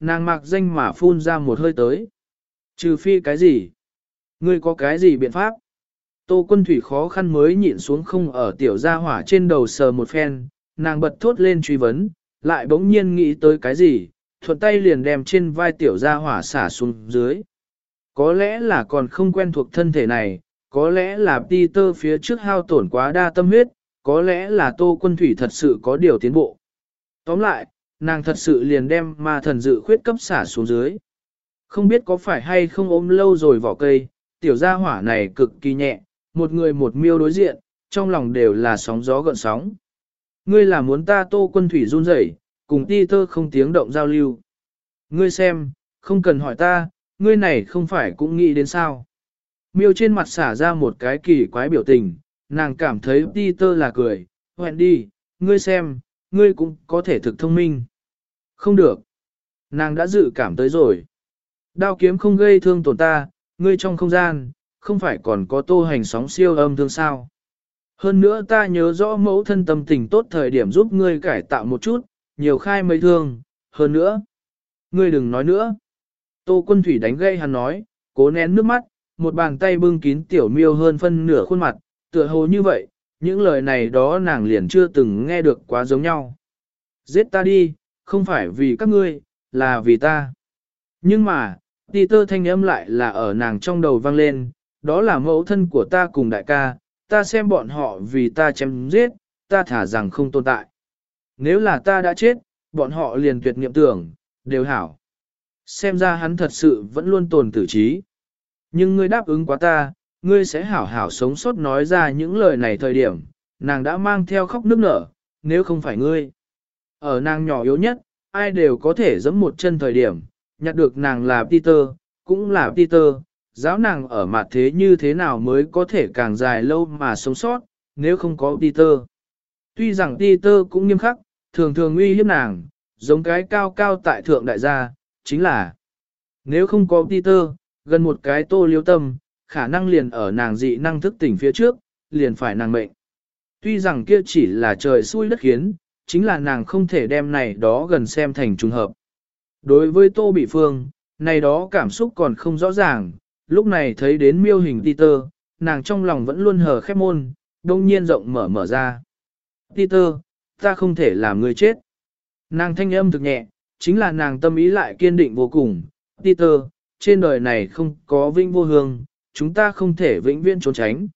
nàng mặc danh mà phun ra một hơi tới. Trừ phi cái gì? Ngươi có cái gì biện pháp? Tô quân thủy khó khăn mới nhịn xuống không ở tiểu gia hỏa trên đầu sờ một phen, nàng bật thốt lên truy vấn, lại bỗng nhiên nghĩ tới cái gì, thuận tay liền đem trên vai tiểu gia hỏa xả xuống dưới. Có lẽ là còn không quen thuộc thân thể này, có lẽ là Peter phía trước hao tổn quá đa tâm huyết, có lẽ là tô quân thủy thật sự có điều tiến bộ. Tóm lại, nàng thật sự liền đem ma thần dự khuyết cấp xả xuống dưới. Không biết có phải hay không ôm lâu rồi vỏ cây, tiểu gia hỏa này cực kỳ nhẹ, một người một miêu đối diện, trong lòng đều là sóng gió gợn sóng. Ngươi là muốn ta tô quân thủy run rẩy, cùng ti thơ không tiếng động giao lưu. Ngươi xem, không cần hỏi ta, ngươi này không phải cũng nghĩ đến sao. Miêu trên mặt xả ra một cái kỳ quái biểu tình, nàng cảm thấy ti tơ là cười, hoẹn đi, ngươi xem, ngươi cũng có thể thực thông minh. Không được. Nàng đã dự cảm tới rồi. Đao kiếm không gây thương tổn ta, ngươi trong không gian, không phải còn có tô hành sóng siêu âm thương sao. Hơn nữa ta nhớ rõ mẫu thân tâm tình tốt thời điểm giúp ngươi cải tạo một chút, nhiều khai mấy thương, hơn nữa. Ngươi đừng nói nữa. Tô quân thủy đánh gây hắn nói, cố nén nước mắt, một bàn tay bưng kín tiểu miêu hơn phân nửa khuôn mặt, tựa hồ như vậy, những lời này đó nàng liền chưa từng nghe được quá giống nhau. Giết ta đi, không phải vì các ngươi, là vì ta. Nhưng mà, ti tơ thanh âm lại là ở nàng trong đầu vang lên, đó là mẫu thân của ta cùng đại ca, ta xem bọn họ vì ta chém giết, ta thả rằng không tồn tại. Nếu là ta đã chết, bọn họ liền tuyệt nghiệm tưởng, đều hảo. Xem ra hắn thật sự vẫn luôn tồn tử trí. Nhưng ngươi đáp ứng quá ta, ngươi sẽ hảo hảo sống sót nói ra những lời này thời điểm, nàng đã mang theo khóc nước nở, nếu không phải ngươi. Ở nàng nhỏ yếu nhất, ai đều có thể giẫm một chân thời điểm, nhặt được nàng là Peter, cũng là Peter, giáo nàng ở mặt thế như thế nào mới có thể càng dài lâu mà sống sót, nếu không có Peter. Tuy rằng Peter cũng nghiêm khắc, thường thường uy hiếp nàng, giống cái cao cao tại thượng đại gia, chính là nếu không có Peter, gần một cái tô liêu tâm, khả năng liền ở nàng dị năng thức tỉnh phía trước, liền phải nàng mệnh. Tuy rằng kia chỉ là trời xui đất khiến, chính là nàng không thể đem này đó gần xem thành trùng hợp. Đối với tô bị phương, này đó cảm xúc còn không rõ ràng, lúc này thấy đến miêu hình Peter, nàng trong lòng vẫn luôn hờ khép môn, đông nhiên rộng mở mở ra. Peter, ta không thể làm người chết. Nàng thanh âm thực nhẹ, chính là nàng tâm ý lại kiên định vô cùng. Peter, trên đời này không có vinh vô hương, chúng ta không thể vĩnh viễn trốn tránh.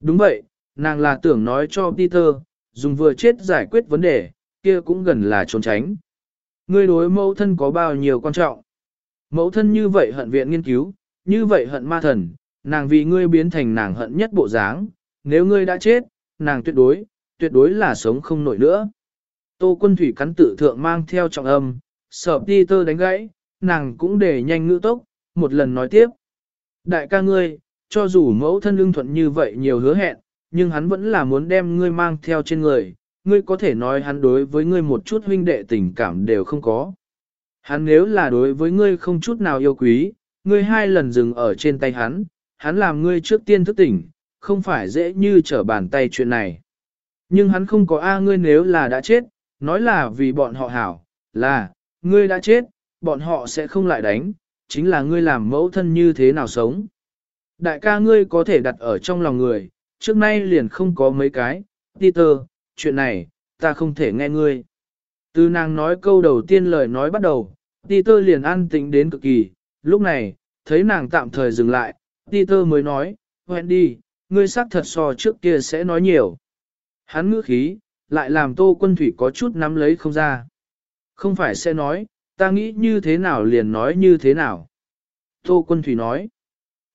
Đúng vậy, nàng là tưởng nói cho Peter, dùng vừa chết giải quyết vấn đề, kia cũng gần là trốn tránh. Ngươi đối mẫu thân có bao nhiêu quan trọng? Mẫu thân như vậy hận viện nghiên cứu, như vậy hận ma thần, nàng vì ngươi biến thành nàng hận nhất bộ dáng, nếu ngươi đã chết, nàng tuyệt đối, tuyệt đối là sống không nổi nữa. Tô quân thủy cắn tự thượng mang theo trọng âm, sợ đi tơ đánh gãy, nàng cũng để nhanh ngữ tốc, một lần nói tiếp. Đại ca ngươi, cho dù mẫu thân lương thuận như vậy nhiều hứa hẹn, nhưng hắn vẫn là muốn đem ngươi mang theo trên người, ngươi có thể nói hắn đối với ngươi một chút huynh đệ tình cảm đều không có. Hắn nếu là đối với ngươi không chút nào yêu quý, ngươi hai lần dừng ở trên tay hắn, hắn làm ngươi trước tiên thức tỉnh, không phải dễ như trở bàn tay chuyện này. Nhưng hắn không có A ngươi nếu là đã chết, nói là vì bọn họ hảo, là, ngươi đã chết, bọn họ sẽ không lại đánh, chính là ngươi làm mẫu thân như thế nào sống. Đại ca ngươi có thể đặt ở trong lòng người, trước nay liền không có mấy cái, Peter, chuyện này, ta không thể nghe ngươi. Từ nàng nói câu đầu tiên lời nói bắt đầu, Peter liền an tĩnh đến cực kỳ, lúc này, thấy nàng tạm thời dừng lại, Peter mới nói, Wendy, ngươi xác thật so trước kia sẽ nói nhiều. Hắn ngữ khí, lại làm tô quân thủy có chút nắm lấy không ra. Không phải sẽ nói, ta nghĩ như thế nào liền nói như thế nào. Tô quân thủy nói,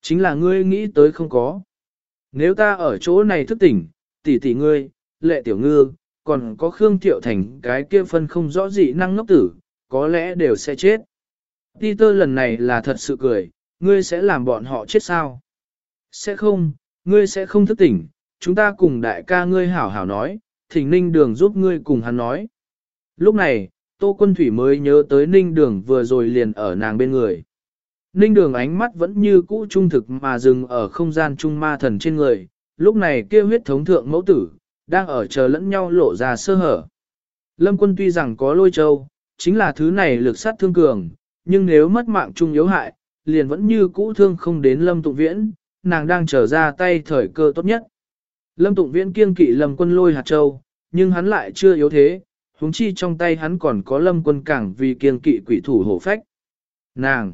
chính là ngươi nghĩ tới không có. Nếu ta ở chỗ này thức tỉnh, tỷ tỷ ngươi, lệ tiểu ngư, còn có Khương Thiệu Thành cái kia phân không rõ dị năng ngốc tử, có lẽ đều sẽ chết. ti tơ lần này là thật sự cười, ngươi sẽ làm bọn họ chết sao? Sẽ không, ngươi sẽ không thức tỉnh, chúng ta cùng đại ca ngươi hảo hảo nói, thỉnh ninh đường giúp ngươi cùng hắn nói. Lúc này, Tô Quân Thủy mới nhớ tới ninh đường vừa rồi liền ở nàng bên người. Ninh đường ánh mắt vẫn như cũ trung thực mà dừng ở không gian trung ma thần trên người, lúc này kia huyết thống thượng mẫu tử, đang ở chờ lẫn nhau lộ ra sơ hở. Lâm quân tuy rằng có lôi châu, chính là thứ này lực sát thương cường, nhưng nếu mất mạng trung yếu hại, liền vẫn như cũ thương không đến Lâm Tụng Viễn, nàng đang trở ra tay thời cơ tốt nhất. Lâm Tụng Viễn kiêng kỵ Lâm quân lôi hạt châu, nhưng hắn lại chưa yếu thế, huống chi trong tay hắn còn có Lâm quân cảng vì kiêng kỵ quỷ thủ hổ phách. Nàng!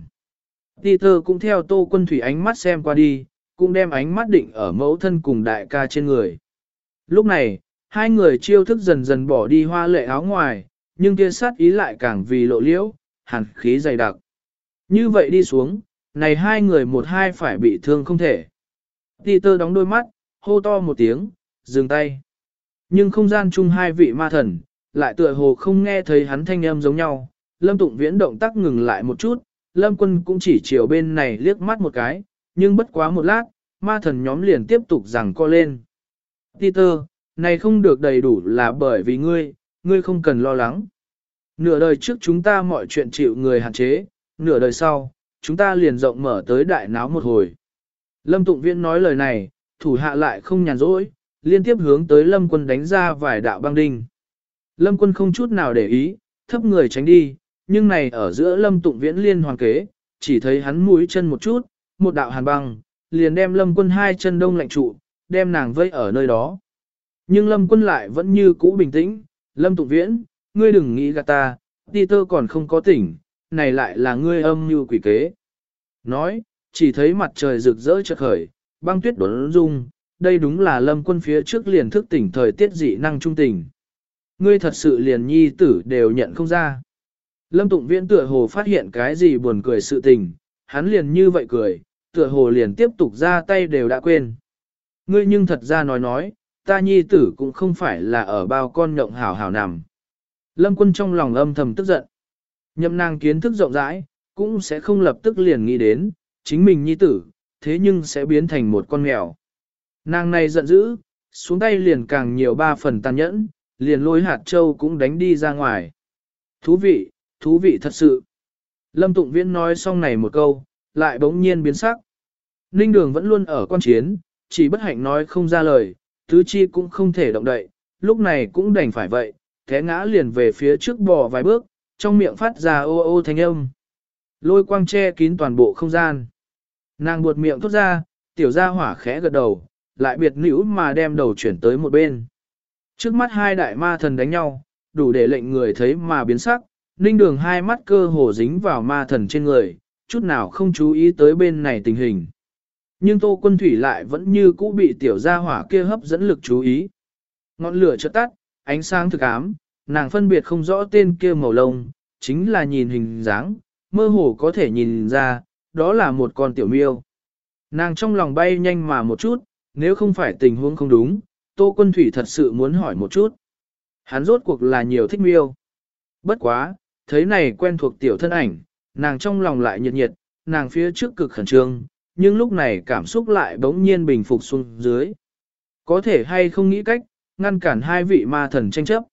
Peter cũng theo tô quân thủy ánh mắt xem qua đi, cũng đem ánh mắt định ở mẫu thân cùng đại ca trên người. Lúc này, hai người chiêu thức dần dần bỏ đi hoa lệ áo ngoài, nhưng kia sát ý lại càng vì lộ liễu, hàn khí dày đặc. Như vậy đi xuống, này hai người một hai phải bị thương không thể. Peter đóng đôi mắt, hô to một tiếng, dừng tay. Nhưng không gian chung hai vị ma thần, lại tựa hồ không nghe thấy hắn thanh âm giống nhau. Lâm Tụng Viễn động tác ngừng lại một chút, Lâm Quân cũng chỉ chiều bên này liếc mắt một cái, nhưng bất quá một lát, ma thần nhóm liền tiếp tục rằng co lên. Peter, này không được đầy đủ là bởi vì ngươi, ngươi không cần lo lắng. Nửa đời trước chúng ta mọi chuyện chịu người hạn chế, nửa đời sau, chúng ta liền rộng mở tới đại náo một hồi. Lâm Tụng Viễn nói lời này, thủ hạ lại không nhàn rỗi, liên tiếp hướng tới Lâm quân đánh ra vài đạo băng đinh. Lâm quân không chút nào để ý, thấp người tránh đi, nhưng này ở giữa Lâm Tụng Viễn liên hoàn kế, chỉ thấy hắn mũi chân một chút, một đạo hàn băng, liền đem Lâm quân hai chân đông lạnh trụ, đem nàng vây ở nơi đó. Nhưng Lâm quân lại vẫn như cũ bình tĩnh, Lâm Tụng Viễn, ngươi đừng nghĩ gạt ta, Peter còn không có tỉnh, này lại là ngươi âm như quỷ kế. Nói, chỉ thấy mặt trời rực rỡ chợt khởi, băng tuyết đốn rung, đây đúng là lâm quân phía trước liền thức tỉnh thời tiết dị năng trung tình. Ngươi thật sự liền nhi tử đều nhận không ra. Lâm Tụng Viễn tựa hồ phát hiện cái gì buồn cười sự tình, hắn liền như vậy cười, tựa hồ liền tiếp tục ra tay đều đã quên. Ngươi nhưng thật ra nói nói, ta nhi tử cũng không phải là ở bao con nhộng hảo hảo nằm. Lâm quân trong lòng âm thầm tức giận. Nhậm nàng kiến thức rộng rãi, cũng sẽ không lập tức liền nghĩ đến, chính mình nhi tử, thế nhưng sẽ biến thành một con mèo. Nàng này giận dữ, xuống tay liền càng nhiều ba phần tàn nhẫn, liền lôi hạt châu cũng đánh đi ra ngoài. Thú vị, thú vị thật sự. Lâm Tụng Viễn nói xong này một câu, lại bỗng nhiên biến sắc. Ninh Đường vẫn luôn ở quan chiến, chỉ bất hạnh nói không ra lời, tứ chi cũng không thể động đậy, lúc này cũng đành phải vậy, thế ngã liền về phía trước bò vài bước, trong miệng phát ra ô ô thanh âm. Lôi quang che kín toàn bộ không gian. Nàng buột miệng thốt ra, tiểu gia hỏa khẽ gật đầu, lại biệt nữ mà đem đầu chuyển tới một bên. Trước mắt hai đại ma thần đánh nhau, đủ để lệnh người thấy mà biến sắc, ninh đường hai mắt cơ hồ dính vào ma thần trên người, chút nào không chú ý tới bên này tình hình. Nhưng tô quân thủy lại vẫn như cũ bị tiểu gia hỏa kia hấp dẫn lực chú ý. Ngọn lửa chợt tắt, ánh sáng thực ám, nàng phân biệt không rõ tên kia màu lông, chính là nhìn hình dáng, mơ hồ có thể nhìn ra, đó là một con tiểu miêu. Nàng trong lòng bay nhanh mà một chút, nếu không phải tình huống không đúng, Tô Quân Thủy thật sự muốn hỏi một chút. Hắn rốt cuộc là nhiều thích miêu. Bất quá, thấy này quen thuộc tiểu thân ảnh, nàng trong lòng lại nhiệt nhiệt, nàng phía trước cực khẩn trương, nhưng lúc này cảm xúc lại bỗng nhiên bình phục xuống dưới. Có thể hay không nghĩ cách, ngăn cản hai vị ma thần tranh chấp.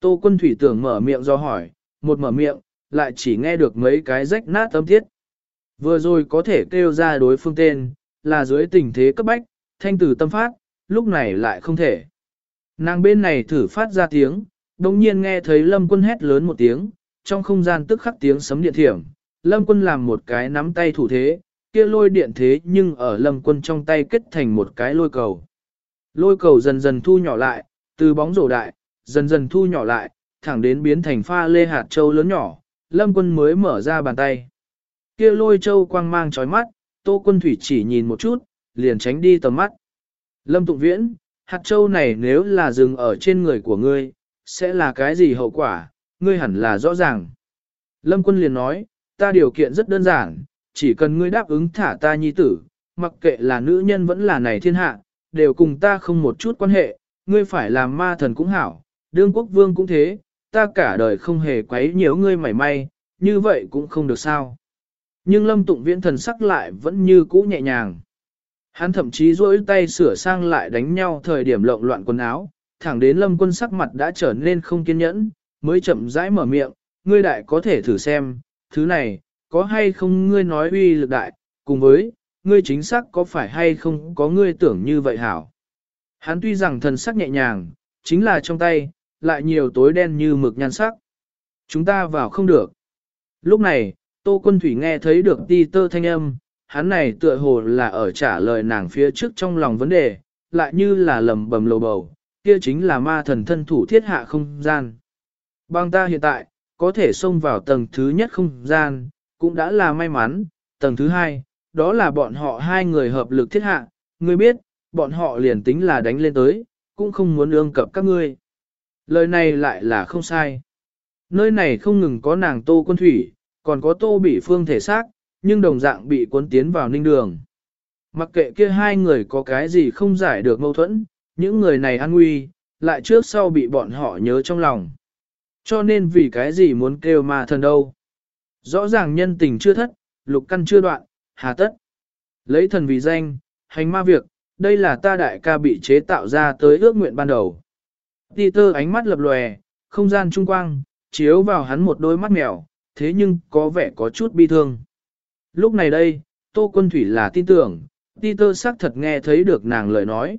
Tô Quân Thủy tưởng mở miệng do hỏi, một mở miệng, lại chỉ nghe được mấy cái rách nát âm thiết. Vừa rồi có thể kêu ra đối phương tên, là dưới tình thế cấp bách, thanh tử tâm phát, lúc này lại không thể. Nàng bên này thử phát ra tiếng, đồng nhiên nghe thấy lâm quân hét lớn một tiếng, trong không gian tức khắc tiếng sấm điện thiểm, lâm quân làm một cái nắm tay thủ thế, kia lôi điện thế nhưng ở lâm quân trong tay kết thành một cái lôi cầu. Lôi cầu dần dần thu nhỏ lại, từ bóng rổ đại, dần dần thu nhỏ lại, thẳng đến biến thành pha lê hạt châu lớn nhỏ, lâm quân mới mở ra bàn tay. Kia lôi châu quang mang trói mắt, tô quân thủy chỉ nhìn một chút, liền tránh đi tầm mắt. Lâm tụng viễn, hạt châu này nếu là dừng ở trên người của ngươi, sẽ là cái gì hậu quả, ngươi hẳn là rõ ràng. Lâm quân liền nói, ta điều kiện rất đơn giản, chỉ cần ngươi đáp ứng thả ta nhi tử, mặc kệ là nữ nhân vẫn là này thiên hạ, đều cùng ta không một chút quan hệ, ngươi phải làm ma thần cũng hảo, đương quốc vương cũng thế, ta cả đời không hề quấy nhiễu ngươi mảy may, như vậy cũng không được sao. Nhưng lâm tụng viễn thần sắc lại vẫn như cũ nhẹ nhàng. Hắn thậm chí rỗi tay sửa sang lại đánh nhau thời điểm lộn loạn quần áo, thẳng đến lâm quân sắc mặt đã trở nên không kiên nhẫn, mới chậm rãi mở miệng, ngươi đại có thể thử xem, thứ này, có hay không ngươi nói uy lực đại, cùng với, ngươi chính xác có phải hay không có ngươi tưởng như vậy hảo. Hắn tuy rằng thần sắc nhẹ nhàng, chính là trong tay, lại nhiều tối đen như mực nhan sắc. Chúng ta vào không được. Lúc này, Tô Quân Thủy nghe thấy được ti tơ thanh âm, hắn này tựa hồ là ở trả lời nàng phía trước trong lòng vấn đề, lại như là lầm bầm lầu bầu, kia chính là ma thần thân thủ thiết hạ không gian. Bằng ta hiện tại, có thể xông vào tầng thứ nhất không gian, cũng đã là may mắn, tầng thứ hai, đó là bọn họ hai người hợp lực thiết hạ, ngươi biết, bọn họ liền tính là đánh lên tới, cũng không muốn ương cập các ngươi. Lời này lại là không sai. Nơi này không ngừng có nàng tô quân thủy, còn có tô bị phương thể xác, nhưng đồng dạng bị cuốn tiến vào ninh đường. Mặc kệ kia hai người có cái gì không giải được mâu thuẫn, những người này an nguy, lại trước sau bị bọn họ nhớ trong lòng. Cho nên vì cái gì muốn kêu ma thần đâu. Rõ ràng nhân tình chưa thất, lục căn chưa đoạn, hà tất. Lấy thần vì danh, hành ma việc, đây là ta đại ca bị chế tạo ra tới ước nguyện ban đầu. Peter ánh mắt lập lòe, không gian trung quang, chiếu vào hắn một đôi mắt mèo, thế nhưng có vẻ có chút bi thương. Lúc này đây, Tô Quân Thủy là tin tưởng, Peter xác thật nghe thấy được nàng lời nói.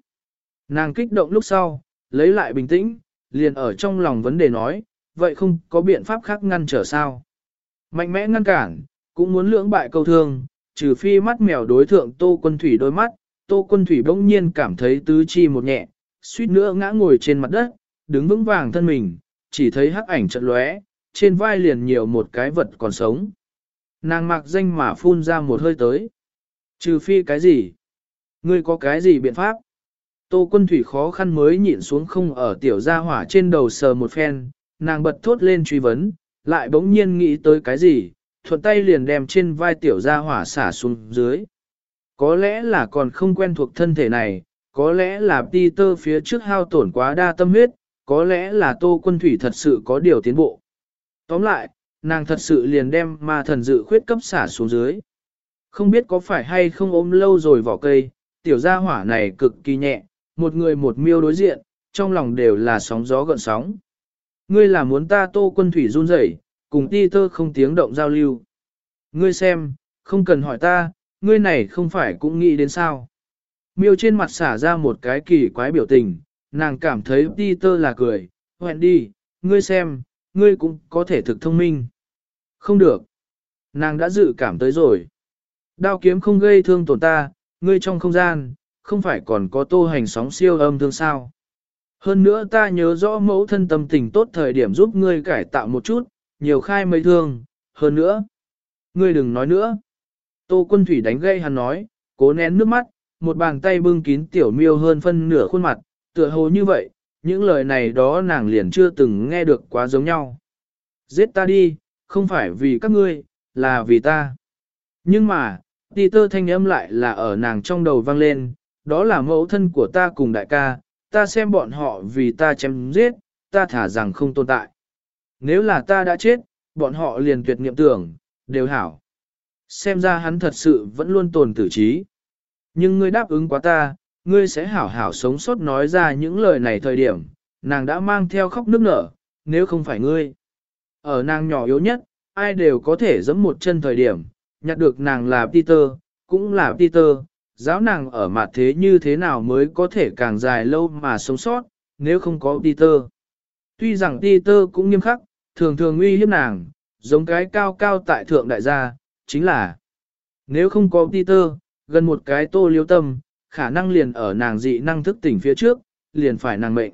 Nàng kích động lúc sau, lấy lại bình tĩnh, liền ở trong lòng vấn đề nói, vậy không có biện pháp khác ngăn trở sao. Mạnh mẽ ngăn cản, cũng muốn lưỡng bại câu thương, trừ phi mắt mèo đối thượng Tô Quân Thủy đôi mắt, Tô Quân Thủy bỗng nhiên cảm thấy tứ chi một nhẹ, suýt nữa ngã ngồi trên mặt đất, đứng vững vàng thân mình, chỉ thấy hắc ảnh trận lóe, trên vai liền nhiều một cái vật còn sống. Nàng mặc danh mà phun ra một hơi tới. Trừ phi cái gì? Ngươi có cái gì biện pháp? Tô quân thủy khó khăn mới nhịn xuống không ở tiểu gia hỏa trên đầu sờ một phen, nàng bật thốt lên truy vấn, lại bỗng nhiên nghĩ tới cái gì, thuận tay liền đem trên vai tiểu gia hỏa xả xuống dưới. Có lẽ là còn không quen thuộc thân thể này, có lẽ là Peter phía trước hao tổn quá đa tâm huyết, có lẽ là tô quân thủy thật sự có điều tiến bộ. Tóm lại, nàng thật sự liền đem ma thần dự khuyết cấp xả xuống dưới. Không biết có phải hay không ôm lâu rồi vỏ cây, tiểu gia hỏa này cực kỳ nhẹ, một người một miêu đối diện, trong lòng đều là sóng gió gợn sóng. Ngươi là muốn ta tô quân thủy run rẩy, cùng ti tơ không tiếng động giao lưu. Ngươi xem, không cần hỏi ta, ngươi này không phải cũng nghĩ đến sao. Miêu trên mặt xả ra một cái kỳ quái biểu tình, nàng cảm thấy ti tơ là cười, hoẹn đi, ngươi xem, ngươi cũng có thể thực thông minh. Không được. Nàng đã dự cảm tới rồi. Đao kiếm không gây thương tổn ta, ngươi trong không gian, không phải còn có tô hành sóng siêu âm thương sao. Hơn nữa ta nhớ rõ mẫu thân tâm tình tốt thời điểm giúp ngươi cải tạo một chút, nhiều khai mấy thương, hơn nữa. Ngươi đừng nói nữa. Tô quân thủy đánh gây hắn nói, cố nén nước mắt, một bàn tay bưng kín tiểu miêu hơn phân nửa khuôn mặt, tựa hồ như vậy, những lời này đó nàng liền chưa từng nghe được quá giống nhau. Giết ta đi, không phải vì các ngươi, là vì ta. Nhưng mà, đi tơ thanh âm lại là ở nàng trong đầu vang lên, đó là mẫu thân của ta cùng đại ca, ta xem bọn họ vì ta chém giết, ta thả rằng không tồn tại. Nếu là ta đã chết, bọn họ liền tuyệt nghiệm tưởng, đều hảo. Xem ra hắn thật sự vẫn luôn tồn tử trí. Nhưng ngươi đáp ứng quá ta, ngươi sẽ hảo hảo sống sót nói ra những lời này thời điểm, nàng đã mang theo khóc nước nở, nếu không phải ngươi. Ở nàng nhỏ yếu nhất, ai đều có thể giẫm một chân thời điểm, nhặt được nàng là Peter, cũng là Peter, giáo nàng ở mặt thế như thế nào mới có thể càng dài lâu mà sống sót, nếu không có Peter. Tuy rằng Peter cũng nghiêm khắc, thường thường uy hiếp nàng, giống cái cao cao tại thượng đại gia, chính là nếu không có Peter, gần một cái tô liêu tâm, khả năng liền ở nàng dị năng thức tỉnh phía trước, liền phải nàng mệnh.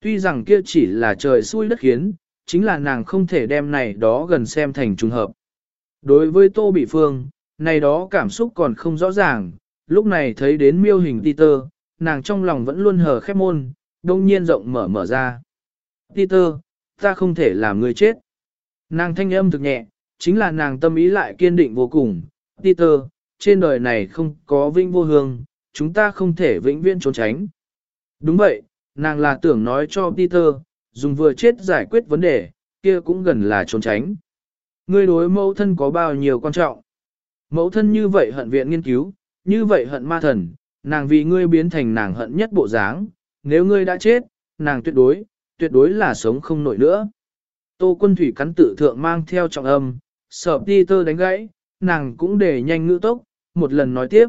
Tuy rằng kia chỉ là trời xui đất khiến, chính là nàng không thể đem này đó gần xem thành trùng hợp. Đối với Tô Bị Phương, này đó cảm xúc còn không rõ ràng, lúc này thấy đến miêu hình Peter, nàng trong lòng vẫn luôn hờ khép môn, đông nhiên rộng mở mở ra. Peter, ta không thể làm người chết. Nàng thanh âm thực nhẹ, chính là nàng tâm ý lại kiên định vô cùng. Peter, trên đời này không có vinh vô hương, chúng ta không thể vĩnh viễn trốn tránh. Đúng vậy, nàng là tưởng nói cho Peter, dùng vừa chết giải quyết vấn đề, kia cũng gần là trốn tránh. Ngươi đối mẫu thân có bao nhiêu quan trọng? Mẫu thân như vậy hận viện nghiên cứu, như vậy hận ma thần, nàng vì ngươi biến thành nàng hận nhất bộ dáng, nếu ngươi đã chết, nàng tuyệt đối, tuyệt đối là sống không nổi nữa. Tô quân thủy cắn tự thượng mang theo trọng âm, sợ tơ đánh gãy, nàng cũng để nhanh ngữ tốc, một lần nói tiếp.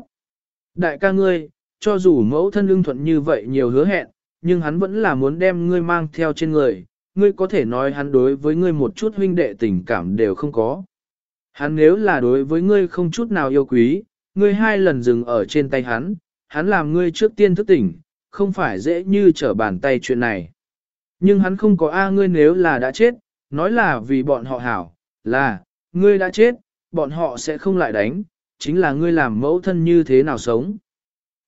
Đại ca ngươi, cho dù mẫu thân lương thuận như vậy nhiều hứa hẹn, nhưng hắn vẫn là muốn đem ngươi mang theo trên người, ngươi có thể nói hắn đối với ngươi một chút huynh đệ tình cảm đều không có. Hắn nếu là đối với ngươi không chút nào yêu quý, ngươi hai lần dừng ở trên tay hắn, hắn làm ngươi trước tiên thức tỉnh, không phải dễ như trở bàn tay chuyện này. Nhưng hắn không có A ngươi nếu là đã chết, nói là vì bọn họ hảo, là, ngươi đã chết, bọn họ sẽ không lại đánh, chính là ngươi làm mẫu thân như thế nào sống.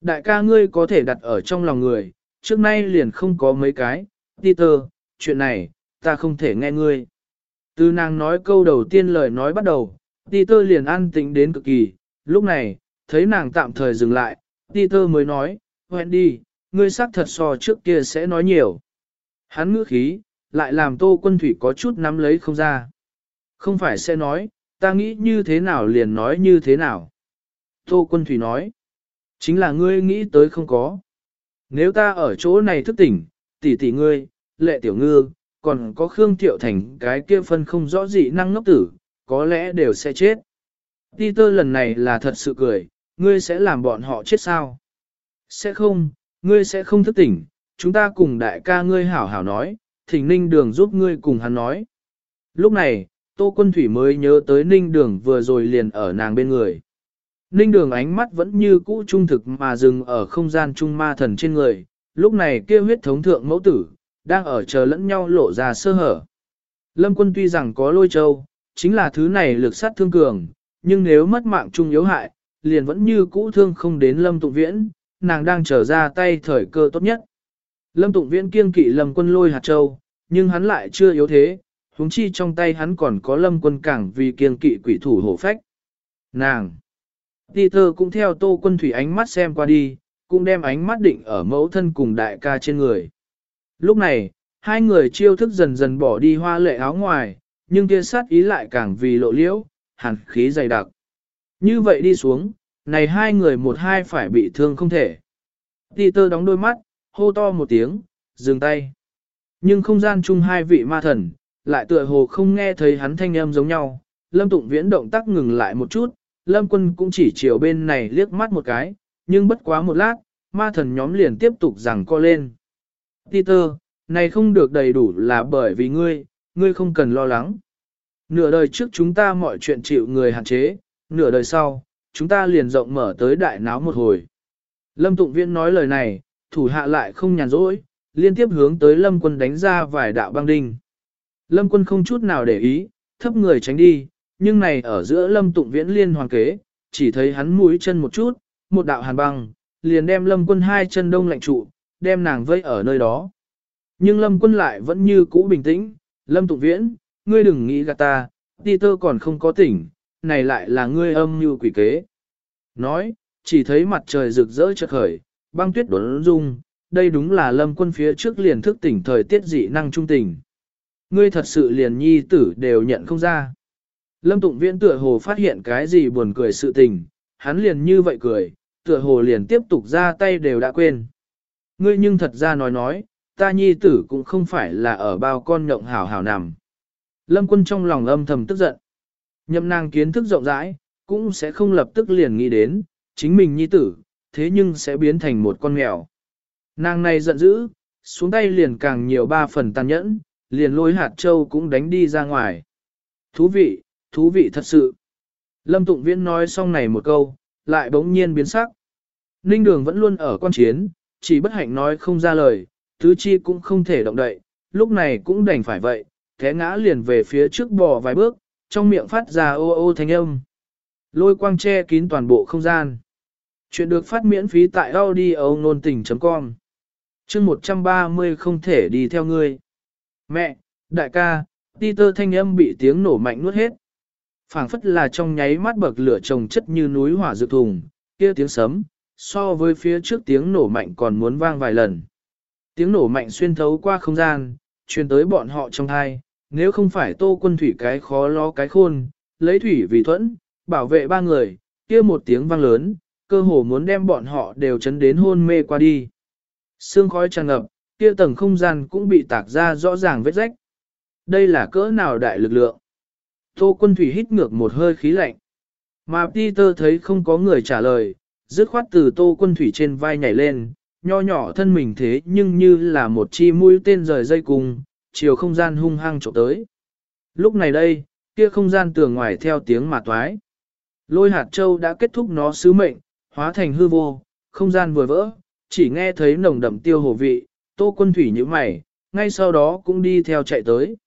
Đại ca ngươi có thể đặt ở trong lòng người, trước nay liền không có mấy cái, Peter, chuyện này, ta không thể nghe ngươi. Từ nàng nói câu đầu tiên lời nói bắt đầu, Peter liền an tĩnh đến cực kỳ, lúc này, thấy nàng tạm thời dừng lại, Peter mới nói, Wendy, ngươi xác thật so trước kia sẽ nói nhiều. Hắn ngữ khí, lại làm tô quân thủy có chút nắm lấy không ra. Không phải sẽ nói, ta nghĩ như thế nào liền nói như thế nào. Tô quân thủy nói, chính là ngươi nghĩ tới không có. Nếu ta ở chỗ này thức tỉnh, tỷ tỷ ngươi, lệ tiểu ngư, còn có Khương Thiệu Thành cái kia phân không rõ dị năng ngốc tử, có lẽ đều sẽ chết. Peter lần này là thật sự cười, ngươi sẽ làm bọn họ chết sao? Sẽ không, ngươi sẽ không thức tỉnh, chúng ta cùng đại ca ngươi hảo hảo nói, thỉnh ninh đường giúp ngươi cùng hắn nói. Lúc này, Tô Quân Thủy mới nhớ tới ninh đường vừa rồi liền ở nàng bên người. Ninh đường ánh mắt vẫn như cũ trung thực mà dừng ở không gian trung ma thần trên người, lúc này kia huyết thống thượng mẫu tử, đang ở chờ lẫn nhau lộ ra sơ hở. Lâm quân tuy rằng có lôi châu, chính là thứ này lực sát thương cường, nhưng nếu mất mạng trung yếu hại, liền vẫn như cũ thương không đến lâm tụng viễn, nàng đang trở ra tay thời cơ tốt nhất. Lâm tụng viễn kiên kỵ lâm quân lôi hạt châu, nhưng hắn lại chưa yếu thế, huống chi trong tay hắn còn có lâm quân cảng vì kiên kỵ quỷ thủ hổ phách. Nàng! Peter cũng theo tô quân thủy ánh mắt xem qua đi, cũng đem ánh mắt định ở mẫu thân cùng đại ca trên người. Lúc này, hai người chiêu thức dần dần bỏ đi hoa lệ áo ngoài, nhưng kia sát ý lại càng vì lộ liễu, hàn khí dày đặc. Như vậy đi xuống, này hai người một hai phải bị thương không thể. Peter đóng đôi mắt, hô to một tiếng, dừng tay. Nhưng không gian chung hai vị ma thần, lại tựa hồ không nghe thấy hắn thanh âm giống nhau. Lâm Tụng Viễn động tác ngừng lại một chút, Lâm Quân cũng chỉ chiều bên này liếc mắt một cái, nhưng bất quá một lát, ma thần nhóm liền tiếp tục rằng co lên. Peter, này không được đầy đủ là bởi vì ngươi, ngươi không cần lo lắng. Nửa đời trước chúng ta mọi chuyện chịu người hạn chế, nửa đời sau, chúng ta liền rộng mở tới đại náo một hồi. Lâm Tụng Viễn nói lời này, thủ hạ lại không nhàn rỗi, liên tiếp hướng tới Lâm quân đánh ra vài đạo băng đinh. Lâm quân không chút nào để ý, thấp người tránh đi, nhưng này ở giữa Lâm Tụng Viễn liên hoàn kế, chỉ thấy hắn mũi chân một chút, một đạo hàn băng, liền đem Lâm quân hai chân đông lạnh trụ, đem nàng vây ở nơi đó. Nhưng Lâm quân lại vẫn như cũ bình tĩnh, Lâm Tụng Viễn, ngươi đừng nghĩ gạt ta, đi tơ còn không có tỉnh, này lại là ngươi âm như quỷ kế. Nói, chỉ thấy mặt trời rực rỡ chợt khởi, băng tuyết đốn rung, đây đúng là lâm quân phía trước liền thức tỉnh thời tiết dị năng trung tình. Ngươi thật sự liền nhi tử đều nhận không ra. Lâm Tụng Viễn tựa hồ phát hiện cái gì buồn cười sự tình, hắn liền như vậy cười, tựa hồ liền tiếp tục ra tay đều đã quên. Ngươi nhưng thật ra nói nói, ta nhi tử cũng không phải là ở bao con nhộng hảo hảo nằm. Lâm quân trong lòng âm thầm tức giận. Nhậm nàng kiến thức rộng rãi, cũng sẽ không lập tức liền nghĩ đến, chính mình nhi tử, thế nhưng sẽ biến thành một con mèo. Nàng này giận dữ, xuống tay liền càng nhiều ba phần tàn nhẫn, liền lôi hạt châu cũng đánh đi ra ngoài. Thú vị, thú vị thật sự. Lâm Tụng Viễn nói xong này một câu, lại bỗng nhiên biến sắc. Ninh Đường vẫn luôn ở quan chiến, chỉ bất hạnh nói không ra lời, tứ chi cũng không thể động đậy, lúc này cũng đành phải vậy, thế ngã liền về phía trước bò vài bước, trong miệng phát ra ô ô thanh âm. Lôi quang che kín toàn bộ không gian. Chuyện được phát miễn phí tại audio nôn tình.com chương 130 không thể đi theo ngươi. Mẹ, đại ca, Peter thanh âm bị tiếng nổ mạnh nuốt hết. phảng phất là trong nháy mắt bậc lửa trồng chất như núi hỏa dược thùng, kia tiếng sấm, so với phía trước tiếng nổ mạnh còn muốn vang vài lần. Tiếng nổ mạnh xuyên thấu qua không gian, truyền tới bọn họ trong thai, nếu không phải tô quân thủy cái khó lo cái khôn, lấy thủy vì thuẫn, bảo vệ ba người, kia một tiếng vang lớn, cơ hồ muốn đem bọn họ đều chấn đến hôn mê qua đi. Sương khói tràn ngập, kia tầng không gian cũng bị tạc ra rõ ràng vết rách. Đây là cỡ nào đại lực lượng? Tô quân thủy hít ngược một hơi khí lạnh. Mà Peter thấy không có người trả lời, dứt khoát từ tô quân thủy trên vai nhảy lên, nho nhỏ thân mình thế nhưng như là một chi mũi tên rời dây cung, chiều không gian hung hăng trộm tới. Lúc này đây, kia không gian tường ngoài theo tiếng mà toái. Lôi hạt châu đã kết thúc nó sứ mệnh, hóa thành hư vô, không gian vừa vỡ, chỉ nghe thấy nồng đậm tiêu hồ vị, tô quân thủy như mày, ngay sau đó cũng đi theo chạy tới.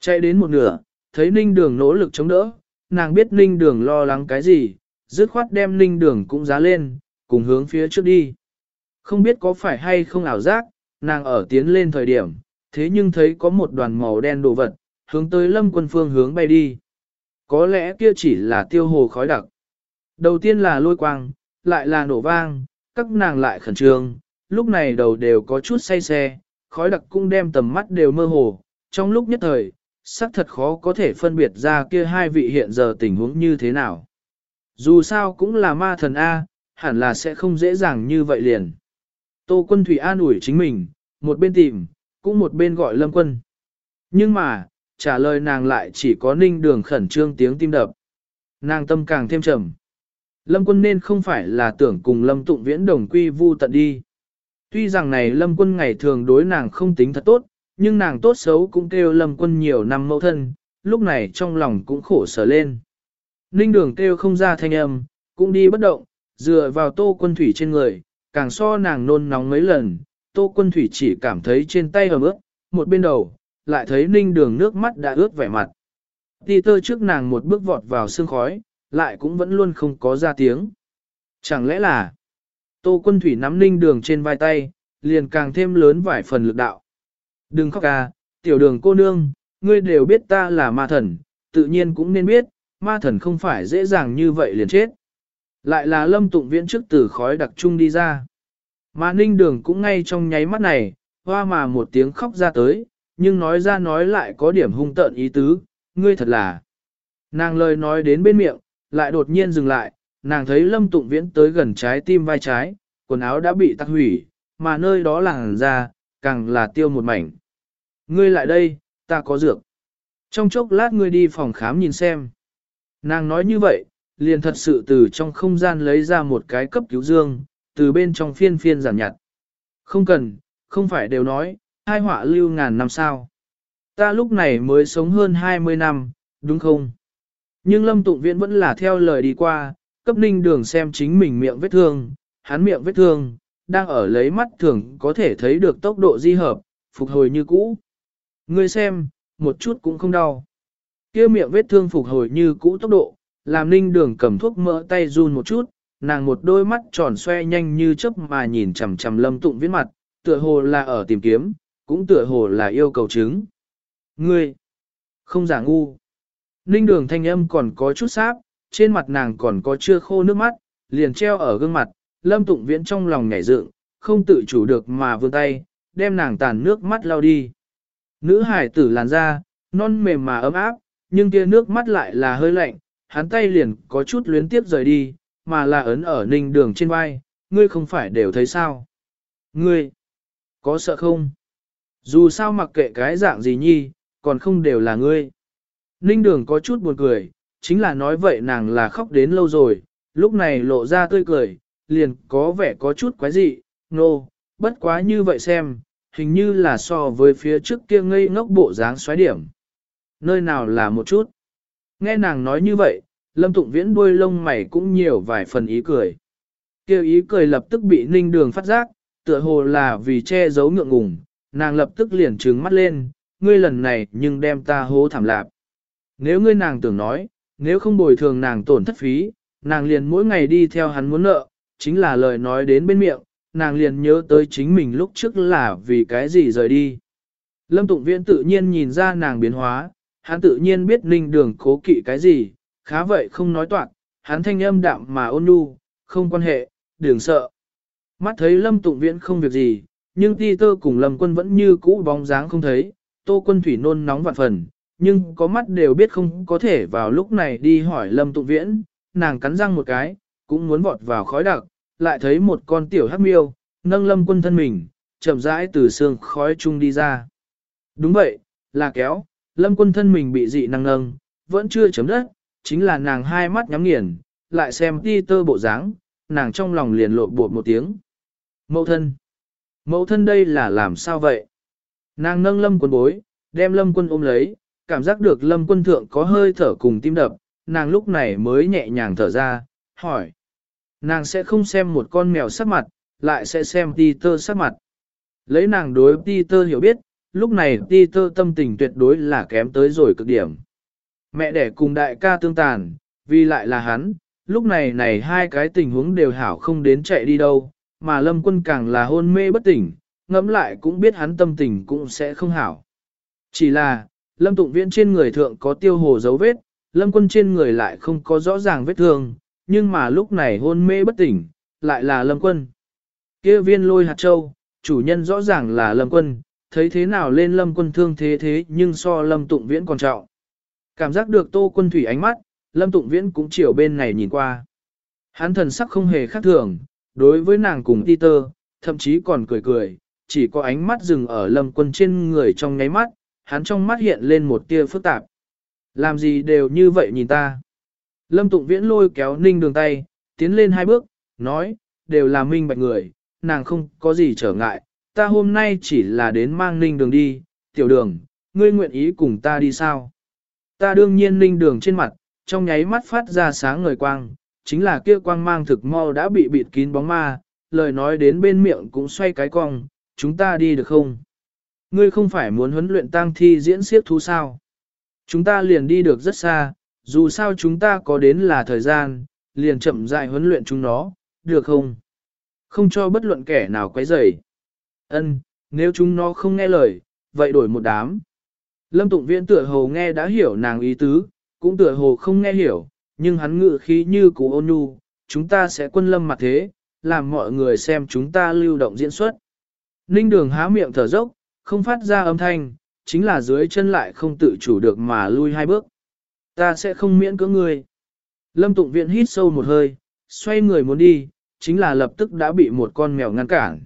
Chạy đến một nửa, thấy ninh đường nỗ lực chống đỡ, nàng biết ninh đường lo lắng cái gì, dứt khoát đem ninh đường cũng giá lên, cùng hướng phía trước đi. Không biết có phải hay không ảo giác, nàng ở tiến lên thời điểm, thế nhưng thấy có một đoàn màu đen đồ vật, hướng tới lâm quân phương hướng bay đi. Có lẽ kia chỉ là tiêu hồ khói đặc. Đầu tiên là lôi quang, lại là nổ vang, các nàng lại khẩn trương, lúc này đầu đều có chút say xe, khói đặc cũng đem tầm mắt đều mơ hồ, trong lúc nhất thời, xác thật khó có thể phân biệt ra kia hai vị hiện giờ tình huống như thế nào. Dù sao cũng là ma thần A, hẳn là sẽ không dễ dàng như vậy liền. Tô quân thủy an ủi chính mình, một bên tìm, cũng một bên gọi lâm quân. Nhưng mà, trả lời nàng lại chỉ có ninh đường khẩn trương tiếng tim đập. Nàng tâm càng thêm trầm. Lâm quân nên không phải là tưởng cùng lâm tụng viễn đồng quy vu tận đi. Tuy rằng này lâm quân ngày thường đối nàng không tính thật tốt, nhưng nàng tốt xấu cũng kêu lâm quân nhiều năm mẫu thân, lúc này trong lòng cũng khổ sở lên. Ninh đường kêu không ra thanh âm, cũng đi bất động, dựa vào tô quân thủy trên người, càng so nàng nôn nóng mấy lần, tô quân thủy chỉ cảm thấy trên tay ẩm ướt, một bên đầu, lại thấy ninh đường nước mắt đã ướt vẻ mặt. Ti tơ trước nàng một bước vọt vào sương khói, lại cũng vẫn luôn không có ra tiếng. Chẳng lẽ là, tô quân thủy nắm ninh đường trên vai tay, liền càng thêm lớn vài phần lực đạo. Đừng khóc à, tiểu đường cô nương, ngươi đều biết ta là ma thần, tự nhiên cũng nên biết, ma thần không phải dễ dàng như vậy liền chết. Lại là lâm tụng viễn trước từ khói đặc trung đi ra. Mà ninh đường cũng ngay trong nháy mắt này, hoa mà một tiếng khóc ra tới, nhưng nói ra nói lại có điểm hung tợn ý tứ, ngươi thật là. Nàng lời nói đến bên miệng, lại đột nhiên dừng lại, nàng thấy lâm tụng viễn tới gần trái tim vai trái, quần áo đã bị tắc hủy, mà nơi đó làng ra, càng là tiêu một mảnh. Ngươi lại đây, ta có dược. Trong chốc lát ngươi đi phòng khám nhìn xem. Nàng nói như vậy, liền thật sự từ trong không gian lấy ra một cái cấp cứu dương, từ bên trong phiên phiên giảm nhặt. Không cần, không phải đều nói, hai họa lưu ngàn năm sao. Ta lúc này mới sống hơn 20 năm, đúng không? Nhưng Lâm Tụng Viễn vẫn là theo lời đi qua, cấp ninh đường xem chính mình miệng vết thương, hắn miệng vết thương, đang ở lấy mắt thường có thể thấy được tốc độ di hợp, phục hồi như cũ. Ngươi xem, một chút cũng không đau. kia miệng vết thương phục hồi như cũ tốc độ, làm ninh đường cầm thuốc mỡ tay run một chút, nàng một đôi mắt tròn xoe nhanh như chớp mà nhìn chằm chằm lâm tụng viễn mặt, tựa hồ là ở tìm kiếm, cũng tựa hồ là yêu cầu chứng. Ngươi, không giả ngu. Ninh đường thanh âm còn có chút sáp, trên mặt nàng còn có chưa khô nước mắt, liền treo ở gương mặt, lâm tụng viễn trong lòng nhảy dựng, không tự chủ được mà vươn tay, đem nàng tàn nước mắt lau đi. Nữ hải tử làn da, non mềm mà ấm áp, nhưng kia nước mắt lại là hơi lạnh, hắn tay liền có chút luyến tiếp rời đi, mà là ấn ở ninh đường trên vai, ngươi không phải đều thấy sao. Ngươi, có sợ không? Dù sao mặc kệ cái dạng gì nhi, còn không đều là ngươi. Ninh đường có chút buồn cười, chính là nói vậy nàng là khóc đến lâu rồi, lúc này lộ ra tươi cười, liền có vẻ có chút quái dị, nô, no, bất quá như vậy xem, hình như là so với phía trước kia ngây ngốc bộ dáng xoáy điểm. Nơi nào là một chút. Nghe nàng nói như vậy, lâm tụng viễn đuôi lông mày cũng nhiều vài phần ý cười. Kêu ý cười lập tức bị ninh đường phát giác, tựa hồ là vì che giấu ngượng ngùng, nàng lập tức liền trừng mắt lên, ngươi lần này nhưng đem ta hố thảm lạp. Nếu ngươi nàng tưởng nói, nếu không bồi thường nàng tổn thất phí, nàng liền mỗi ngày đi theo hắn muốn nợ, chính là lời nói đến bên miệng, nàng liền nhớ tới chính mình lúc trước là vì cái gì rời đi. Lâm Tụng Viễn tự nhiên nhìn ra nàng biến hóa, hắn tự nhiên biết ninh đường cố kỵ cái gì, khá vậy không nói toạc, hắn thanh âm đạm mà ôn nhu, không quan hệ, đừng sợ. Mắt thấy Lâm Tụng Viễn không việc gì, nhưng ti tơ cùng Lâm Quân vẫn như cũ bóng dáng không thấy, tô quân thủy nôn nóng vạn phần, nhưng có mắt đều biết không có thể vào lúc này đi hỏi Lâm Tụng Viễn, nàng cắn răng một cái, cũng muốn vọt vào khói đặc, lại thấy một con tiểu hắc miêu, nâng Lâm Quân thân mình, chậm rãi từ xương khói chung đi ra. Đúng vậy, là kéo, Lâm Quân thân mình bị dị năng nâng, vẫn chưa chấm đất, chính là nàng hai mắt nhắm nghiền, lại xem ti tơ bộ dáng, nàng trong lòng liền lộ bột một tiếng. Mẫu thân. Mẫu thân đây là làm sao vậy? Nàng nâng lâm quân bối, đem lâm quân ôm lấy, cảm giác được lâm quân thượng có hơi thở cùng tim đập, nàng lúc này mới nhẹ nhàng thở ra, hỏi. Nàng sẽ không xem một con mèo sắc mặt, lại sẽ xem Peter sắc mặt. Lấy nàng đối Peter hiểu biết, lúc này Peter tâm tình tuyệt đối là kém tới rồi cực điểm. Mẹ đẻ cùng đại ca tương tàn, vì lại là hắn, lúc này này hai cái tình huống đều hảo không đến chạy đi đâu, mà lâm quân càng là hôn mê bất tỉnh, ngẫm lại cũng biết hắn tâm tình cũng sẽ không hảo. Chỉ là, lâm tụng viễn trên người thượng có tiêu hồ dấu vết, lâm quân trên người lại không có rõ ràng vết thương, nhưng mà lúc này hôn mê bất tỉnh, lại là lâm quân. kia viên lôi hạt châu, chủ nhân rõ ràng là lâm quân, thấy thế nào lên lâm quân thương thế thế nhưng so lâm tụng viễn còn trọng. Cảm giác được tô quân thủy ánh mắt, lâm tụng viễn cũng chiều bên này nhìn qua. Hắn thần sắc không hề khác thường, đối với nàng cùng Peter, thậm chí còn cười cười, chỉ có ánh mắt dừng ở lâm quân trên người trong nháy mắt, hắn trong mắt hiện lên một tia phức tạp. Làm gì đều như vậy nhìn ta. Lâm Tụng Viễn lôi kéo ninh đường tay, tiến lên hai bước, nói, đều là minh bạch người, nàng không có gì trở ngại, ta hôm nay chỉ là đến mang ninh đường đi, tiểu đường, ngươi nguyện ý cùng ta đi sao? Ta đương nhiên ninh đường trên mặt, trong nháy mắt phát ra sáng ngời quang, chính là kia quang mang thực mau đã bị bịt kín bóng ma, lời nói đến bên miệng cũng xoay cái cong, chúng ta đi được không? Ngươi không phải muốn huấn luyện tang thi diễn siết thú sao? Chúng ta liền đi được rất xa, dù sao chúng ta có đến là thời gian, liền chậm rãi huấn luyện chúng nó, được không? Không cho bất luận kẻ nào quấy rầy. Ân, nếu chúng nó không nghe lời, vậy đổi một đám. Lâm Tụng Viễn tựa hồ nghe đã hiểu nàng ý tứ, cũng tựa hồ không nghe hiểu, nhưng hắn ngự khí như cú ôn nhu, chúng ta sẽ quân lâm mặt thế, làm mọi người xem chúng ta lưu động diễn xuất. Ninh đường há miệng thở dốc, không phát ra âm thanh, chính là dưới chân lại không tự chủ được mà lui hai bước. Ta sẽ không miễn cưỡng ngươi. Lâm Tụng Viễn hít sâu một hơi, xoay người muốn đi, chính là lập tức đã bị một con mèo ngăn cản.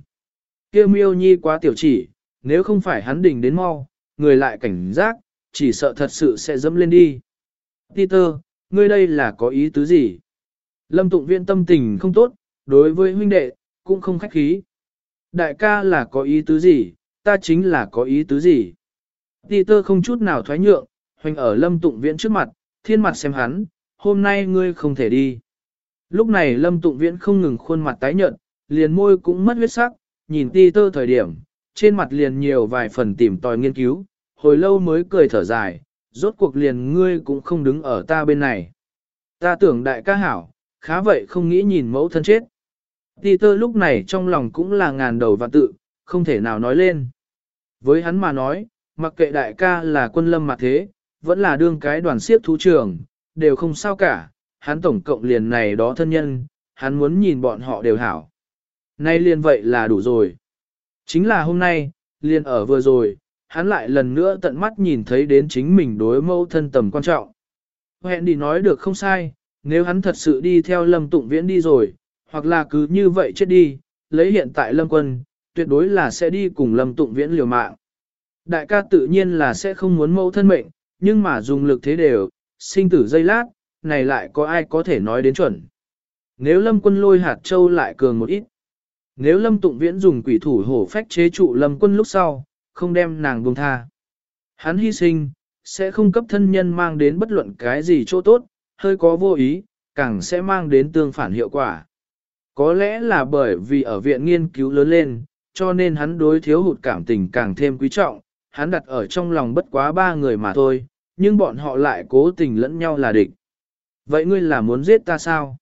Kêu miêu nhi quá tiểu chỉ, nếu không phải hắn đỉnh đến mau, người lại cảnh giác, chỉ sợ thật sự sẽ dẫm lên đi. Peter, ngươi đây là có ý tứ gì? Lâm Tụng Viện tâm tình không tốt, đối với huynh đệ, cũng không khách khí. Đại ca là có ý tứ gì, ta chính là có ý tứ gì. Peter không chút nào thoái nhượng, hoành ở Lâm Tụng Viễn trước mặt, thiên mặt xem hắn, hôm nay ngươi không thể đi. Lúc này Lâm Tụng Viễn không ngừng khuôn mặt tái nhợt, liền môi cũng mất huyết sắc, nhìn Peter thời điểm, trên mặt liền nhiều vài phần tìm tòi nghiên cứu, hồi lâu mới cười thở dài, rốt cuộc liền ngươi cũng không đứng ở ta bên này. Ta tưởng đại ca hảo, khá vậy không nghĩ nhìn mẫu thân chết. Peter lúc này trong lòng cũng là ngàn đầu và tự, không thể nào nói lên. Với hắn mà nói, mặc kệ đại ca là quân lâm mặt thế, vẫn là đương cái đoàn siếp thú trường, đều không sao cả, hắn tổng cộng liền này đó thân nhân, hắn muốn nhìn bọn họ đều hảo. Nay liền vậy là đủ rồi. Chính là hôm nay, liền ở vừa rồi, hắn lại lần nữa tận mắt nhìn thấy đến chính mình đối mẫu thân tầm quan trọng. Hẹn đi nói được không sai, nếu hắn thật sự đi theo lâm tụng viễn đi rồi, hoặc là cứ như vậy chết đi, lấy hiện tại lâm quân, tuyệt đối là sẽ đi cùng lâm tụng viễn liều mạng. Đại ca tự nhiên là sẽ không muốn mẫu thân mệnh, nhưng mà dùng lực thế đều, sinh tử dây lát, này lại có ai có thể nói đến chuẩn. Nếu lâm quân lôi hạt châu lại cường một ít, nếu lâm tụng viễn dùng quỷ thủ hổ phách chế trụ lâm quân lúc sau, không đem nàng buông tha. Hắn hy sinh, sẽ không cấp thân nhân mang đến bất luận cái gì chỗ tốt, hơi có vô ý, càng sẽ mang đến tương phản hiệu quả. Có lẽ là bởi vì ở viện nghiên cứu lớn lên, cho nên hắn đối thiếu hụt cảm tình càng thêm quý trọng, hắn đặt ở trong lòng bất quá ba người mà thôi, nhưng bọn họ lại cố tình lẫn nhau là địch. Vậy ngươi là muốn giết ta sao?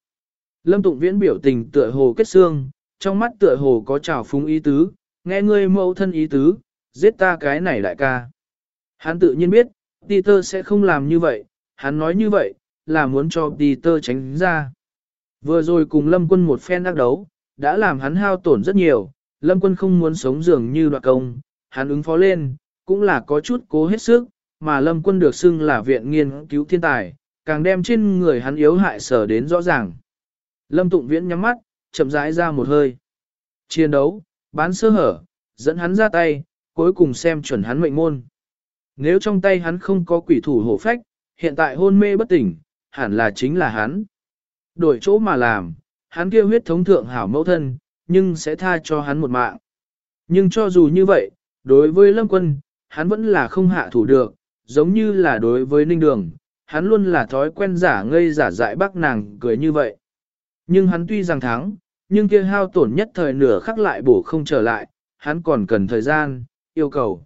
Lâm Tụng Viễn biểu tình tựa hồ kết xương, trong mắt tựa hồ có trào phúng ý tứ, nghe ngươi mẫu thân ý tứ, giết ta cái này đại ca. Hắn tự nhiên biết, Peter sẽ không làm như vậy, hắn nói như vậy, là muốn cho Peter tránh ra. Vừa rồi cùng Lâm quân một phen đắc đấu, đã làm hắn hao tổn rất nhiều, Lâm quân không muốn sống dường như đoạt công, hắn ứng phó lên, cũng là có chút cố hết sức, mà Lâm quân được xưng là viện nghiên cứu thiên tài, càng đem trên người hắn yếu hại sở đến rõ ràng. Lâm Tụng Viễn nhắm mắt, chậm rãi ra một hơi. Chiến đấu, bán sơ hở, dẫn hắn ra tay, cuối cùng xem chuẩn hắn mệnh môn. Nếu trong tay hắn không có quỷ thủ hổ phách, hiện tại hôn mê bất tỉnh, hẳn là chính là hắn. Đổi chỗ mà làm, hắn kêu huyết thống thượng hảo mẫu thân, nhưng sẽ tha cho hắn một mạng. Nhưng cho dù như vậy, đối với Lâm Quân, hắn vẫn là không hạ thủ được, giống như là đối với ninh đường, hắn luôn là thói quen giả ngây giả dại bác nàng cười như vậy. Nhưng hắn tuy rằng thắng, nhưng kia hao tổn nhất thời nửa khắc lại bổ không trở lại, hắn còn cần thời gian, yêu cầu.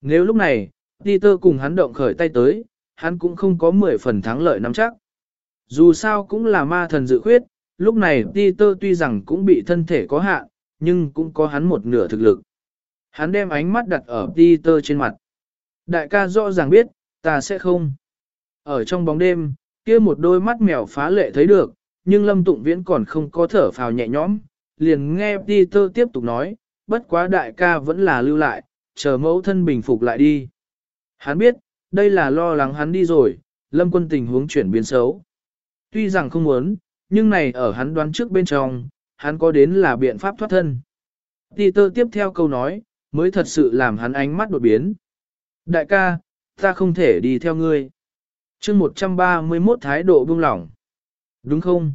Nếu lúc này, Peter cùng hắn động khởi tay tới, hắn cũng không có 10 phần thắng lợi nắm chắc. Dù sao cũng là ma thần dự khuyết, lúc này Peter tuy rằng cũng bị thân thể có hạn, nhưng cũng có hắn một nửa thực lực. Hắn đem ánh mắt đặt ở Peter trên mặt. Đại ca rõ ràng biết, ta sẽ không. Ở trong bóng đêm, kia một đôi mắt mèo phá lệ thấy được, nhưng Lâm Tụng Viễn còn không có thở phào nhẹ nhõm, liền nghe Peter tiếp tục nói, bất quá đại ca vẫn là lưu lại, chờ mẫu thân bình phục lại đi. Hắn biết, đây là lo lắng hắn đi rồi, Lâm quân tình huống chuyển biến xấu. Tuy rằng không muốn, nhưng này ở hắn đoán trước bên trong, hắn có đến là biện pháp thoát thân. Peter tiếp theo câu nói, mới thật sự làm hắn ánh mắt đột biến. Đại ca, ta không thể đi theo ngươi. chương 131 thái độ buông lỏng. Đúng không?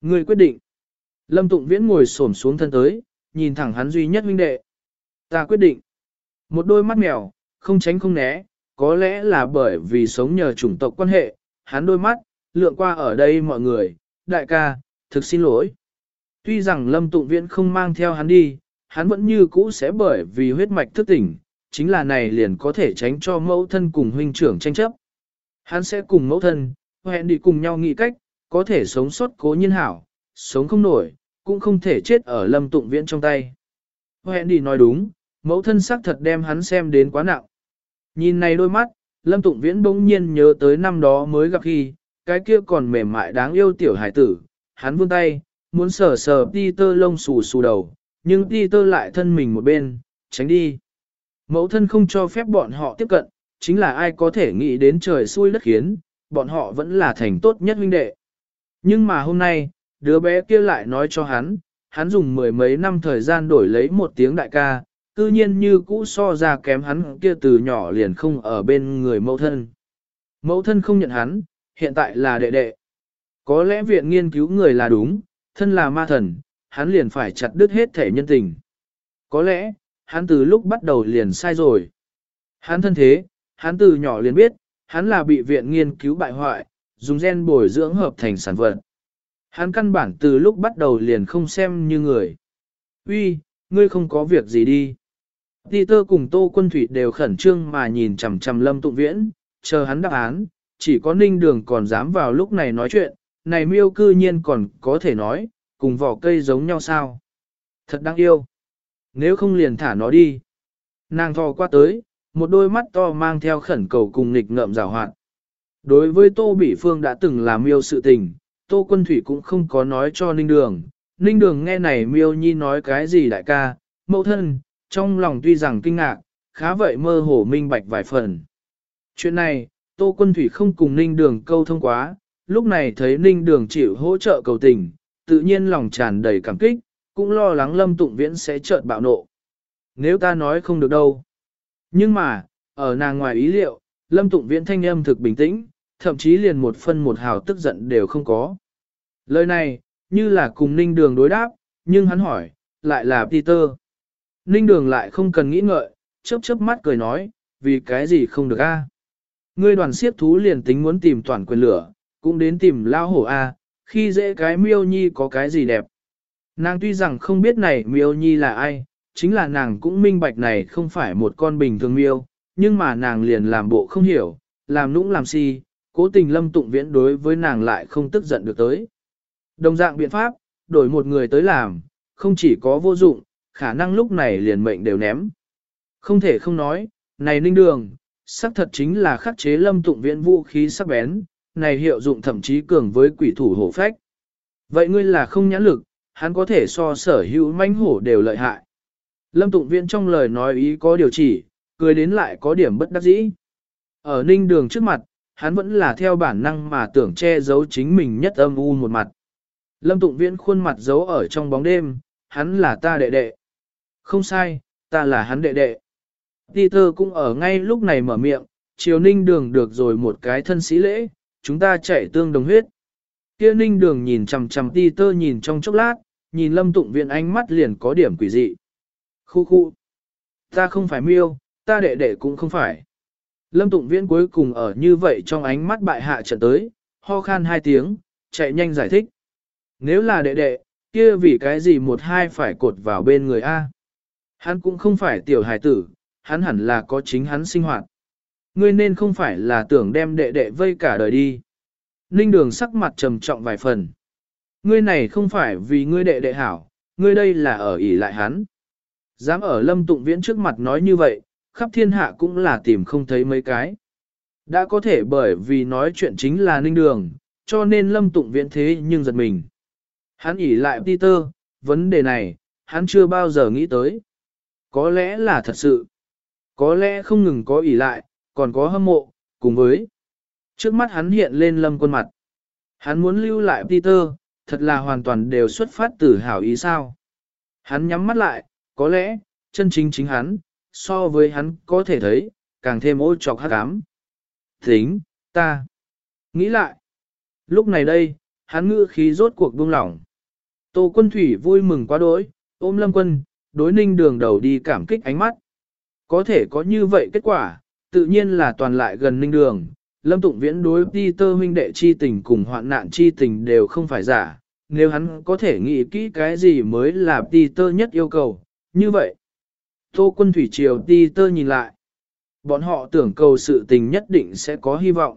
Ngươi quyết định. Lâm Tụng Viễn ngồi xổm xuống thân tới, nhìn thẳng hắn duy nhất huynh đệ. Ta quyết định. Một đôi mắt mèo, không tránh không né, có lẽ là bởi vì sống nhờ chủng tộc quan hệ, hắn đôi mắt, lượng qua ở đây mọi người, đại ca, thực xin lỗi. Tuy rằng Lâm Tụng Viễn không mang theo hắn đi, hắn vẫn như cũ sẽ bởi vì huyết mạch thức tỉnh, chính là này liền có thể tránh cho mẫu thân cùng huynh trưởng tranh chấp. Hắn sẽ cùng mẫu thân, hẹn đi cùng nhau nghĩ cách, có thể sống sót cố nhiên hảo, sống không nổi, cũng không thể chết ở lâm tụng viễn trong tay. Hẹn đi nói đúng, mẫu thân xác thật đem hắn xem đến quá nặng. Nhìn này đôi mắt, lâm tụng viễn bỗng nhiên nhớ tới năm đó mới gặp khi, cái kia còn mềm mại đáng yêu tiểu hải tử, hắn vươn tay, muốn sờ sờ đi tơ lông xù xù đầu, nhưng đi tơ lại thân mình một bên, tránh đi. Mẫu thân không cho phép bọn họ tiếp cận, chính là ai có thể nghĩ đến trời xui đất khiến, bọn họ vẫn là thành tốt nhất huynh đệ. Nhưng mà hôm nay, đứa bé kia lại nói cho hắn, hắn dùng mười mấy năm thời gian đổi lấy một tiếng đại ca, cư nhiên như cũ so ra kém hắn kia từ nhỏ liền không ở bên người mẫu thân. Mẫu thân không nhận hắn, hiện tại là đệ đệ. Có lẽ viện nghiên cứu người là đúng, thân là ma thần, hắn liền phải chặt đứt hết thể nhân tình. Có lẽ, hắn từ lúc bắt đầu liền sai rồi. Hắn thân thế, hắn từ nhỏ liền biết, hắn là bị viện nghiên cứu bại hoại, dùng gen bồi dưỡng hợp thành sản vật. Hắn căn bản từ lúc bắt đầu liền không xem như người. Uy, ngươi không có việc gì đi. Peter cùng Tô Quân Thủy đều khẩn trương mà nhìn chằm chằm Lâm Tụng Viễn, chờ hắn đáp án, chỉ có Ninh Đường còn dám vào lúc này nói chuyện, này miêu cư nhiên còn có thể nói, cùng vỏ cây giống nhau sao. Thật đáng yêu. Nếu không liền thả nó đi. Nàng thò qua tới, một đôi mắt to mang theo khẩn cầu cùng nghịch ngợm rào hoạt. Đối với Tô Bỉ Phương đã từng làm miêu sự tình, Tô Quân Thủy cũng không có nói cho Ninh Đường. Ninh Đường nghe này miêu nhi nói cái gì đại ca, mẫu thân, trong lòng tuy rằng kinh ngạc, khá vậy mơ hồ minh bạch vài phần. Chuyện này, Tô Quân Thủy không cùng Ninh Đường câu thông quá, lúc này thấy Ninh Đường chịu hỗ trợ cầu tình, tự nhiên lòng tràn đầy cảm kích, cũng lo lắng Lâm Tụng Viễn sẽ chợt bạo nộ. Nếu ta nói không được đâu. Nhưng mà, ở nàng ngoài ý liệu, Lâm Tụng Viễn thanh âm thực bình tĩnh, thậm chí liền một phân một hào tức giận đều không có. Lời này, như là cùng Ninh Đường đối đáp, nhưng hắn hỏi, lại là Peter. Ninh Đường lại không cần nghĩ ngợi, chớp chớp mắt cười nói, vì cái gì không được a? Ngươi đoàn siết thú liền tính muốn tìm toàn quyền lửa, cũng đến tìm lao hổ a, khi dễ cái miêu nhi có cái gì đẹp. Nàng tuy rằng không biết này miêu nhi là ai, chính là nàng cũng minh bạch này không phải một con bình thường miêu, nhưng mà nàng liền làm bộ không hiểu, làm nũng làm si, cố tình lâm tụng viễn đối với nàng lại không tức giận được tới. Đồng dạng biện pháp, đổi một người tới làm, không chỉ có vô dụng, khả năng lúc này liền mệnh đều ném. Không thể không nói, này ninh đường, xác thật chính là khắc chế lâm tụng viễn vũ khí sắc bén, này hiệu dụng thậm chí cường với quỷ thủ hổ phách. Vậy ngươi là không nhãn lực, hắn có thể so sở hữu manh hổ đều lợi hại. Lâm Tụng Viễn trong lời nói ý có điều chỉ, cười đến lại có điểm bất đắc dĩ. Ở ninh đường trước mặt, hắn vẫn là theo bản năng mà tưởng che giấu chính mình nhất âm u một mặt. Lâm Tụng Viễn khuôn mặt giấu ở trong bóng đêm, hắn là ta đệ đệ. Không sai, ta là hắn đệ đệ. Peter cũng ở ngay lúc này mở miệng, chiều ninh đường được rồi một cái thân sĩ lễ, chúng ta chạy tương đồng huyết. Kia ninh đường nhìn chằm chằm Peter nhìn trong chốc lát, nhìn lâm tụng viện ánh mắt liền có điểm quỷ dị. Khu khu. Ta không phải miêu, ta đệ đệ cũng không phải. Lâm Tụng Viễn cuối cùng ở như vậy trong ánh mắt bại hạ trận tới, ho khan hai tiếng, chạy nhanh giải thích. Nếu là đệ đệ, kia vì cái gì một hai phải cột vào bên người A. Hắn cũng không phải tiểu hài tử, hắn hẳn là có chính hắn sinh hoạt. Ngươi nên không phải là tưởng đem đệ đệ vây cả đời đi. Ninh đường sắc mặt trầm trọng vài phần. Ngươi này không phải vì ngươi đệ đệ hảo, ngươi đây là ở ỉ lại hắn. Dám ở lâm tụng viễn trước mặt nói như vậy, khắp thiên hạ cũng là tìm không thấy mấy cái. Đã có thể bởi vì nói chuyện chính là ninh đường, cho nên lâm tụng viễn thế nhưng giật mình. Hắn ỉ lại Peter, vấn đề này, hắn chưa bao giờ nghĩ tới. Có lẽ là thật sự. Có lẽ không ngừng có ỉ lại, còn có hâm mộ, cùng với. Trước mắt hắn hiện lên lâm quân mặt. Hắn muốn lưu lại Peter, thật là hoàn toàn đều xuất phát từ hảo ý sao. Hắn nhắm mắt lại, có lẽ, chân chính chính hắn, so với hắn có thể thấy, càng thêm ô trọc hắc ám. Tính, ta. Nghĩ lại. Lúc này đây, hắn ngữ khí rốt cuộc buông lỏng. Tô quân thủy vui mừng quá đỗi, ôm lâm quân, đối ninh đường đầu đi cảm kích ánh mắt. Có thể có như vậy kết quả, tự nhiên là toàn lại gần ninh đường. Lâm Tụng Viễn đối Peter huynh đệ chi tình cùng hoạn nạn chi tình đều không phải giả, nếu hắn có thể nghĩ kỹ cái gì mới là Peter nhất yêu cầu, như vậy. Tô quân thủy triều Peter nhìn lại. Bọn họ tưởng cầu sự tình nhất định sẽ có hy vọng.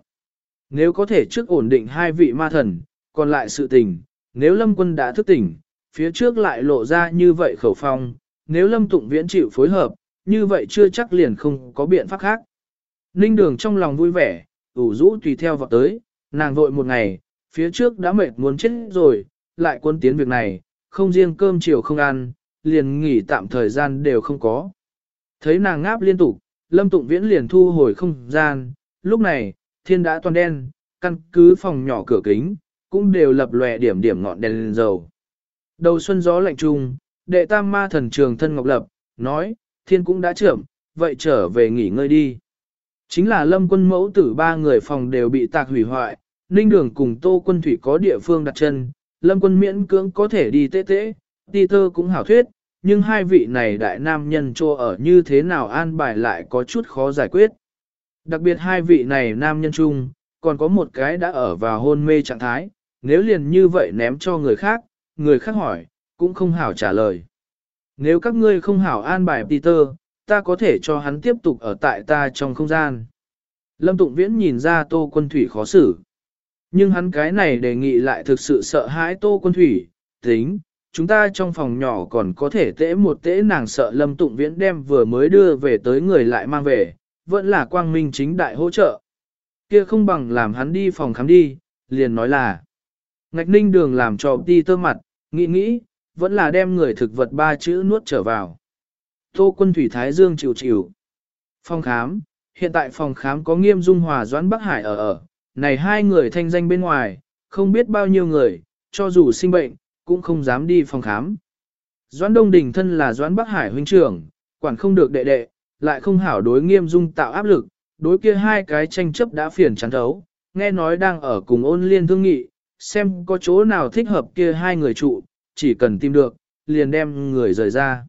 Nếu có thể trước ổn định hai vị ma thần, còn lại sự tình, nếu lâm quân đã thức tỉnh, phía trước lại lộ ra như vậy khẩu phong, nếu lâm tụng viễn chịu phối hợp, như vậy chưa chắc liền không có biện pháp khác. Ninh đường trong lòng vui vẻ, ủ rũ tùy theo vào tới, nàng vội một ngày, phía trước đã mệt muốn chết rồi, lại quân tiến việc này, không riêng cơm chiều không ăn, liền nghỉ tạm thời gian đều không có. Thấy nàng ngáp liên tục, lâm tụng viễn liền thu hồi không gian, lúc này, thiên đã toàn đen, căn cứ phòng nhỏ cửa kính, cũng đều lập lòe điểm điểm ngọn đèn lên dầu. Đầu xuân gió lạnh trung, đệ tam ma thần trường thân ngọc lập, nói, thiên cũng đã trưởng, vậy trở về nghỉ ngơi đi. Chính là lâm quân mẫu tử ba người phòng đều bị tạc hủy hoại, ninh đường cùng tô quân thủy có địa phương đặt chân, lâm quân miễn cưỡng có thể đi tê tê ti tơ cũng hảo thuyết, nhưng hai vị này đại nam nhân trô ở như thế nào an bài lại có chút khó giải quyết. Đặc biệt hai vị này nam nhân chung, còn có một cái đã ở vào hôn mê trạng thái, nếu liền như vậy ném cho người khác, người khác hỏi, cũng không hảo trả lời. Nếu các ngươi không hảo an bài Peter, ta có thể cho hắn tiếp tục ở tại ta trong không gian. Lâm Tụng Viễn nhìn ra Tô Quân Thủy khó xử. Nhưng hắn cái này đề nghị lại thực sự sợ hãi Tô Quân Thủy, tính, chúng ta trong phòng nhỏ còn có thể tễ một tễ nàng sợ Lâm Tụng Viễn đem vừa mới đưa về tới người lại mang về, vẫn là quang minh chính đại hỗ trợ. Kia không bằng làm hắn đi phòng khám đi, liền nói là. Ngạch ninh đường làm cho đi tơ mặt, nghĩ nghĩ, vẫn là đem người thực vật ba chữ nuốt trở vào. Tô quân thủy thái dương chịu chịu. Phòng khám, hiện tại phòng khám có nghiêm dung hòa doãn Bắc Hải ở ở, này hai người thanh danh bên ngoài, không biết bao nhiêu người, cho dù sinh bệnh, cũng không dám đi phòng khám. Doãn Đông Đình thân là Doãn Bắc Hải huynh trưởng, quản không được đệ đệ, lại không hảo đối nghiêm dung tạo áp lực, đối kia hai cái tranh chấp đã phiền chán thấu, nghe nói đang ở cùng ôn liên thương nghị, xem có chỗ nào thích hợp kia hai người trụ, chỉ cần tìm được, liền đem người rời ra.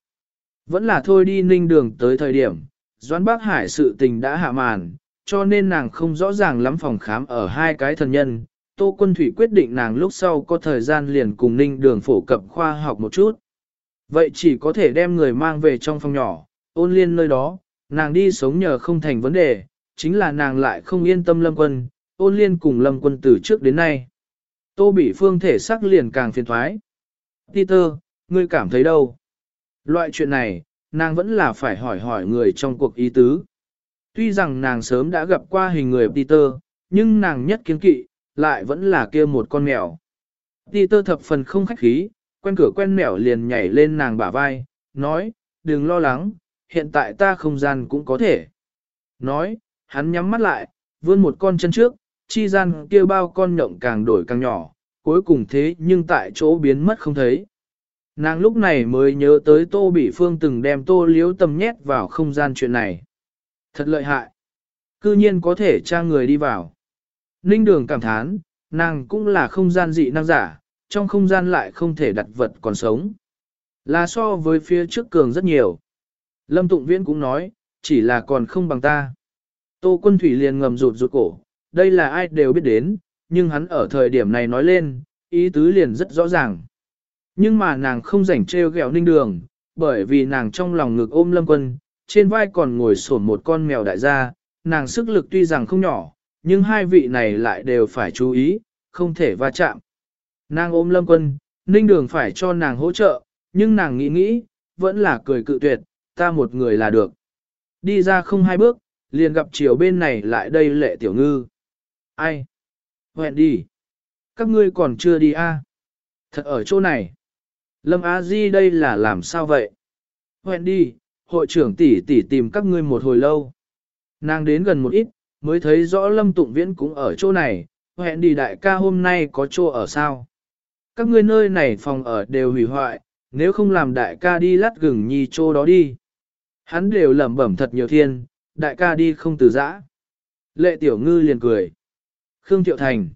Vẫn là thôi đi ninh đường tới thời điểm, Doãn Bắc Hải sự tình đã hạ màn, cho nên nàng không rõ ràng lắm phòng khám ở hai cái thần nhân. Tô Quân Thủy quyết định nàng lúc sau có thời gian liền cùng ninh đường phổ cập khoa học một chút. Vậy chỉ có thể đem người mang về trong phòng nhỏ, ôn liên nơi đó, nàng đi sống nhờ không thành vấn đề, chính là nàng lại không yên tâm lâm quân, ôn liên cùng lâm quân từ trước đến nay. Tô bị phương thể sắc liền càng phiền thoái. Peter, ngươi cảm thấy đâu? Loại chuyện này, nàng vẫn là phải hỏi hỏi người trong cuộc ý tứ. Tuy rằng nàng sớm đã gặp qua hình người Peter, nhưng nàng nhất kiến kỵ, lại vẫn là kia một con mèo. Peter thập phần không khách khí, quen cửa quen mèo liền nhảy lên nàng bả vai, nói, đừng lo lắng, hiện tại ta không gian cũng có thể. Nói, hắn nhắm mắt lại, vươn một con chân trước, chi gian kia bao con nhộng càng đổi càng nhỏ, cuối cùng thế nhưng tại chỗ biến mất không thấy. Nàng lúc này mới nhớ tới Tô Bỉ Phương từng đem Tô Liếu tầm nhét vào không gian chuyện này. Thật lợi hại. Cư nhiên có thể tra người đi vào. Ninh đường cảm thán, nàng cũng là không gian dị năng giả, trong không gian lại không thể đặt vật còn sống. Là so với phía trước cường rất nhiều. Lâm Tụng Viễn cũng nói, chỉ là còn không bằng ta. Tô quân thủy liền ngầm rụt rụt cổ, đây là ai đều biết đến, nhưng hắn ở thời điểm này nói lên, ý tứ liền rất rõ ràng. Nhưng mà nàng không rảnh trêu ghẹo ninh đường, bởi vì nàng trong lòng ngực ôm lâm quân, trên vai còn ngồi sổn một con mèo đại gia, nàng sức lực tuy rằng không nhỏ, nhưng hai vị này lại đều phải chú ý, không thể va chạm. Nàng ôm lâm quân, ninh đường phải cho nàng hỗ trợ, nhưng nàng nghĩ nghĩ, vẫn là cười cự tuyệt, ta một người là được. Đi ra không hai bước, liền gặp chiều bên này lại đây lệ tiểu ngư. Ai? Hẹn đi. Các ngươi còn chưa đi a? À? Thật ở chỗ này. Lâm Á Di đây là làm sao vậy? Hẹn đi, hội trưởng tỷ tỷ tìm các ngươi một hồi lâu. Nàng đến gần một ít, mới thấy rõ Lâm Tụng Viễn cũng ở chỗ này, hẹn đi đại ca hôm nay có chỗ ở sao? Các ngươi nơi này phòng ở đều hủy hoại, nếu không làm đại ca đi lát gừng nhi chỗ đó đi. Hắn đều lẩm bẩm thật nhiều thiên, đại ca đi không từ giã. Lệ tiểu ngư liền cười. Khương Thiệu Thành.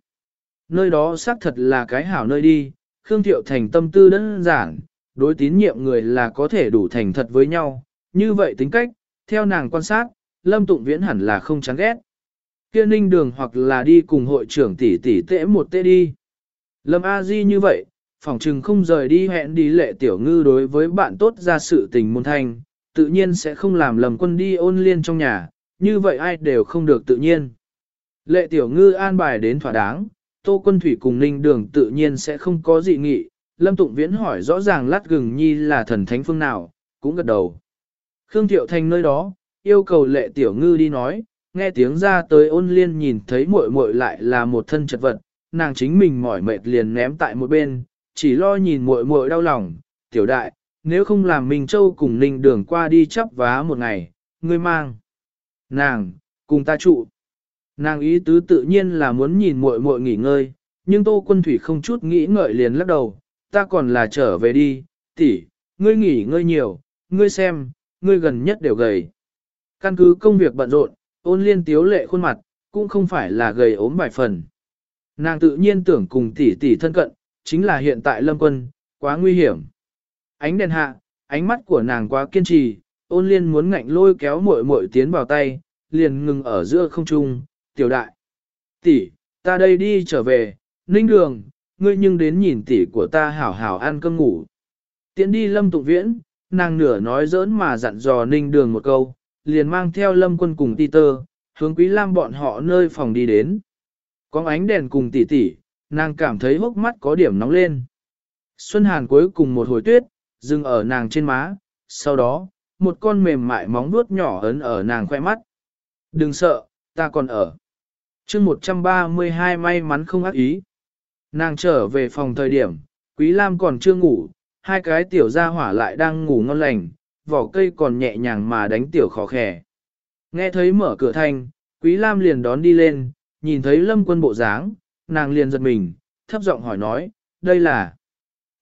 Nơi đó xác thật là cái hảo nơi đi, Khương Thiệu Thành tâm tư đơn giản, đối tín nhiệm người là có thể đủ thành thật với nhau, như vậy tính cách, theo nàng quan sát, Lâm Tụng Viễn hẳn là không chán ghét. Kia ninh đường hoặc là đi cùng hội trưởng tỷ tỷ tễ một tễ đi. Lâm A Di như vậy, phỏng chừng không rời đi hẹn đi lệ tiểu ngư đối với bạn tốt ra sự tình môn thanh, tự nhiên sẽ không làm lầm quân đi ôn liên trong nhà, như vậy ai đều không được tự nhiên. Lệ tiểu ngư an bài đến thỏa đáng, tô quân thủy cùng ninh đường tự nhiên sẽ không có dị nghị, lâm tụng viễn hỏi rõ ràng lát gừng nhi là thần thánh phương nào, cũng gật đầu. Khương Thiệu Thành nơi đó, yêu cầu lệ tiểu ngư đi nói, nghe tiếng ra tới ôn liên nhìn thấy muội muội lại là một thân chật vật, nàng chính mình mỏi mệt liền ném tại một bên, chỉ lo nhìn muội muội đau lòng, tiểu đại, nếu không làm mình Châu cùng Ninh Đường qua đi chấp vá một ngày, ngươi mang. Nàng, cùng ta trụ. Nàng ý tứ tự nhiên là muốn nhìn muội muội nghỉ ngơi, nhưng Tô Quân Thủy không chút nghĩ ngợi liền lắc đầu, ta còn là trở về đi, tỷ, ngươi nghỉ ngơi nhiều, ngươi xem, ngươi gần nhất đều gầy. Căn cứ công việc bận rộn, ôn liên tiếu lệ khuôn mặt, cũng không phải là gầy ốm vài phần. Nàng tự nhiên tưởng cùng tỷ tỷ thân cận, chính là hiện tại lâm quân, quá nguy hiểm. Ánh đèn hạ, ánh mắt của nàng quá kiên trì, ôn liên muốn ngạnh lôi kéo muội muội tiến vào tay, liền ngừng ở giữa không trung, tiểu đại. Tỷ, ta đây đi trở về, ninh đường, ngươi nhưng đến nhìn tỷ của ta hảo hảo ăn cơm ngủ. Tiến đi lâm tụng viễn, nàng nửa nói giỡn mà dặn dò ninh đường một câu, liền mang theo lâm quân cùng ti tơ, hướng quý lam bọn họ nơi phòng đi đến. Có ánh đèn cùng tỉ tỉ, nàng cảm thấy hốc mắt có điểm nóng lên. Xuân Hàn cuối cùng một hồi tuyết, dừng ở nàng trên má, sau đó, một con mềm mại móng vuốt nhỏ ấn ở nàng khoe mắt. Đừng sợ, ta còn ở. chương 132 may mắn không ác ý. Nàng trở về phòng thời điểm, Quý Lam còn chưa ngủ, hai cái tiểu gia hỏa lại đang ngủ ngon lành, vỏ cây còn nhẹ nhàng mà đánh tiểu khó khẻ. Nghe thấy mở cửa thanh, Quý Lam liền đón đi lên, nhìn thấy lâm quân bộ dáng, nàng liền giật mình, thấp giọng hỏi nói, đây là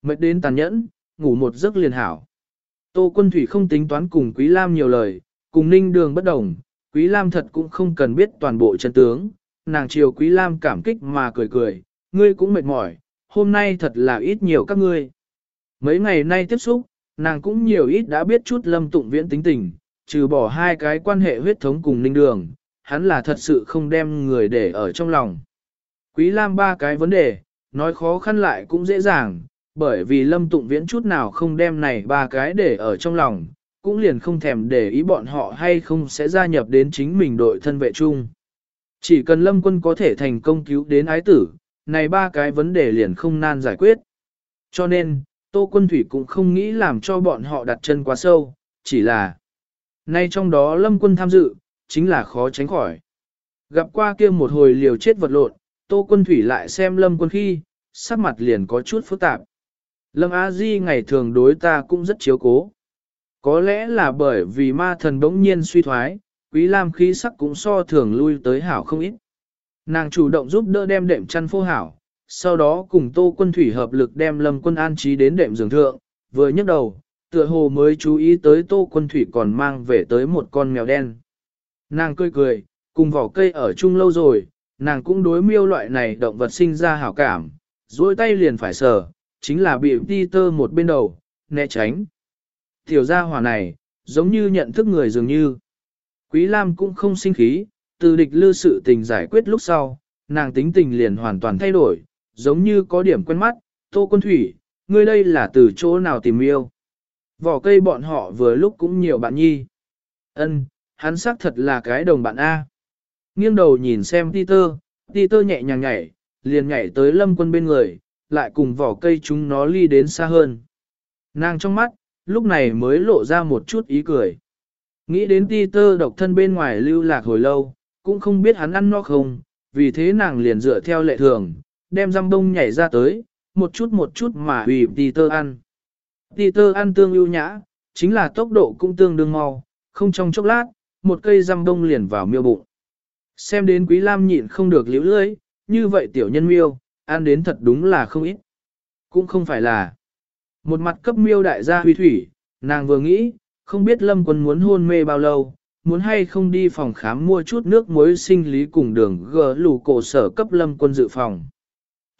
mệt đến tàn nhẫn, ngủ một giấc liền hảo. Tô quân thủy không tính toán cùng Quý Lam nhiều lời, cùng ninh đường bất đồng, Quý Lam thật cũng không cần biết toàn bộ chân tướng, nàng chiều Quý Lam cảm kích mà cười cười, ngươi cũng mệt mỏi, hôm nay thật là ít nhiều các ngươi. Mấy ngày nay tiếp xúc, nàng cũng nhiều ít đã biết chút lâm tụng viễn tính tình, trừ bỏ hai cái quan hệ huyết thống cùng ninh đường, hắn là thật sự không đem người để ở trong lòng. Quý Lam ba cái vấn đề, nói khó khăn lại cũng dễ dàng, bởi vì lâm tụng viễn chút nào không đem này ba cái để ở trong lòng, cũng liền không thèm để ý bọn họ hay không sẽ gia nhập đến chính mình đội thân vệ chung. Chỉ cần lâm quân có thể thành công cứu đến ái tử, này ba cái vấn đề liền không nan giải quyết. Cho nên, Tô Quân Thủy cũng không nghĩ làm cho bọn họ đặt chân quá sâu, chỉ là nay trong đó lâm quân tham dự, chính là khó tránh khỏi. Gặp qua kia một hồi liều chết vật lộn, Tô Quân Thủy lại xem lâm quân khi, sắc mặt liền có chút phức tạp. Lâm Á Di ngày thường đối ta cũng rất chiếu cố. Có lẽ là bởi vì ma thần bỗng nhiên suy thoái, Quý Lam khí sắc cũng so thường lui tới hảo không ít. Nàng chủ động giúp đỡ đem đệm chăn phô hảo, sau đó cùng Tô Quân Thủy hợp lực đem Lâm Quân an trí đến đệm giường thượng, vừa nhấc đầu, tựa hồ mới chú ý tới Tô Quân Thủy còn mang về tới một con mèo đen. Nàng cười cười, cùng vỏ cây ở chung lâu rồi, nàng cũng đối miêu loại này động vật sinh ra hảo cảm, duỗi tay liền phải sờ, chính là bị ti tơ một bên đầu, né tránh. Tiểu gia hỏa này, giống như nhận thức người dường như. Quý Lam cũng không sinh khí, từ địch lư sự tình giải quyết lúc sau, nàng tính tình liền hoàn toàn thay đổi, giống như có điểm quen mắt, tô quân thủy, ngươi đây là từ chỗ nào tìm yêu. Vỏ cây bọn họ vừa lúc cũng nhiều bạn nhi. Ân, hắn xác thật là cái đồng bạn A. Nghiêng đầu nhìn xem Peter, Peter nhẹ nhàng nhảy, liền nhảy tới lâm quân bên người, lại cùng vỏ cây chúng nó ly đến xa hơn. Nàng trong mắt, lúc này mới lộ ra một chút ý cười. Nghĩ đến Peter độc thân bên ngoài lưu lạc hồi lâu, cũng không biết hắn ăn no không, vì thế nàng liền dựa theo lệ thường, đem răm đông nhảy ra tới, một chút một chút mà hủy Peter ăn. Peter ăn tương ưu nhã, chính là tốc độ cũng tương đương mau, không trong chốc lát, một cây răm đông liền vào miêu bụng. Xem đến Quý Lam nhịn không được liễu lưỡi, như vậy tiểu nhân miêu, ăn đến thật đúng là không ít. Cũng không phải là một mặt cấp miêu đại gia huy thủy, nàng vừa nghĩ, không biết lâm quân muốn hôn mê bao lâu, muốn hay không đi phòng khám mua chút nước muối sinh lý cùng đường gờ lù cổ sở cấp lâm quân dự phòng.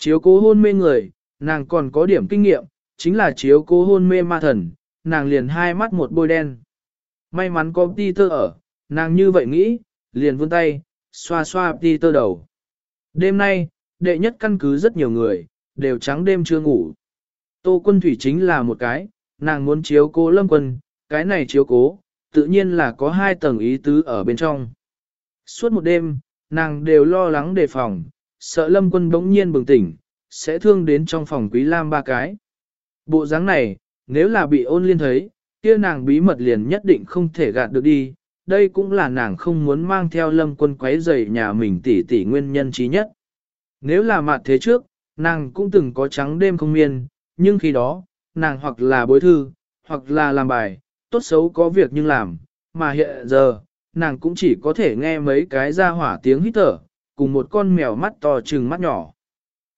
Chiếu cố hôn mê người, nàng còn có điểm kinh nghiệm, chính là chiếu cố hôn mê ma thần, nàng liền hai mắt một bôi đen. May mắn có Peter ở, nàng như vậy nghĩ, liền vươn tay, xoa xoa Peter đầu. Đêm nay, đệ nhất căn cứ rất nhiều người, đều trắng đêm chưa ngủ. Tô quân thủy chính là một cái, nàng muốn chiếu cố lâm quân, cái này chiếu cố, tự nhiên là có hai tầng ý tứ ở bên trong. Suốt một đêm, nàng đều lo lắng đề phòng, sợ lâm quân bỗng nhiên bừng tỉnh, sẽ thương đến trong phòng quý lam ba cái. Bộ dáng này, nếu là bị ôn liên thấy, kia nàng bí mật liền nhất định không thể gạt được đi, đây cũng là nàng không muốn mang theo lâm quân quấy rầy nhà mình tỷ tỷ nguyên nhân trí nhất. Nếu là mặt thế trước, nàng cũng từng có trắng đêm không miên, nhưng khi đó, nàng hoặc là bối thư, hoặc là làm bài, tốt xấu có việc nhưng làm, mà hiện giờ, nàng cũng chỉ có thể nghe mấy cái ra hỏa tiếng hít thở, cùng một con mèo mắt to trừng mắt nhỏ.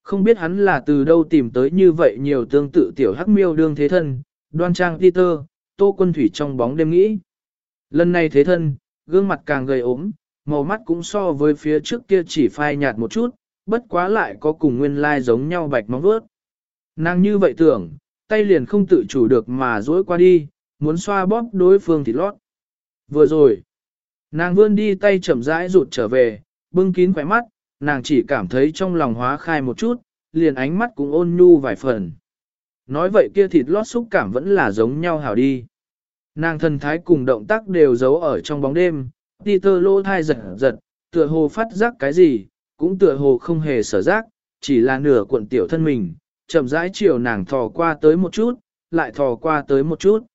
Không biết hắn là từ đâu tìm tới như vậy nhiều tương tự tiểu hắc miêu đương thế thân, đoan trang Peter, tô quân thủy trong bóng đêm nghĩ. Lần này thế thân, gương mặt càng gầy ốm, màu mắt cũng so với phía trước kia chỉ phai nhạt một chút, bất quá lại có cùng nguyên lai giống nhau bạch móng vuốt. Nàng như vậy tưởng, tay liền không tự chủ được mà dối qua đi, muốn xoa bóp đối phương thì lót. Vừa rồi, nàng vươn đi tay chậm rãi rụt trở về, bưng kín khỏe mắt, nàng chỉ cảm thấy trong lòng hóa khai một chút, liền ánh mắt cũng ôn nhu vài phần. Nói vậy kia thịt lót xúc cảm vẫn là giống nhau hảo đi. Nàng thần thái cùng động tác đều giấu ở trong bóng đêm, đi tơ lô thai giật giật, tựa hồ phát giác cái gì, cũng tựa hồ không hề sở giác, chỉ là nửa cuộn tiểu thân mình, chậm rãi chiều nàng thò qua tới một chút, lại thò qua tới một chút.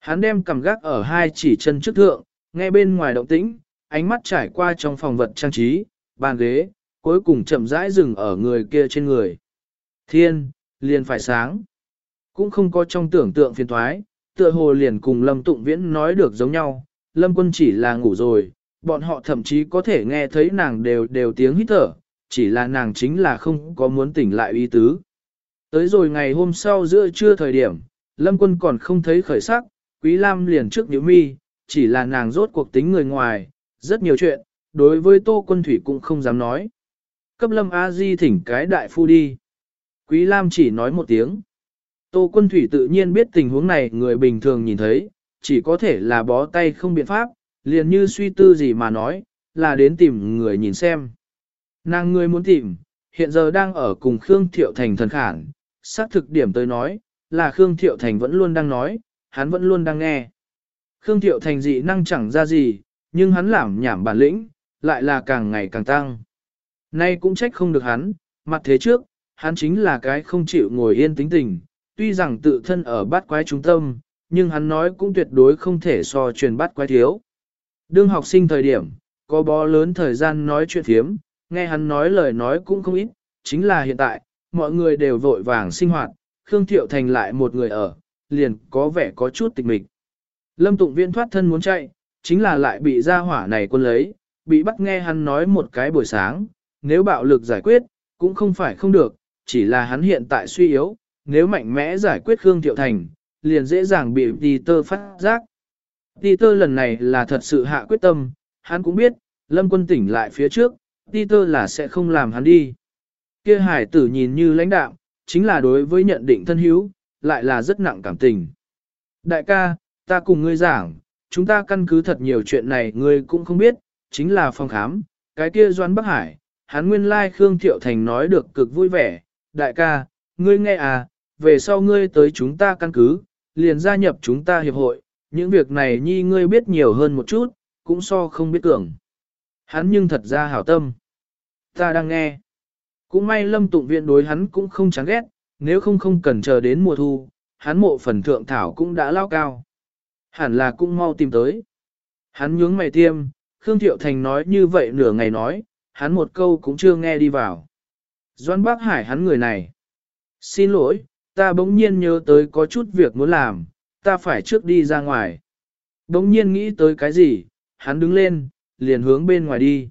Hắn đem cầm gác ở hai chỉ chân trước thượng, nghe bên ngoài động tĩnh, ánh mắt trải qua trong phòng vật trang trí, bàn ghế, cuối cùng chậm rãi dừng ở người kia trên người. Thiên, liền phải sáng. Cũng không có trong tưởng tượng phiền thoái, tựa hồ liền cùng Lâm Tụng Viễn nói được giống nhau, Lâm Quân chỉ là ngủ rồi, bọn họ thậm chí có thể nghe thấy nàng đều đều tiếng hít thở, chỉ là nàng chính là không có muốn tỉnh lại ý tứ. Tới rồi ngày hôm sau giữa trưa thời điểm, Lâm Quân còn không thấy khởi sắc, Quý Lam liền trước nhíu mi, chỉ là nàng rốt cuộc tính người ngoài, rất nhiều chuyện, đối với Tô Quân Thủy cũng không dám nói. Cấp Lâm A Di thỉnh cái đại phu đi. Quý Lam chỉ nói một tiếng. Tô Quân Thủy tự nhiên biết tình huống này người bình thường nhìn thấy, chỉ có thể là bó tay không biện pháp, liền như suy tư gì mà nói, là đến tìm người nhìn xem. Nàng người muốn tìm, hiện giờ đang ở cùng Khương Thiệu Thành thần khản, xác thực điểm tới nói, là Khương Thiệu Thành vẫn luôn đang nói, hắn vẫn luôn đang nghe. Khương Thiệu Thành dị năng chẳng ra gì, nhưng hắn làm nhảm bản lĩnh, lại là càng ngày càng tăng. Nay cũng trách không được hắn, mặt thế trước, hắn chính là cái không chịu ngồi yên tính tình, tuy rằng tự thân ở bát quái trung tâm, nhưng hắn nói cũng tuyệt đối không thể so truyền bát quái thiếu. Đương học sinh thời điểm, có bó lớn thời gian nói chuyện thiếm, nghe hắn nói lời nói cũng không ít, chính là hiện tại, mọi người đều vội vàng sinh hoạt, Khương Thiệu Thành lại một người ở, liền có vẻ có chút tịch mịch. Lâm Tụng Viễn thoát thân muốn chạy, chính là lại bị gia hỏa này quân lấy, bị bắt nghe hắn nói một cái buổi sáng, nếu bạo lực giải quyết, cũng không phải không được, chỉ là hắn hiện tại suy yếu, nếu mạnh mẽ giải quyết Khương Thiệu Thành, liền dễ dàng bị Peter phát giác. Peter lần này là thật sự hạ quyết tâm, hắn cũng biết, Lâm quân tỉnh lại phía trước, Peter là sẽ không làm hắn đi. Kia hải tử nhìn như lãnh đạo, chính là đối với nhận định thân hữu, lại là rất nặng cảm tình. Đại ca, ta cùng ngươi giảng, chúng ta căn cứ thật nhiều chuyện này ngươi cũng không biết, chính là phòng khám, cái kia Doan Bắc Hải, hắn nguyên lai like Khương Thiệu Thành nói được cực vui vẻ, đại ca, ngươi nghe à, về sau ngươi tới chúng ta căn cứ, liền gia nhập chúng ta hiệp hội, những việc này nhi ngươi biết nhiều hơn một chút, cũng so không biết tưởng. Hắn nhưng thật ra hảo tâm. Ta đang nghe. Cũng may lâm tụng viện đối hắn cũng không chán ghét, nếu không không cần chờ đến mùa thu, hắn mộ phần thượng thảo cũng đã lao cao. Hẳn là cũng mau tìm tới. Hắn nhướng mày tiêm, Khương Thiệu Thành nói như vậy nửa ngày nói, hắn một câu cũng chưa nghe đi vào. Doan Bác Hải hắn người này. Xin lỗi, ta bỗng nhiên nhớ tới có chút việc muốn làm, ta phải trước đi ra ngoài. Bỗng nhiên nghĩ tới cái gì, hắn đứng lên, liền hướng bên ngoài đi.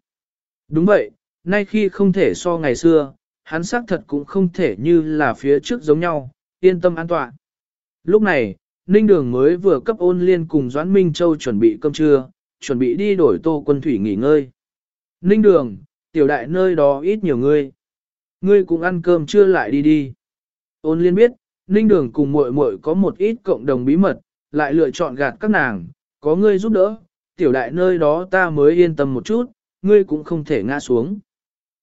Đúng vậy, nay khi không thể so ngày xưa, hắn xác thật cũng không thể như là phía trước giống nhau, yên tâm an toàn. Lúc này, Ninh Đường mới vừa cấp ôn liên cùng Doãn Minh Châu chuẩn bị cơm trưa, chuẩn bị đi đổi tô quân thủy nghỉ ngơi. Ninh Đường, tiểu đại nơi đó ít nhiều ngươi. Ngươi cũng ăn cơm trưa lại đi đi. Ôn liên biết, Ninh Đường cùng muội muội có một ít cộng đồng bí mật, lại lựa chọn gạt các nàng, có ngươi giúp đỡ, tiểu đại nơi đó ta mới yên tâm một chút, ngươi cũng không thể ngã xuống.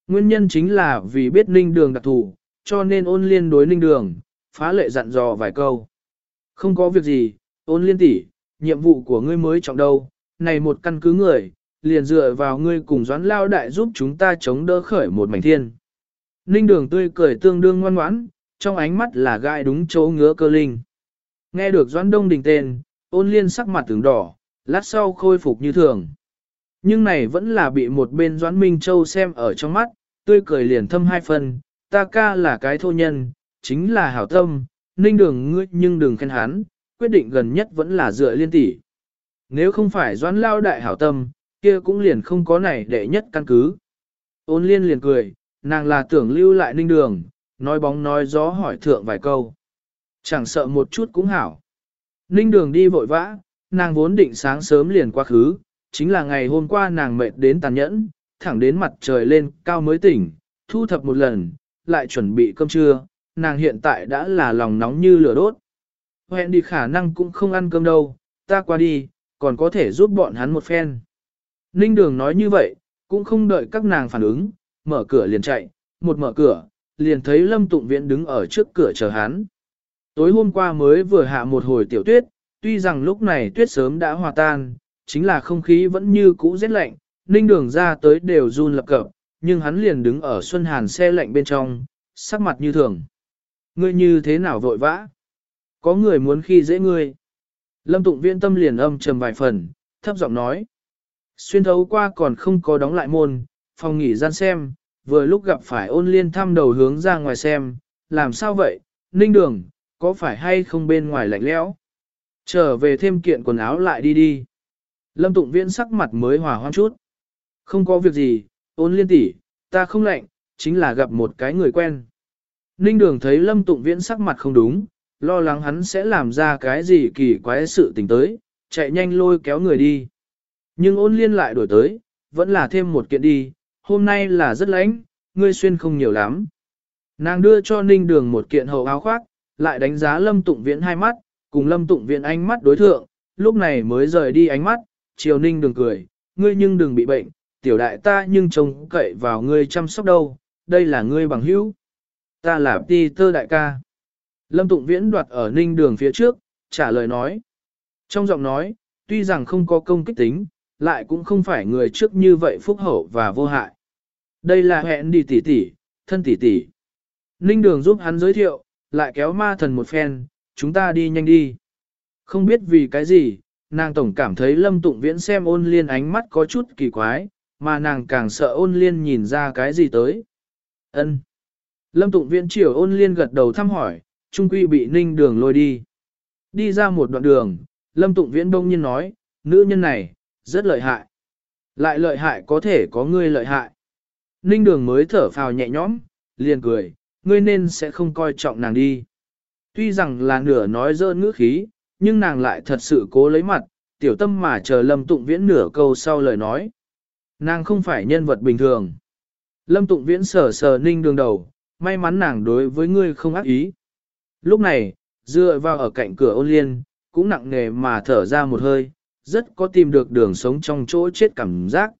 Nguyên nhân chính là vì biết Ninh Đường đặc thù, cho nên ôn liên đối Ninh Đường, phá lệ dặn dò vài câu. Không có việc gì, ôn liên tỷ, nhiệm vụ của ngươi mới trọng đâu, này một căn cứ người, liền dựa vào ngươi cùng doãn lao đại giúp chúng ta chống đỡ khởi một mảnh thiên. Ninh đường tươi cười tương đương ngoan ngoãn, trong ánh mắt là gai đúng chỗ ngứa cơ linh. Nghe được doãn đông đình tên, ôn liên sắc mặt tướng đỏ, lát sau khôi phục như thường. Nhưng này vẫn là bị một bên doãn minh châu xem ở trong mắt, tươi cười liền thâm hai phần, ta ca là cái thô nhân, chính là hảo tâm, ninh đường ngươi nhưng đừng khen hắn, quyết định gần nhất vẫn là dựa liên tỷ. Nếu không phải doãn lao đại hảo tâm, kia cũng liền không có này đệ nhất căn cứ. Ôn liên liền cười, nàng là tưởng lưu lại ninh đường, nói bóng nói gió hỏi thượng vài câu. Chẳng sợ một chút cũng hảo. Ninh đường đi vội vã, nàng vốn định sáng sớm liền quá khứ, chính là ngày hôm qua nàng mệt đến tàn nhẫn, thẳng đến mặt trời lên cao mới tỉnh, thu thập một lần, lại chuẩn bị cơm trưa, nàng hiện tại đã là lòng nóng như lửa đốt. Hẹn đi khả năng cũng không ăn cơm đâu, ta qua đi, còn có thể giúp bọn hắn một phen. Ninh Đường nói như vậy, cũng không đợi các nàng phản ứng, mở cửa liền chạy, một mở cửa, liền thấy Lâm Tụng Viễn đứng ở trước cửa chờ hắn. Tối hôm qua mới vừa hạ một hồi tiểu tuyết, tuy rằng lúc này tuyết sớm đã hòa tan, chính là không khí vẫn như cũ rét lạnh, Ninh Đường ra tới đều run lập cập, nhưng hắn liền đứng ở xuân hàn xe lạnh bên trong, sắc mặt như thường. Ngươi như thế nào vội vã? Có người muốn khi dễ ngươi. Lâm Tụng Viễn tâm liền âm trầm vài phần, thấp giọng nói. Xuyên thấu qua còn không có đóng lại môn, phòng nghỉ gian xem, vừa lúc gặp phải ôn liên thăm đầu hướng ra ngoài xem, làm sao vậy, ninh đường, có phải hay không bên ngoài lạnh lẽo? Trở về thêm kiện quần áo lại đi đi. Lâm Tụng Viễn sắc mặt mới hòa hoang chút. Không có việc gì, ôn liên tỷ, ta không lạnh, chính là gặp một cái người quen. Ninh đường thấy Lâm Tụng Viễn sắc mặt không đúng, lo lắng hắn sẽ làm ra cái gì kỳ quái sự tình tới, chạy nhanh lôi kéo người đi. Nhưng ôn liên lại đổi tới, vẫn là thêm một kiện đi, hôm nay là rất lạnh, ngươi xuyên không nhiều lắm. Nàng đưa cho ninh đường một kiện hậu áo khoác, lại đánh giá lâm tụng viễn hai mắt, cùng lâm tụng viễn ánh mắt đối thượng, lúc này mới rời đi ánh mắt, chiều ninh đường cười, ngươi nhưng đừng bị bệnh, tiểu đại ta nhưng trông cậy vào ngươi chăm sóc đâu, đây là ngươi bằng hữu. Ta là Peter tơ đại ca. Lâm tụng viễn đoạt ở ninh đường phía trước, trả lời nói. Trong giọng nói, tuy rằng không có công kích tính, lại cũng không phải người trước như vậy phúc hậu và vô hại. Đây là hẹn đi tỷ tỷ, thân tỷ tỷ. Ninh đường giúp hắn giới thiệu, lại kéo ma thần một phen, chúng ta đi nhanh đi. Không biết vì cái gì, nàng tổng cảm thấy lâm tụng viễn xem ôn liên ánh mắt có chút kỳ quái, mà nàng càng sợ ôn liên nhìn ra cái gì tới. ân Lâm tụng viễn triều ôn liên gật đầu thăm hỏi, trung quy bị ninh đường lôi đi. Đi ra một đoạn đường, lâm tụng viễn đông nhiên nói, nữ nhân này, rất lợi hại. Lại lợi hại có thể có ngươi lợi hại. Ninh đường mới thở phào nhẹ nhõm, liền cười, ngươi nên sẽ không coi trọng nàng đi. Tuy rằng là nửa nói dơ ngữ khí, nhưng nàng lại thật sự cố lấy mặt, tiểu tâm mà chờ Lâm Tụng Viễn nửa câu sau lời nói. Nàng không phải nhân vật bình thường. Lâm Tụng Viễn sờ sờ ninh đường đầu, may mắn nàng đối với ngươi không ác ý. Lúc này, dựa vào ở cạnh cửa ôn liên, cũng nặng nề mà thở ra một hơi, rất có tìm được đường sống trong chỗ chết cảm giác.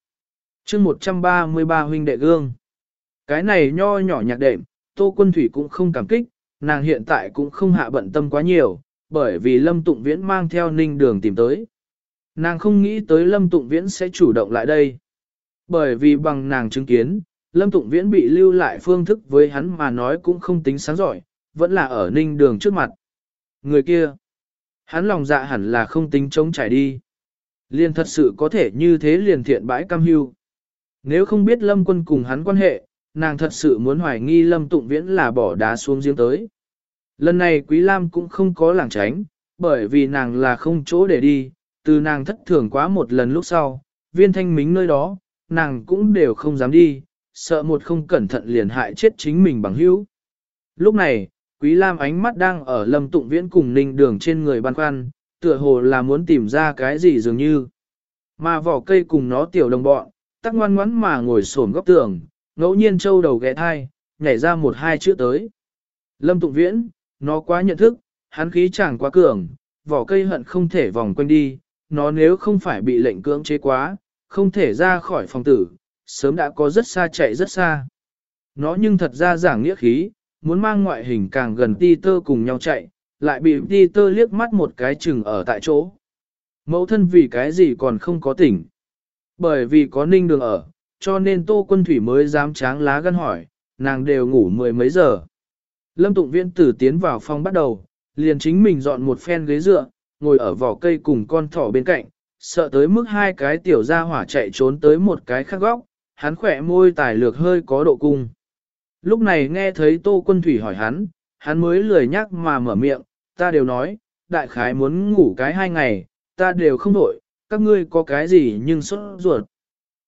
chương 133 huynh đệ gương. Cái này nho nhỏ nhạc đệm, Tô Quân Thủy cũng không cảm kích, nàng hiện tại cũng không hạ bận tâm quá nhiều, bởi vì Lâm Tụng Viễn mang theo ninh đường tìm tới. Nàng không nghĩ tới Lâm Tụng Viễn sẽ chủ động lại đây. Bởi vì bằng nàng chứng kiến, Lâm Tụng Viễn bị lưu lại phương thức với hắn mà nói cũng không tính sáng giỏi, vẫn là ở ninh đường trước mặt. Người kia, hắn lòng dạ hẳn là không tính chống trải đi. Liền thật sự có thể như thế liền thiện bãi cam hưu. Nếu không biết Lâm quân cùng hắn quan hệ, nàng thật sự muốn hoài nghi Lâm Tụng Viễn là bỏ đá xuống giếng tới. Lần này Quý Lam cũng không có lảng tránh, bởi vì nàng là không chỗ để đi, từ nàng thất thường quá một lần lúc sau, viên thanh mính nơi đó, nàng cũng đều không dám đi, sợ một không cẩn thận liền hại chết chính mình bằng hữu. Lúc này, Quý Lam ánh mắt đang ở Lâm Tụng Viễn cùng Ninh Đường trên người băn khoăn, tựa hồ là muốn tìm ra cái gì dường như. Mà vỏ cây cùng nó tiểu đồng bọn, tắc ngoan ngoãn mà ngồi xổm góc tường, ngẫu nhiên trâu đầu ghé thai, nhảy ra một hai chữ tới. Lâm Tụng Viễn, nó quá nhận thức, hắn khí chẳng quá cường, vỏ cây hận không thể vòng quanh đi, nó nếu không phải bị lệnh cưỡng chế quá, không thể ra khỏi phòng tử, sớm đã có rất xa chạy rất xa. Nó nhưng thật ra giảng nghĩa khí, muốn mang ngoại hình càng gần ti tơ cùng nhau chạy, lại bị ti tơ liếc mắt một cái chừng ở tại chỗ. Mẫu thân vì cái gì còn không có tỉnh. Bởi vì có ninh đường ở, cho nên tô quân thủy mới dám tráng lá gân hỏi, nàng đều ngủ mười mấy giờ. Lâm Tụng Viễn tử tiến vào phòng bắt đầu, liền chính mình dọn một phen ghế dựa, ngồi ở vỏ cây cùng con thỏ bên cạnh, sợ tới mức hai cái tiểu gia hỏa chạy trốn tới một cái khác góc, hắn khỏe môi tài lược hơi có độ cung. Lúc này nghe thấy Tô Quân Thủy hỏi hắn, hắn mới lười nhắc mà mở miệng, ta đều nói, đại khái muốn ngủ cái hai ngày, ta đều không đổi, các ngươi có cái gì nhưng sốt ruột.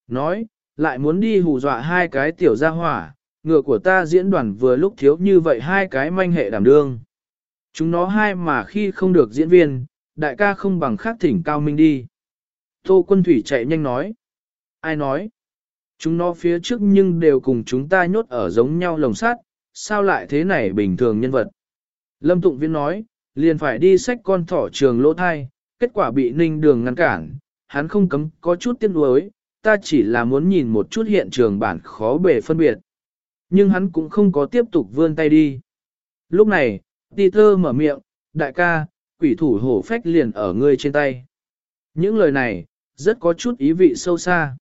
Nói, lại muốn đi hù dọa hai cái tiểu gia hỏa, ngựa của ta diễn đoàn vừa lúc thiếu như vậy hai cái manh hệ đảm đương. Chúng nó hai mà khi không được diễn viên, đại ca không bằng khác thỉnh cao minh đi. Tô quân thủy chạy nhanh nói. Ai nói? Chúng nó phía trước nhưng đều cùng chúng ta nhốt ở giống nhau lồng sát, sao lại thế này bình thường nhân vật? Lâm Tụng Viễn nói, liền phải đi xách con thỏ trường lỗ thai, kết quả bị ninh đường ngăn cản, hắn không cấm có chút tiếc nuối, ta chỉ là muốn nhìn một chút hiện trường bản khó bề phân biệt. Nhưng hắn cũng không có tiếp tục vươn tay đi. Lúc này, Peter mở miệng, đại ca, quỷ thủ hổ phách liền ở ngươi trên tay. Những lời này, rất có chút ý vị sâu xa.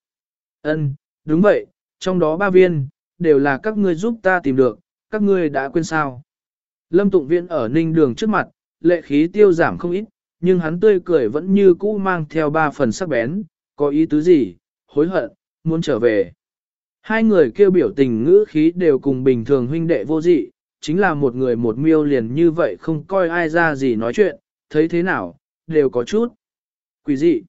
Ân, đúng vậy, trong đó ba viên, đều là các ngươi giúp ta tìm được, các ngươi đã quên sao. Lâm Tụng Viễn ở ninh đường trước mặt, lệ khí tiêu giảm không ít, nhưng hắn tươi cười vẫn như cũ mang theo ba phần sắc bén, có ý tứ gì, hối hận, muốn trở về. Hai người kêu biểu tình ngữ khí đều cùng bình thường huynh đệ vô dị, chính là một người một miêu liền như vậy không coi ai ra gì nói chuyện, thấy thế nào, đều có chút. Quỷ dị.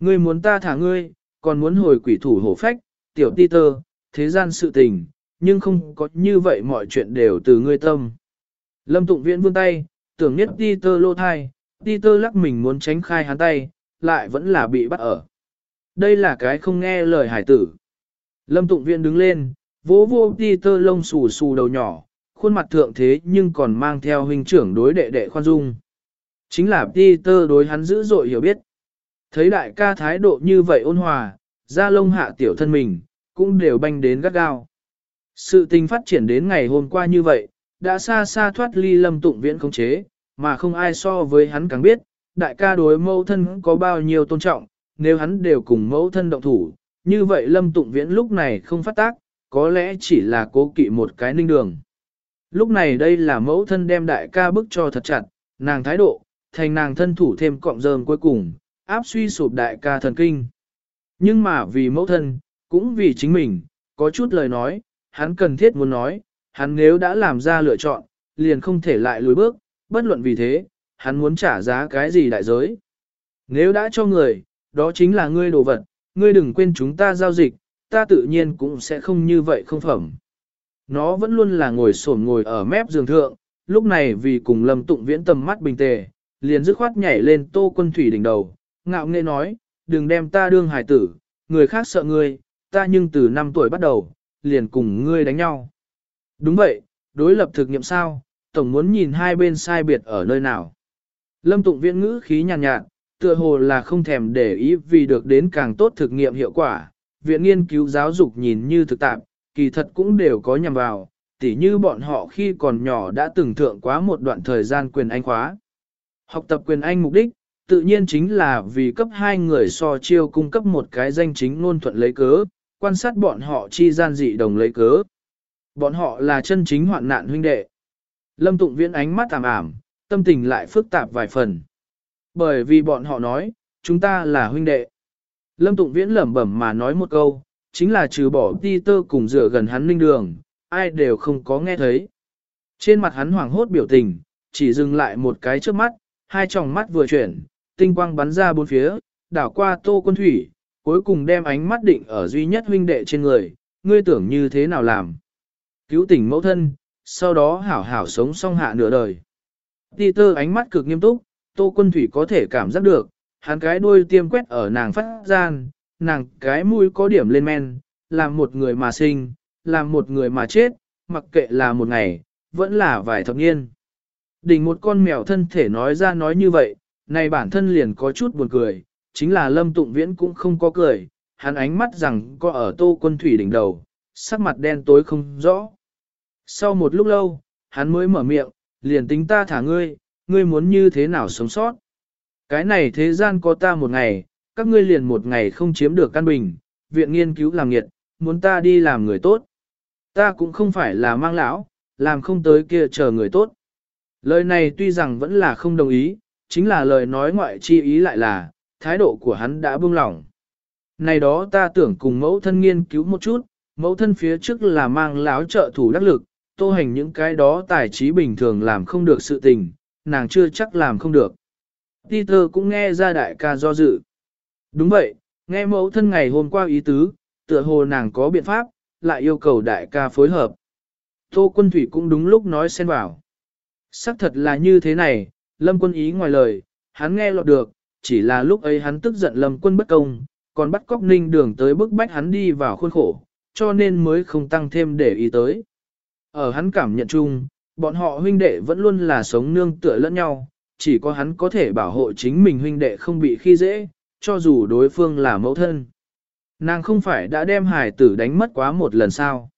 Ngươi muốn ta thả ngươi, còn muốn hồi quỷ thủ hổ phách, tiểu ti tơ, thế gian sự tình, nhưng không có như vậy mọi chuyện đều từ ngươi tâm. Lâm tụng viễn vươn tay, tưởng nhất ti tơ lô thai, ti tơ lắc mình muốn tránh khai hắn tay, lại vẫn là bị bắt ở. Đây là cái không nghe lời hải tử. Lâm tụng viễn đứng lên, vỗ vô ti tơ lông xù xù đầu nhỏ, khuôn mặt thượng thế nhưng còn mang theo huynh trưởng đối đệ đệ khoan dung. Chính là Peter đối hắn dữ dội hiểu biết. Thấy đại ca thái độ như vậy ôn hòa, ra lông hạ tiểu thân mình, cũng đều banh đến gắt gao. Sự tình phát triển đến ngày hôm qua như vậy, đã xa xa thoát ly lâm tụng viễn khống chế, mà không ai so với hắn càng biết, đại ca đối mẫu thân có bao nhiêu tôn trọng, nếu hắn đều cùng mẫu thân động thủ, như vậy lâm tụng viễn lúc này không phát tác, có lẽ chỉ là cố kỵ một cái ninh đường. Lúc này đây là mẫu thân đem đại ca bức cho thật chặt, nàng thái độ, thành nàng thân thủ thêm cọng rơm cuối cùng, áp suy sụp đại ca thần kinh. Nhưng mà vì mẫu thân, cũng vì chính mình, có chút lời nói, hắn cần thiết muốn nói, hắn nếu đã làm ra lựa chọn, liền không thể lại lùi bước, bất luận vì thế, hắn muốn trả giá cái gì đại giới. Nếu đã cho người, đó chính là ngươi đồ vật, ngươi đừng quên chúng ta giao dịch, ta tự nhiên cũng sẽ không như vậy không phẩm. Nó vẫn luôn là ngồi sổn ngồi ở mép giường thượng, lúc này vì cùng lâm tụng viễn tầm mắt bình tề, liền dứt khoát nhảy lên tô quân thủy đỉnh đầu, ngạo nghễ nói, đừng đem ta đương hải tử, người khác sợ ngươi, ta nhưng từ 5 tuổi bắt đầu, liền cùng ngươi đánh nhau. Đúng vậy, đối lập thực nghiệm sao, tổng muốn nhìn hai bên sai biệt ở nơi nào. Lâm tụng viễn ngữ khí nhàn nhạt, nhạt, tựa hồ là không thèm để ý vì được đến càng tốt thực nghiệm hiệu quả. Viện nghiên cứu giáo dục nhìn như thực tạp, kỳ thật cũng đều có nhằm vào, tỉ như bọn họ khi còn nhỏ đã từng thượng quá một đoạn thời gian quyền Anh khóa. Học tập quyền Anh mục đích, tự nhiên chính là vì cấp hai người so chiêu cung cấp một cái danh chính ngôn thuận lấy cớ, quan sát bọn họ chi gian dị đồng lấy cớ. Bọn họ là chân chính hoạn nạn huynh đệ. Lâm Tụng Viễn ánh mắt tạm ảm, tâm tình lại phức tạp vài phần. Bởi vì bọn họ nói, chúng ta là huynh đệ. Lâm Tụng Viễn lẩm bẩm mà nói một câu, chính là trừ bỏ ti tơ cùng dựa gần hắn linh đường, ai đều không có nghe thấy. Trên mặt hắn hoảng hốt biểu tình, chỉ dừng lại một cái trước mắt, hai tròng mắt vừa chuyển, tinh quang bắn ra bốn phía, đảo qua tô quân thủy, cuối cùng đem ánh mắt định ở duy nhất huynh đệ trên người, ngươi tưởng như thế nào làm. Cứu tỉnh mẫu thân, sau đó hảo hảo sống song hạ nửa đời. Ti tơ ánh mắt cực nghiêm túc, tô quân thủy có thể cảm giác được, hắn cái đuôi tiêm quét ở nàng phát gian, nàng cái mũi có điểm lên men, làm một người mà sinh, làm một người mà chết, mặc kệ là một ngày, vẫn là vài thập niên. Đỉnh một con mèo thân thể nói ra nói như vậy, này bản thân liền có chút buồn cười, chính là lâm tụng viễn cũng không có cười, hắn ánh mắt rằng có ở tô quân thủy đỉnh đầu, sắc mặt đen tối không rõ. Sau một lúc lâu, hắn mới mở miệng, liền tính ta thả ngươi, ngươi muốn như thế nào sống sót. Cái này thế gian có ta một ngày, các ngươi liền một ngày không chiếm được căn bình, viện nghiên cứu làm nghiệt, muốn ta đi làm người tốt. Ta cũng không phải là mang lão, làm không tới kia chờ người tốt. Lời này tuy rằng vẫn là không đồng ý, chính là lời nói ngoại chi ý lại là, thái độ của hắn đã buông lỏng. Này đó ta tưởng cùng mẫu thân nghiên cứu một chút, mẫu thân phía trước là mang láo trợ thủ đắc lực, tô hành những cái đó tài trí bình thường làm không được sự tình, nàng chưa chắc làm không được. Peter cũng nghe ra đại ca do dự. Đúng vậy, nghe mẫu thân ngày hôm qua ý tứ, tựa hồ nàng có biện pháp, lại yêu cầu đại ca phối hợp. Tô quân thủy cũng đúng lúc nói xen vào. Sắc thật là như thế này, lâm quân ý ngoài lời, hắn nghe lọt được, chỉ là lúc ấy hắn tức giận lâm quân bất công, còn bắt cóc ninh đường tới bức bách hắn đi vào khuôn khổ, cho nên mới không tăng thêm để ý tới. Ở hắn cảm nhận chung, bọn họ huynh đệ vẫn luôn là sống nương tựa lẫn nhau, chỉ có hắn có thể bảo hộ chính mình huynh đệ không bị khi dễ, cho dù đối phương là mẫu thân. Nàng không phải đã đem hải tử đánh mất quá một lần sao.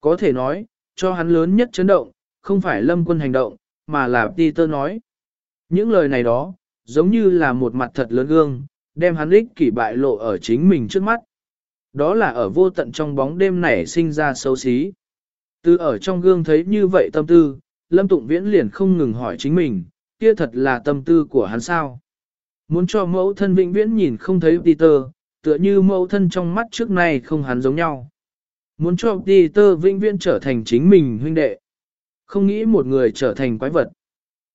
Có thể nói, cho hắn lớn nhất chấn động, không phải lâm quân hành động, mà là Peter nói. Những lời này đó, giống như là một mặt thật lớn gương, đem hắn ích kỷ bại lộ ở chính mình trước mắt. Đó là ở vô tận trong bóng đêm này sinh ra xấu xí. Từ ở trong gương thấy như vậy tâm tư, Lâm Tụng Viễn liền không ngừng hỏi chính mình, kia thật là tâm tư của hắn sao. Muốn cho mẫu thân vĩnh viễn nhìn không thấy Peter, tựa như mẫu thân trong mắt trước nay không hắn giống nhau. Muốn cho Peter vĩnh viễn trở thành chính mình huynh đệ. Không nghĩ một người trở thành quái vật.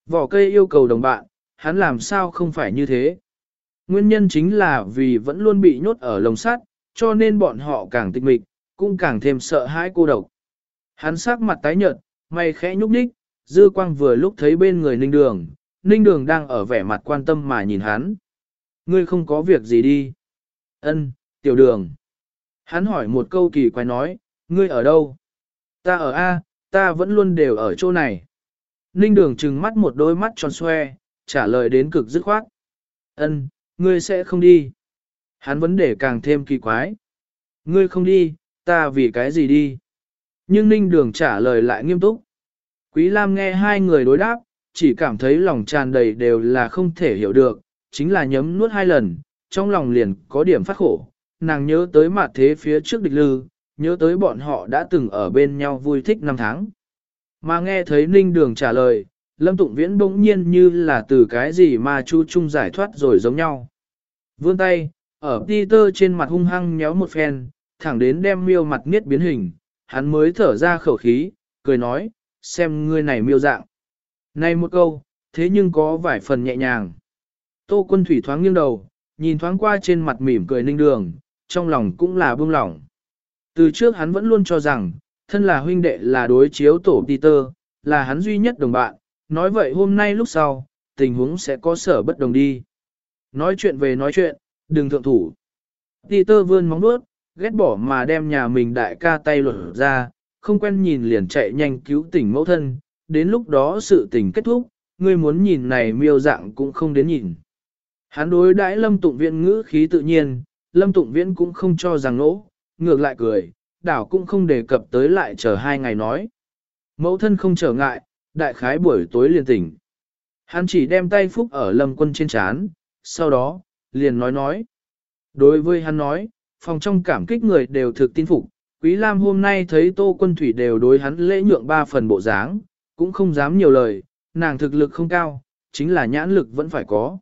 Vỏ cây yêu cầu đồng bạn, hắn làm sao không phải như thế. Nguyên nhân chính là vì vẫn luôn bị nhốt ở lồng sắt, cho nên bọn họ càng tịch mịch, cũng càng thêm sợ hãi cô độc. Hắn sắc mặt tái nhợt, mày khẽ nhúc nhích, dư quang vừa lúc thấy bên người ninh đường, ninh đường đang ở vẻ mặt quan tâm mà nhìn hắn. Ngươi không có việc gì đi. Ân, tiểu đường. Hắn hỏi một câu kỳ quái nói, ngươi ở đâu? Ta ở A, ta vẫn luôn đều ở chỗ này. Ninh đường trừng mắt một đôi mắt tròn xoe, trả lời đến cực dứt khoát. Ân, ngươi sẽ không đi. Hắn vấn đề càng thêm kỳ quái. Ngươi không đi, ta vì cái gì đi? Nhưng Ninh Đường trả lời lại nghiêm túc. Quý Lam nghe hai người đối đáp, chỉ cảm thấy lòng tràn đầy đều là không thể hiểu được, chính là nhấm nuốt hai lần, trong lòng liền có điểm phát khổ. Nàng nhớ tới mặt thế phía trước địch lư, nhớ tới bọn họ đã từng ở bên nhau vui thích năm tháng. Mà nghe thấy Ninh Đường trả lời, Lâm Tụng Viễn bỗng nhiên như là từ cái gì mà Chu Trung giải thoát rồi giống nhau. Vươn tay, ở Peter trên mặt hung hăng nhéo một phen, thẳng đến đem miêu mặt nghiết biến hình, hắn mới thở ra khẩu khí, cười nói, xem ngươi này miêu dạng. Này một câu, thế nhưng có vài phần nhẹ nhàng. Tô quân thủy thoáng nghiêng đầu, nhìn thoáng qua trên mặt mỉm cười ninh đường, trong lòng cũng là buông lỏng. Từ trước hắn vẫn luôn cho rằng, thân là huynh đệ là đối chiếu tổ Peter, là hắn duy nhất đồng bạn, nói vậy hôm nay lúc sau, tình huống sẽ có sở bất đồng đi. Nói chuyện về nói chuyện, đừng thượng thủ. Peter vươn móng vuốt, ghét bỏ mà đem nhà mình đại ca tay lột ra, không quen nhìn liền chạy nhanh cứu tỉnh mẫu thân, đến lúc đó sự tình kết thúc, ngươi muốn nhìn này miêu dạng cũng không đến nhìn. Hắn đối đãi lâm tụng viện ngữ khí tự nhiên, lâm tụng viễn cũng không cho rằng nỗ, ngược lại cười, đảo cũng không đề cập tới lại chờ hai ngày nói. Mẫu thân không trở ngại, đại khái buổi tối liền tỉnh. Hắn chỉ đem tay phúc ở lâm quân trên chán, sau đó, liền nói nói. Đối với hắn nói, phòng trong cảm kích người đều thực tin phục, Quý Lam hôm nay thấy Tô Quân Thủy đều đối hắn lễ nhượng ba phần bộ dáng, cũng không dám nhiều lời, nàng thực lực không cao, chính là nhãn lực vẫn phải có.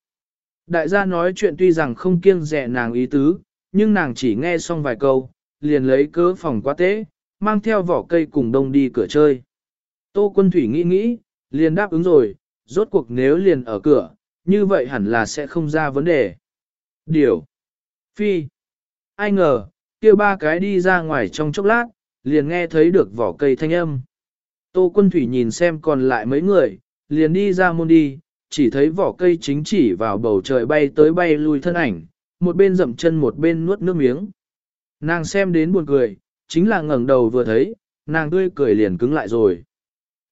Đại gia nói chuyện tuy rằng không kiêng dè nàng ý tứ, nhưng nàng chỉ nghe xong vài câu, liền lấy cớ phòng quá tế, mang theo vỏ cây cùng đông đi cửa chơi. Tô Quân Thủy nghĩ nghĩ, liền đáp ứng rồi, rốt cuộc nếu liền ở cửa, như vậy hẳn là sẽ không ra vấn đề. Điều. Phi. Ai ngờ, kia ba cái đi ra ngoài trong chốc lát, liền nghe thấy được vỏ cây thanh âm. Tô quân thủy nhìn xem còn lại mấy người, liền đi ra môn đi, chỉ thấy vỏ cây chính chỉ vào bầu trời bay tới bay lui thân ảnh, một bên dậm chân một bên nuốt nước miếng. Nàng xem đến buồn cười, chính là ngẩng đầu vừa thấy, nàng tươi cười liền cứng lại rồi.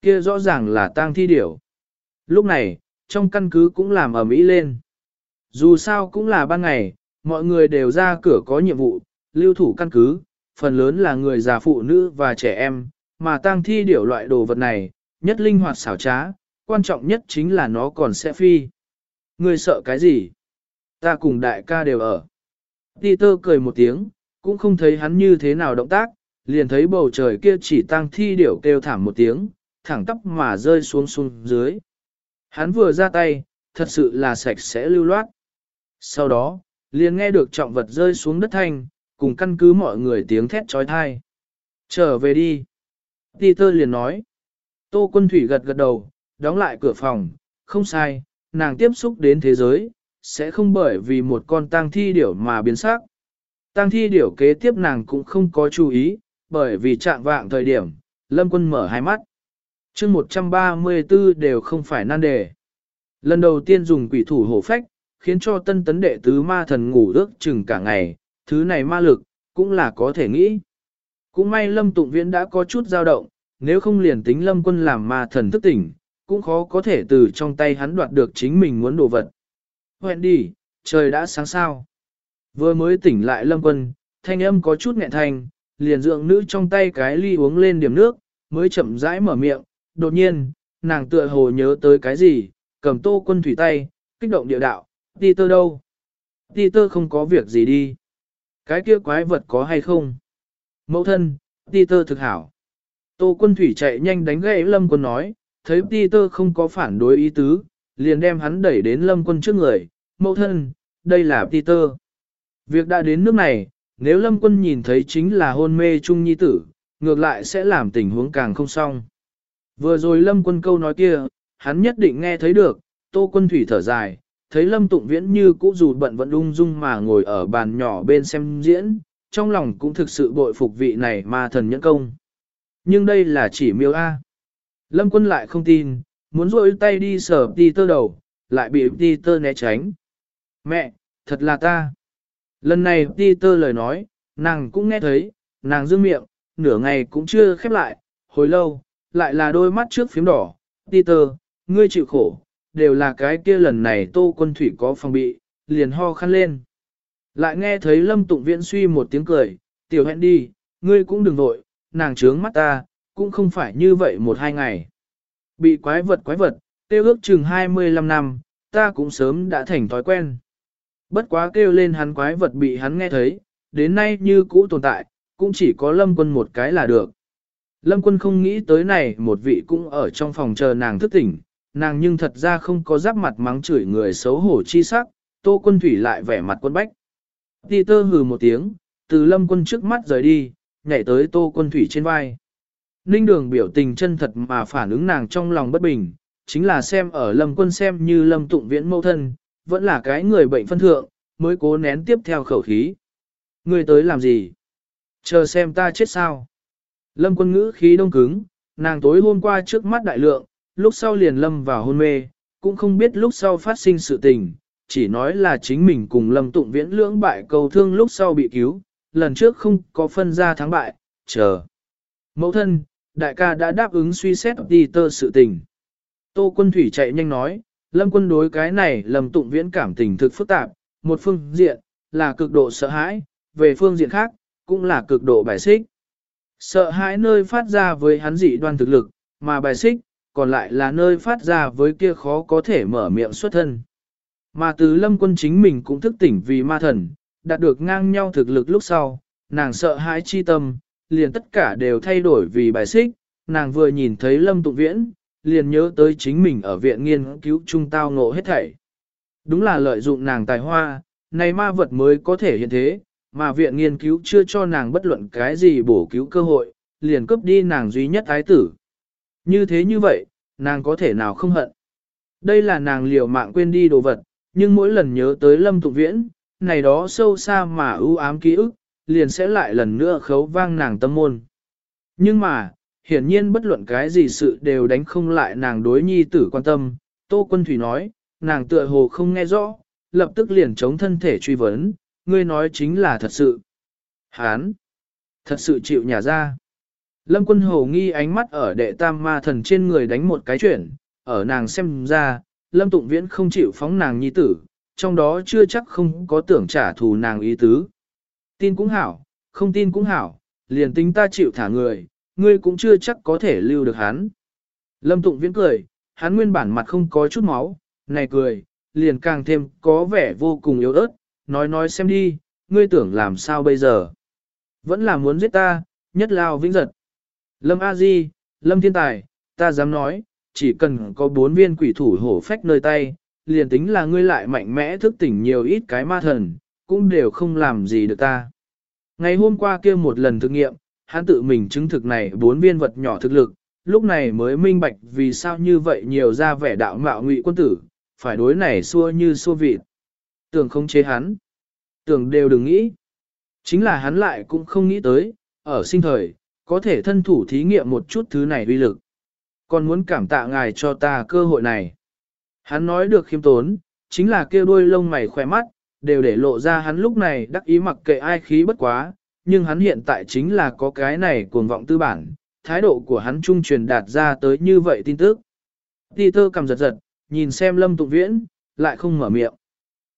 Kia rõ ràng là tang thi điểu. Lúc này, trong căn cứ cũng làm ở mỹ lên. Dù sao cũng là ban ngày, mọi người đều ra cửa có nhiệm vụ, lưu thủ căn cứ, phần lớn là người già phụ nữ và trẻ em, mà tang thi điểu loại đồ vật này, nhất linh hoạt xảo trá, quan trọng nhất chính là nó còn sẽ phi. Người sợ cái gì? Ta cùng đại ca đều ở. Peter cười một tiếng, cũng không thấy hắn như thế nào động tác, liền thấy bầu trời kia chỉ tang thi điểu kêu thảm một tiếng, thẳng tóc mà rơi xuống xuống dưới. Hắn vừa ra tay, thật sự là sạch sẽ lưu loát. Sau đó, liền nghe được trọng vật rơi xuống đất thanh, cùng căn cứ mọi người tiếng thét trói thai. Trở về đi. Peter liền nói. Tô quân thủy gật gật đầu, đóng lại cửa phòng, không sai, nàng tiếp xúc đến thế giới, sẽ không bởi vì một con tang thi điểu mà biến sắc. Tang thi điểu kế tiếp nàng cũng không có chú ý, bởi vì trạng vạng thời điểm, lâm quân mở hai mắt chương 134 đều không phải nan đề. Lần đầu tiên dùng quỷ thủ hổ phách, khiến cho tân tấn đệ tứ ma thần ngủ ước chừng cả ngày, thứ này ma lực, cũng là có thể nghĩ. Cũng may lâm tụng viễn đã có chút dao động, nếu không liền tính lâm quân làm ma thần thức tỉnh, cũng khó có thể từ trong tay hắn đoạt được chính mình muốn đồ vật. Hẹn đi, trời đã sáng sao. Vừa mới tỉnh lại lâm quân, thanh âm có chút nghẹn thanh, liền dưỡng nữ trong tay cái ly uống lên điểm nước, mới chậm rãi mở miệng, đột nhiên, nàng tựa hồ nhớ tới cái gì, cầm tô quân thủy tay, kích động địa đạo, đi tơ đâu? đi tơ không có việc gì đi. Cái kia quái vật có hay không? Mẫu thân, đi tơ thực hảo. Tô quân thủy chạy nhanh đánh gãy lâm quân nói, thấy đi tơ không có phản đối ý tứ, liền đem hắn đẩy đến lâm quân trước người. Mẫu thân, đây là đi tơ. Việc đã đến nước này, nếu lâm quân nhìn thấy chính là hôn mê trung nhi tử, ngược lại sẽ làm tình huống càng không xong. Vừa rồi lâm quân câu nói kia, hắn nhất định nghe thấy được, tô quân thủy thở dài, thấy lâm tụng viễn như cũ dù bận vẫn ung dung mà ngồi ở bàn nhỏ bên xem diễn, trong lòng cũng thực sự bội phục vị này mà thần nhẫn công. Nhưng đây là chỉ miêu A. Lâm quân lại không tin, muốn rôi tay đi sờ Peter tơ đầu, lại bị Peter tơ né tránh. Mẹ, thật là ta. Lần này Peter tơ lời nói, nàng cũng nghe thấy, nàng dương miệng, nửa ngày cũng chưa khép lại, hồi lâu, lại là đôi mắt trước phím đỏ. Ti tơ, ngươi chịu khổ, đều là cái kia lần này tô quân thủy có phòng bị, liền ho khăn lên. Lại nghe thấy lâm tụng viễn suy một tiếng cười, tiểu hẹn đi, ngươi cũng đừng vội, nàng trướng mắt ta, cũng không phải như vậy một hai ngày. Bị quái vật quái vật, tiêu ước chừng 25 năm, ta cũng sớm đã thành thói quen. Bất quá kêu lên hắn quái vật bị hắn nghe thấy, đến nay như cũ tồn tại, cũng chỉ có lâm quân một cái là được. Lâm quân không nghĩ tới này một vị cũng ở trong phòng chờ nàng thức tỉnh, nàng nhưng thật ra không có giáp mặt mắng chửi người xấu hổ chi sắc, tô quân thủy lại vẻ mặt quân bách. Ti tơ hừ một tiếng, từ lâm quân trước mắt rời đi, nhảy tới tô quân thủy trên vai. Ninh đường biểu tình chân thật mà phản ứng nàng trong lòng bất bình, chính là xem ở lâm quân xem như lâm tụng viễn mâu thân, vẫn là cái người bệnh phân thượng, mới cố nén tiếp theo khẩu khí. Người tới làm gì? Chờ xem ta chết sao? Lâm quân ngữ khí đông cứng, nàng tối hôm qua trước mắt đại lượng, lúc sau liền lâm vào hôn mê, cũng không biết lúc sau phát sinh sự tình, chỉ nói là chính mình cùng lâm tụng viễn lưỡng bại cầu thương lúc sau bị cứu, lần trước không có phân ra thắng bại, chờ. Mẫu thân, đại ca đã đáp ứng suy xét đi tơ sự tình. Tô quân thủy chạy nhanh nói, Lâm quân đối cái này Lâm Tụng Viễn cảm tình thực phức tạp, một phương diện là cực độ sợ hãi, về phương diện khác cũng là cực độ bài xích. Sợ hãi nơi phát ra với hắn dị đoan thực lực, mà bài xích, còn lại là nơi phát ra với kia khó có thể mở miệng xuất thân. Mà từ lâm quân chính mình cũng thức tỉnh vì ma thần, đạt được ngang nhau thực lực lúc sau, nàng sợ hãi chi tâm, liền tất cả đều thay đổi vì bài xích, nàng vừa nhìn thấy lâm tụng viễn, liền nhớ tới chính mình ở viện nghiên cứu trung tao ngộ hết thảy. Đúng là lợi dụng nàng tài hoa, này ma vật mới có thể hiện thế, mà viện nghiên cứu chưa cho nàng bất luận cái gì bổ cứu cơ hội, liền cướp đi nàng duy nhất ái tử. Như thế như vậy, nàng có thể nào không hận. Đây là nàng liều mạng quên đi đồ vật, nhưng mỗi lần nhớ tới lâm tụng viễn, này đó sâu xa mà ưu ám ký ức, liền sẽ lại lần nữa khấu vang nàng tâm môn. Nhưng mà, hiển nhiên bất luận cái gì sự đều đánh không lại nàng đối nhi tử quan tâm, Tô Quân Thủy nói, nàng tựa hồ không nghe rõ, lập tức liền chống thân thể truy vấn, ngươi nói chính là thật sự. Hán! Thật sự chịu nhà ra. Lâm quân hồ nghi ánh mắt ở đệ tam ma thần trên người đánh một cái chuyển, ở nàng xem ra, Lâm Tụng Viễn không chịu phóng nàng nhi tử, trong đó chưa chắc không có tưởng trả thù nàng ý tứ. Tin cũng hảo, không tin cũng hảo, liền tính ta chịu thả người, ngươi cũng chưa chắc có thể lưu được hắn. Lâm Tụng Viễn cười, hắn nguyên bản mặt không có chút máu, này cười, liền càng thêm có vẻ vô cùng yếu ớt, nói nói xem đi, ngươi tưởng làm sao bây giờ. Vẫn là muốn giết ta, nhất lao vĩnh giật. Lâm A Di, Lâm Thiên Tài, ta dám nói, chỉ cần có bốn viên quỷ thủ hổ phách nơi tay, liền tính là ngươi lại mạnh mẽ thức tỉnh nhiều ít cái ma thần, cũng đều không làm gì được ta. Ngày hôm qua kia một lần thực nghiệm, hắn tự mình chứng thực này bốn viên vật nhỏ thực lực, lúc này mới minh bạch vì sao như vậy nhiều ra vẻ đạo mạo ngụy quân tử, phải đối này xua như xua vịt. Tưởng không chế hắn. Tưởng đều đừng nghĩ. Chính là hắn lại cũng không nghĩ tới, ở sinh thời, có thể thân thủ thí nghiệm một chút thứ này uy lực. Còn muốn cảm tạ ngài cho ta cơ hội này. Hắn nói được khiêm tốn, chính là kêu đuôi lông mày khỏe mắt, đều để lộ ra hắn lúc này đắc ý mặc kệ ai khí bất quá, nhưng hắn hiện tại chính là có cái này cuồng vọng tư bản, thái độ của hắn trung truyền đạt ra tới như vậy tin tức. Ti tơ cầm giật giật, nhìn xem lâm tụng viễn, lại không mở miệng.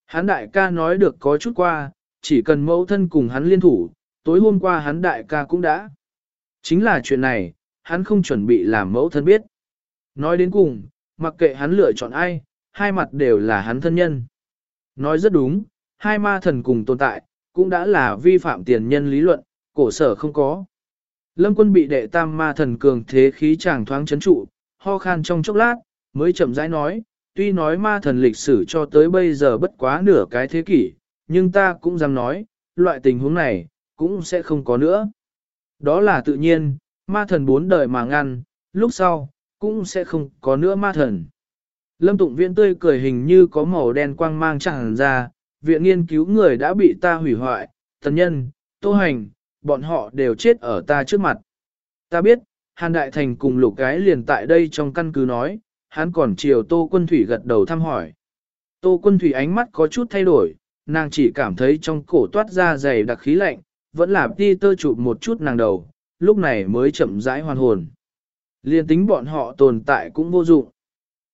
Hắn đại ca nói được có chút qua, chỉ cần mẫu thân cùng hắn liên thủ, tối hôm qua hắn đại ca cũng đã. Chính là chuyện này, hắn không chuẩn bị làm mẫu thân biết. Nói đến cùng, mặc kệ hắn lựa chọn ai, hai mặt đều là hắn thân nhân. Nói rất đúng, hai ma thần cùng tồn tại, cũng đã là vi phạm tiền nhân lý luận, cổ sở không có. Lâm quân bị đệ tam ma thần cường thế khí chàng thoáng chấn trụ, ho khan trong chốc lát, mới chậm rãi nói, tuy nói ma thần lịch sử cho tới bây giờ bất quá nửa cái thế kỷ, nhưng ta cũng dám nói, loại tình huống này, cũng sẽ không có nữa. Đó là tự nhiên, ma thần bốn đời mà ngăn, lúc sau, cũng sẽ không có nữa ma thần. Lâm Tụng Viễn tươi cười hình như có màu đen quang mang tràn ra, viện nghiên cứu người đã bị ta hủy hoại, tần nhân, tô hành, bọn họ đều chết ở ta trước mặt. Ta biết, Hàn Đại Thành cùng lục gái liền tại đây trong căn cứ nói, hắn còn chiều Tô Quân Thủy gật đầu thăm hỏi. Tô Quân Thủy ánh mắt có chút thay đổi, nàng chỉ cảm thấy trong cổ toát ra dày đặc khí lạnh, vẫn là ti tơ chụp một chút nàng đầu, lúc này mới chậm rãi hoàn hồn. Liên tính bọn họ tồn tại cũng vô dụng.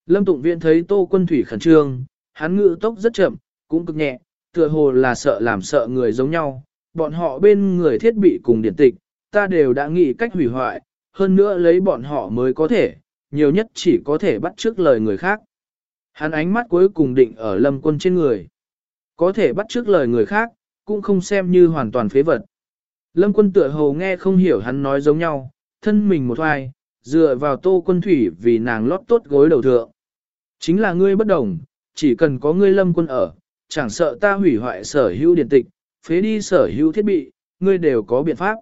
Lâm Tụng Viễn thấy Tô Quân Thủy khẩn trương, hắn ngự tốc rất chậm, cũng cực nhẹ, tựa hồ là sợ làm sợ người giống nhau. Bọn họ bên người thiết bị cùng điện tịch, ta đều đã nghĩ cách hủy hoại, hơn nữa lấy bọn họ mới có thể, nhiều nhất chỉ có thể bắt trước lời người khác. Hắn ánh mắt cuối cùng định ở lâm quân trên người. Có thể bắt trước lời người khác, cũng không xem như hoàn toàn phế vật. Lâm quân tựa hồ nghe không hiểu hắn nói giống nhau, thân mình một hoài, dựa vào tô quân thủy vì nàng lót tốt gối đầu thượng. Chính là ngươi bất đồng, chỉ cần có ngươi lâm quân ở, chẳng sợ ta hủy hoại sở hữu điện tịch, phế đi sở hữu thiết bị, ngươi đều có biện pháp.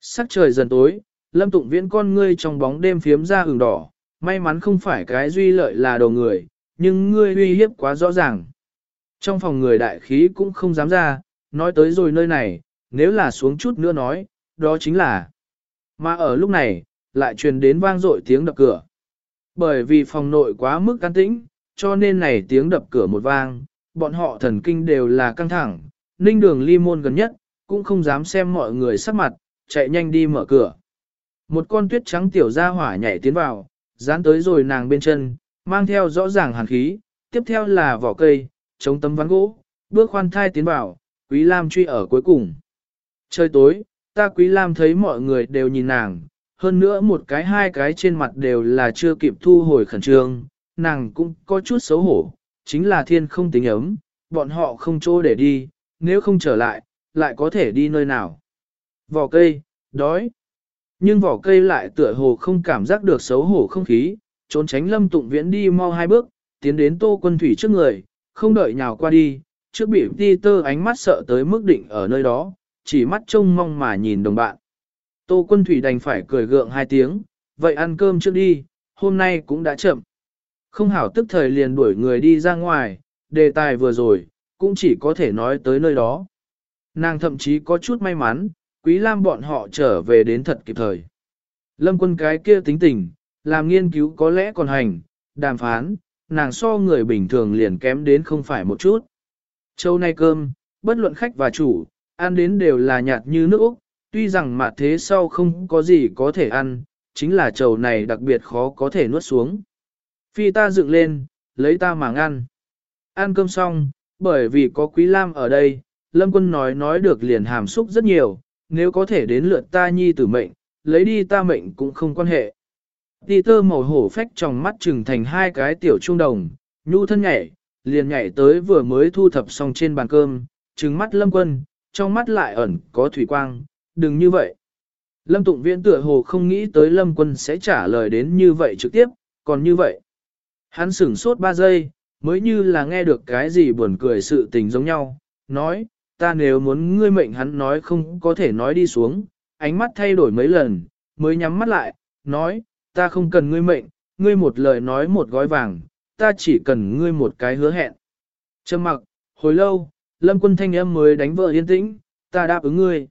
Sắc trời dần tối, lâm tụng viễn con ngươi trong bóng đêm phiếm ra hừng đỏ, may mắn không phải cái duy lợi là đầu người, nhưng ngươi uy hiếp quá rõ ràng. Trong phòng người đại khí cũng không dám ra, nói tới rồi nơi này, nếu là xuống chút nữa nói, đó chính là. Mà ở lúc này, lại truyền đến vang dội tiếng đập cửa. Bởi vì phòng nội quá mức an tĩnh, cho nên này tiếng đập cửa một vang, bọn họ thần kinh đều là căng thẳng, ninh đường ly môn gần nhất, cũng không dám xem mọi người sắc mặt, chạy nhanh đi mở cửa. Một con tuyết trắng tiểu ra hỏa nhảy tiến vào, dán tới rồi nàng bên chân, mang theo rõ ràng hàn khí, tiếp theo là vỏ cây, chống tấm ván gỗ, bước khoan thai tiến vào, Quý Lam truy ở cuối cùng. Trời tối, ta Quý Lam thấy mọi người đều nhìn nàng, hơn nữa một cái hai cái trên mặt đều là chưa kịp thu hồi khẩn trương, nàng cũng có chút xấu hổ, chính là thiên không tính ấm, bọn họ không chỗ để đi, nếu không trở lại, lại có thể đi nơi nào. Vỏ cây, đói. Nhưng vỏ cây lại tựa hồ không cảm giác được xấu hổ không khí, trốn tránh lâm tụng viễn đi mau hai bước, tiến đến tô quân thủy trước người, không đợi nhào qua đi, trước bị ti tơ ánh mắt sợ tới mức định ở nơi đó, chỉ mắt trông mong mà nhìn đồng bạn. Tô quân thủy đành phải cười gượng hai tiếng, vậy ăn cơm trước đi, hôm nay cũng đã chậm. Không hảo tức thời liền đuổi người đi ra ngoài, đề tài vừa rồi, cũng chỉ có thể nói tới nơi đó. Nàng thậm chí có chút may mắn, Quý Lam bọn họ trở về đến thật kịp thời. Lâm quân cái kia tính tình, làm nghiên cứu có lẽ còn hành, đàm phán, nàng so người bình thường liền kém đến không phải một chút. Châu nay cơm, bất luận khách và chủ, ăn đến đều là nhạt như nước Úc, tuy rằng mà thế sau không có gì có thể ăn, chính là chầu này đặc biệt khó có thể nuốt xuống. Phi ta dựng lên, lấy ta mà ăn. Ăn cơm xong, bởi vì có Quý Lam ở đây, Lâm Quân nói nói được liền hàm xúc rất nhiều, nếu có thể đến lượt ta nhi tử mệnh, lấy đi ta mệnh cũng không quan hệ. Tì tơ màu hổ phách trong mắt trừng thành hai cái tiểu trung đồng, nhu thân nhảy, liền nhảy tới vừa mới thu thập xong trên bàn cơm, trừng mắt lâm quân, trong mắt lại ẩn có thủy quang, đừng như vậy. Lâm tụng viễn tựa hồ không nghĩ tới lâm quân sẽ trả lời đến như vậy trực tiếp, còn như vậy. Hắn sửng sốt ba giây, mới như là nghe được cái gì buồn cười sự tình giống nhau, nói, ta nếu muốn ngươi mệnh hắn nói không có thể nói đi xuống, ánh mắt thay đổi mấy lần, mới nhắm mắt lại, nói, ta không cần ngươi mệnh, ngươi một lời nói một gói vàng, ta chỉ cần ngươi một cái hứa hẹn. Trầm mặc, hồi lâu, lâm quân thanh em mới đánh vợ yên tĩnh, ta đáp ứng ngươi.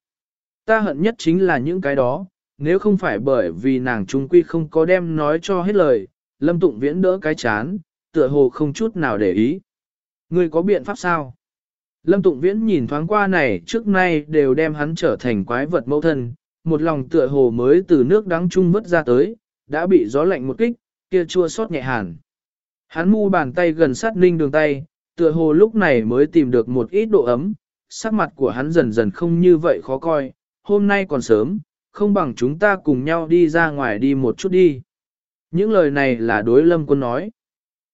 Ta hận nhất chính là những cái đó, nếu không phải bởi vì nàng trung quy không có đem nói cho hết lời, lâm tụng viễn đỡ cái chán, tựa hồ không chút nào để ý. Ngươi có biện pháp sao? Lâm Tụng Viễn nhìn thoáng qua này trước nay đều đem hắn trở thành quái vật mẫu thân, một lòng tựa hồ mới từ nước đắng chung vứt ra tới, đã bị gió lạnh một kích, kia chua xót nhẹ hàn. Hắn mu bàn tay gần sát ninh đường tay, tựa hồ lúc này mới tìm được một ít độ ấm, sắc mặt của hắn dần dần không như vậy khó coi, hôm nay còn sớm, không bằng chúng ta cùng nhau đi ra ngoài đi một chút đi. Những lời này là đối lâm quân nói.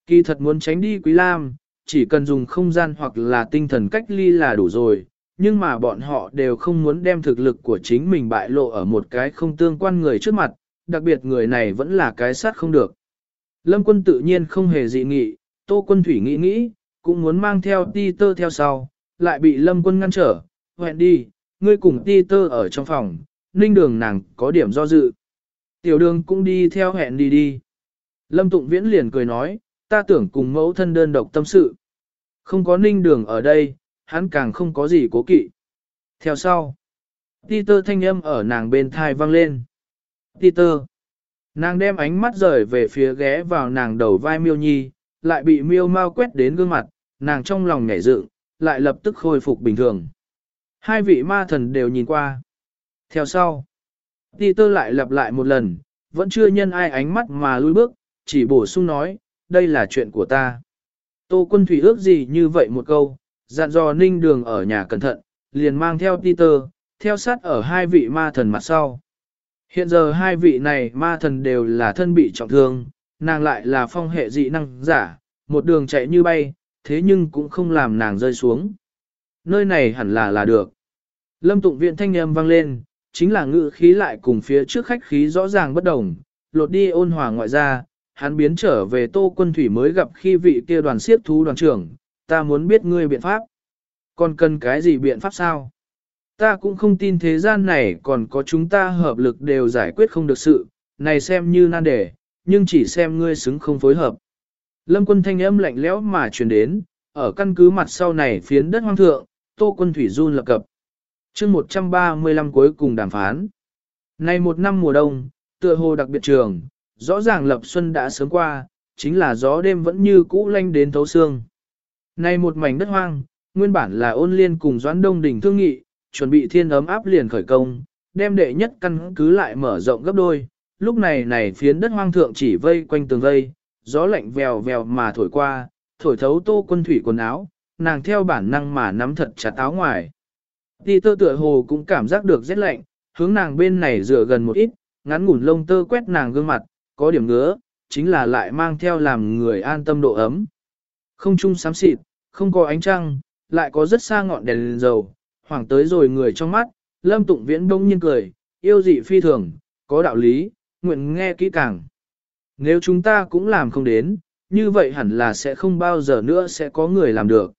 Kỳ thật muốn tránh đi Quý Lam, chỉ cần dùng không gian hoặc là tinh thần cách ly là đủ rồi, nhưng mà bọn họ đều không muốn đem thực lực của chính mình bại lộ ở một cái không tương quan người trước mặt, đặc biệt người này vẫn là cái sát không được. Lâm quân tự nhiên không hề dị nghị, tô quân thủy nghĩ nghĩ, cũng muốn mang theo ti tơ theo sau, lại bị lâm quân ngăn trở, hẹn đi, ngươi cùng ti tơ ở trong phòng, ninh đường nàng có điểm do dự. Tiểu đường cũng đi theo hẹn đi đi. Lâm tụng viễn liền cười nói, ta tưởng cùng mẫu thân đơn độc tâm sự. Không có ninh đường ở đây, hắn càng không có gì cố kỵ. Theo sau, Peter thanh âm ở nàng bên thai vang lên. Peter, nàng đem ánh mắt rời về phía ghé vào nàng đầu vai miêu nhi, lại bị miêu mau quét đến gương mặt, nàng trong lòng nhảy dựng, lại lập tức khôi phục bình thường. Hai vị ma thần đều nhìn qua. Theo sau, Peter lại lặp lại một lần, vẫn chưa nhân ai ánh mắt mà lui bước, chỉ bổ sung nói, đây là chuyện của ta. Tô quân thủy ước gì như vậy một câu, dặn dò ninh đường ở nhà cẩn thận, liền mang theo Peter, theo sát ở hai vị ma thần mặt sau. Hiện giờ hai vị này ma thần đều là thân bị trọng thương, nàng lại là phong hệ dị năng giả, một đường chạy như bay, thế nhưng cũng không làm nàng rơi xuống. Nơi này hẳn là là được. Lâm tụng viện thanh âm vang lên, chính là ngự khí lại cùng phía trước khách khí rõ ràng bất đồng, lột đi ôn hòa ngoại ra, hắn biến trở về tô quân thủy mới gặp khi vị kia đoàn siết thú đoàn trưởng, ta muốn biết ngươi biện pháp. Còn cần cái gì biện pháp sao? Ta cũng không tin thế gian này còn có chúng ta hợp lực đều giải quyết không được sự, này xem như nan đề, nhưng chỉ xem ngươi xứng không phối hợp. Lâm quân thanh âm lạnh lẽo mà truyền đến, ở căn cứ mặt sau này phiến đất hoang thượng, tô quân thủy run lập cập. chương 135 cuối cùng đàm phán. Này một năm mùa đông, tựa hồ đặc biệt trường, rõ ràng lập xuân đã sớm qua, chính là gió đêm vẫn như cũ lanh đến thấu xương. Này một mảnh đất hoang, nguyên bản là ôn liên cùng doãn đông đỉnh thương nghị, chuẩn bị thiên ấm áp liền khởi công, đem đệ nhất căn cứ lại mở rộng gấp đôi. Lúc này này phiến đất hoang thượng chỉ vây quanh tường vây, gió lạnh vèo vèo mà thổi qua, thổi thấu tô quân thủy quần áo, nàng theo bản năng mà nắm thật chặt áo ngoài. đi tơ tựa hồ cũng cảm giác được rét lạnh, hướng nàng bên này dựa gần một ít, ngắn ngủn lông tơ quét nàng gương mặt, có điểm ngứa, chính là lại mang theo làm người an tâm độ ấm. Không trung xám xịt, không có ánh trăng, lại có rất xa ngọn đèn, đèn dầu, hoảng tới rồi người trong mắt, lâm tụng viễn đông nhiên cười, yêu dị phi thường, có đạo lý, nguyện nghe kỹ càng. Nếu chúng ta cũng làm không đến, như vậy hẳn là sẽ không bao giờ nữa sẽ có người làm được.